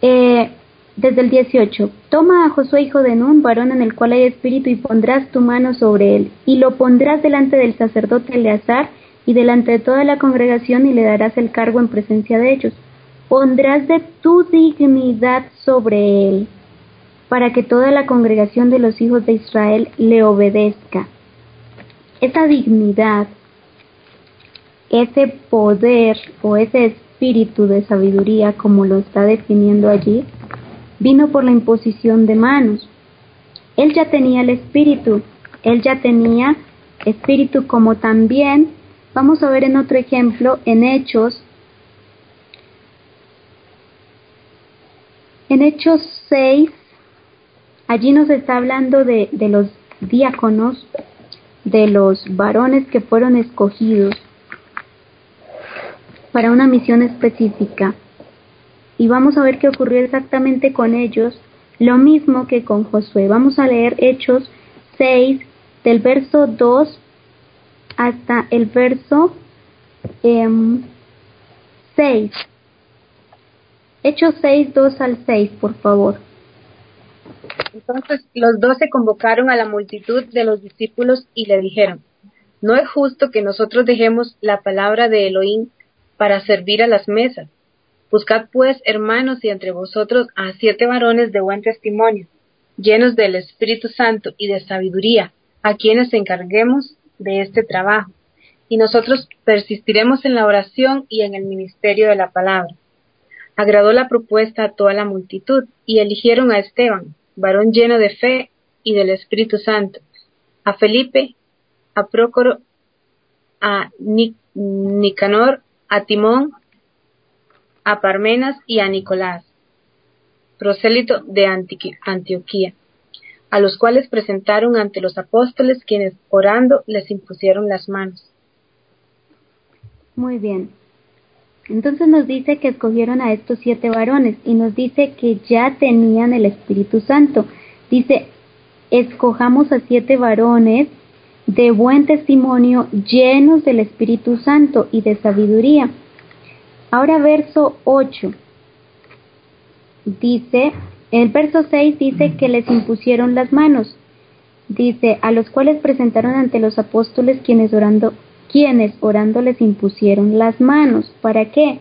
Eh, desde el 18, toma a Josué hijo de Nun, varón en el cual hay espíritu, y pondrás tu mano sobre él, y lo pondrás delante del sacerdote Eleazar y delante de toda la congregación, y le darás el cargo en presencia de ellos. Pondrás de tu dignidad sobre él, para que toda la congregación de los hijos de Israel le obedezca. Esa dignidad, ese poder o ese espíritu de sabiduría, como lo está definiendo allí, vino por la imposición de manos. Él ya tenía el espíritu, él ya tenía espíritu como también, vamos a ver en otro ejemplo, en Hechos, en Hechos 6, Allí nos está hablando de, de los diáconos, de los varones que fueron escogidos para una misión específica. Y vamos a ver qué ocurrió exactamente con ellos, lo mismo que con Josué. Vamos a leer Hechos 6 del verso 2 hasta el verso 6. Em, Hechos 6, 2 al 6, por favor. Entonces los doce convocaron a la multitud de los discípulos y le dijeron, No es justo que nosotros dejemos la palabra de Elohim para servir a las mesas. Buscad pues, hermanos, y entre vosotros a siete varones de buen testimonio, llenos del Espíritu Santo y de sabiduría, a quienes encarguemos de este trabajo. Y nosotros persistiremos en la oración y en el ministerio de la palabra. Agradó la propuesta a toda la multitud y eligieron a Esteban, varón lleno de fe y del Espíritu Santo, a Felipe, a Prócoro, a Nicanor, a Timón, a Parmenas y a Nicolás, prosélito de Antioquía, a los cuales presentaron ante los apóstoles quienes orando les impusieron las manos. Muy bien. Entonces nos dice que escogieron a estos siete varones y nos dice que ya tenían el Espíritu Santo. Dice, escojamos a siete varones de buen testimonio, llenos del Espíritu Santo y de sabiduría. Ahora verso 8. Dice, el verso 6 dice que les impusieron las manos. Dice, a los cuales presentaron ante los apóstoles quienes orando quienes orando les impusieron las manos. ¿Para qué?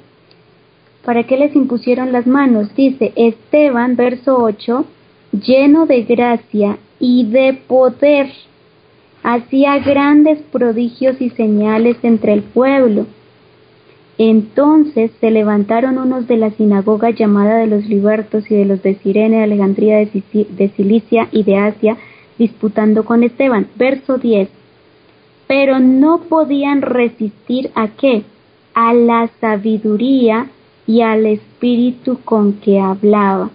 ¿Para qué les impusieron las manos? Dice Esteban, verso 8, lleno de gracia y de poder, hacía grandes prodigios y señales entre el pueblo. Entonces se levantaron unos de la sinagoga llamada de los libertos y de los de Sirene, de Alejandría, de Cilicia y de Asia, disputando con Esteban. Verso 10 pero no podían resistir a qué? A la sabiduría y al espíritu con que hablaba.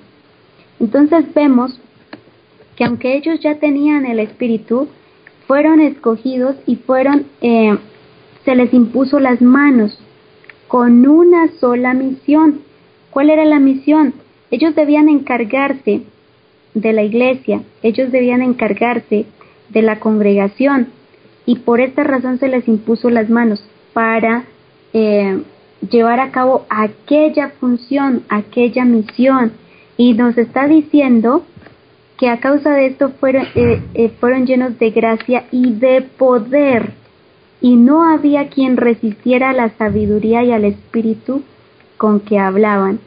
Entonces vemos que aunque ellos ya tenían el espíritu, fueron escogidos y fueron, eh, se les impuso las manos con una sola misión. ¿Cuál era la misión? Ellos debían encargarse de la iglesia, ellos debían encargarse de la congregación y por esta razón se les impuso las manos para eh, llevar a cabo aquella función, aquella misión. Y nos está diciendo que a causa de esto eh, eh, fueron llenos de gracia y de poder, y no había quien resistiera a la sabiduría y al espíritu con que hablaban.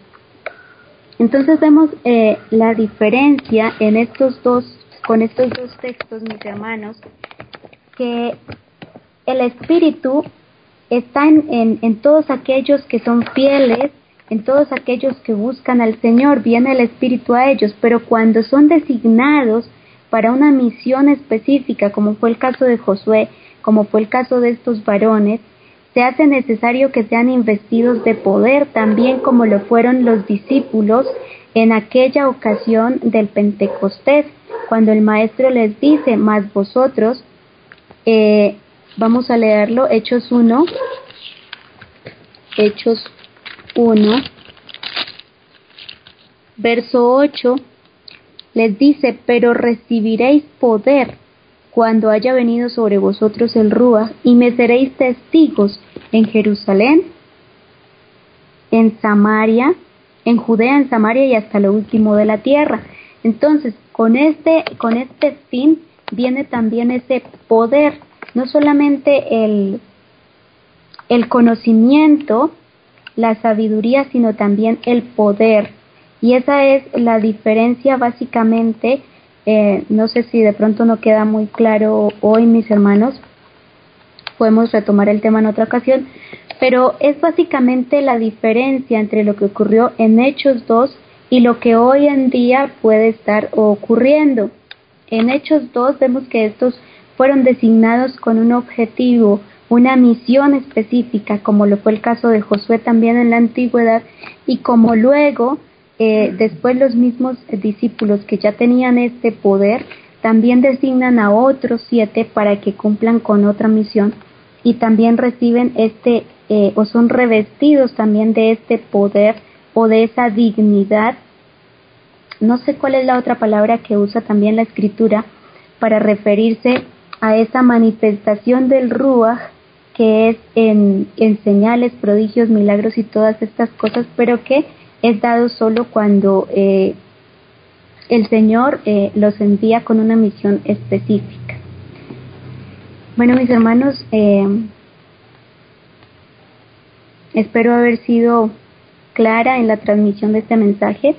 Entonces vemos eh, la diferencia en estos dos, con estos dos textos, mis hermanos, que el espíritu está en, en todos aquellos que son fieles en todos aquellos que buscan al Señor, viene el Espíritu a ellos, pero cuando son designados para una misión específica, como fue el caso de Josué, como fue el caso de estos varones, se hace necesario que sean investidos de poder, también como lo fueron los discípulos en aquella ocasión del Pentecostés, cuando el Maestro les dice, más vosotros, eh, vamos a leerlo, Hechos 1, Hechos 1, verso 8, les dice, pero recibiréis poder cuando haya venido sobre vosotros el Rúa, y me seréis testigos en Jerusalén, en Samaria, en Judea, en Samaria y hasta lo último de la tierra. Entonces, con este, con este fin viene también ese poder, no solamente el, el conocimiento, la sabiduría, sino también el poder. Y esa es la diferencia básicamente, eh, no sé si de pronto no queda muy claro hoy, mis hermanos, podemos retomar el tema en otra ocasión, pero es básicamente la diferencia entre lo que ocurrió en Hechos 2 y lo que hoy en día puede estar ocurriendo. En Hechos 2 vemos que estos fueron designados con un objetivo, una misión específica, como lo fue el caso de Josué también en la antigüedad, y como luego, eh, después los mismos discípulos que ya tenían este poder, también designan a otros siete para que cumplan con otra misión y también reciben este eh, o son revestidos también de este poder o de esa dignidad. No sé cuál es la otra palabra que usa también la escritura para referirse a esa manifestación del Ruach que es en, señales, prodigios, milagros y todas estas cosas, pero que es dado solo cuando eh, el Señor eh, los envía con una misión específica. Bueno, mis hermanos, eh, espero haber sido clara en la transmisión de este mensaje.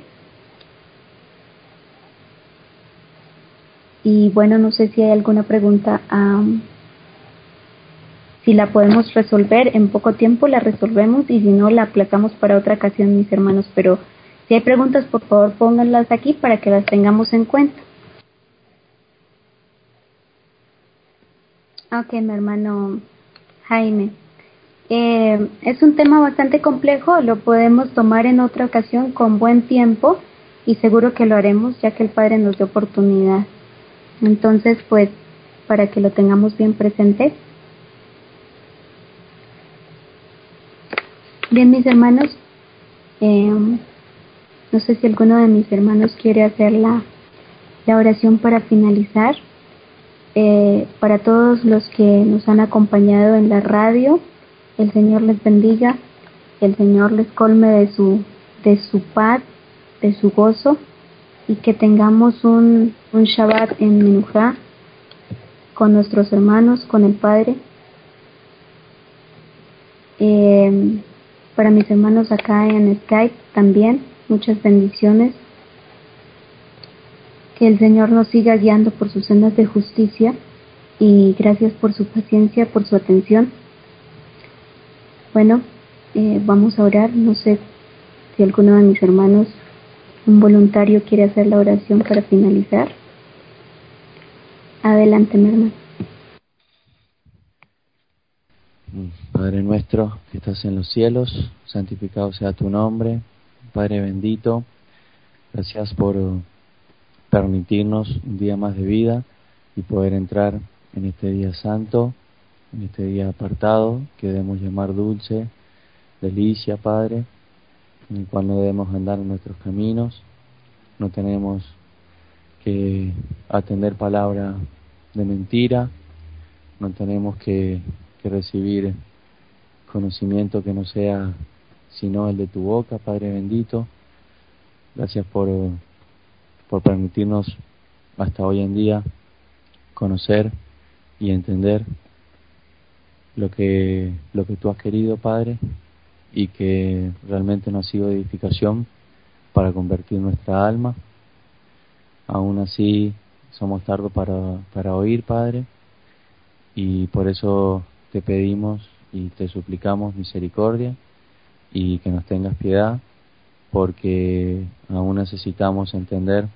Y bueno, no sé si hay alguna pregunta. Si la podemos resolver en poco tiempo, la resolvemos y si no, la aplazamos para otra ocasión, mis hermanos. Pero si hay preguntas, por favor, pónganlas aquí para que las tengamos en cuenta. Ok, mi hermano Jaime. Eh, es un tema bastante complejo, lo podemos tomar en otra ocasión con buen tiempo y seguro que lo haremos ya que el Padre nos dio oportunidad. Entonces, pues, para que lo tengamos bien presente, Bien, mis hermanos, eh, no sé si alguno de mis hermanos quiere hacer la, la oración para finalizar. Eh, para todos los que nos han acompañado en la radio, el Señor les bendiga, el Señor les colme de su, de su paz, de su gozo y que tengamos un, un Shabbat en Menujá con nuestros hermanos, con el Padre. Eh, para mis hermanos acá en Skype también, muchas bendiciones. Que el Señor nos siga guiando por sus sendas de justicia y gracias por su paciencia, por su atención. Bueno, eh, vamos a orar. No sé si alguno de mis hermanos, un voluntario, quiere hacer la oración para finalizar. Adelante, mi hermano. Padre nuestro que estás en los cielos, santificado sea tu nombre. Padre bendito, gracias por permitirnos un día más de vida y poder entrar en este día santo, en este día apartado, que debemos llamar dulce, delicia, Padre, en el cual no debemos andar en nuestros caminos, no tenemos que atender palabra de mentira, no tenemos que, que recibir conocimiento que no sea sino el de tu boca, Padre bendito. Gracias por, por permitirnos hasta hoy en día conocer y entender lo que, lo que tú has querido, Padre, y que realmente no ha sido edificación para convertir nuestra alma. Aún así, somos tardos para, para oír, Padre, y por eso te pedimos y te suplicamos misericordia y que nos tengas piedad, porque aún necesitamos entender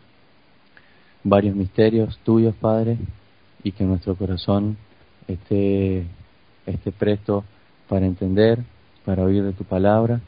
varios misterios tuyos, Padre, y que nuestro corazón esté, esté presto para entender, para oír de tu palabra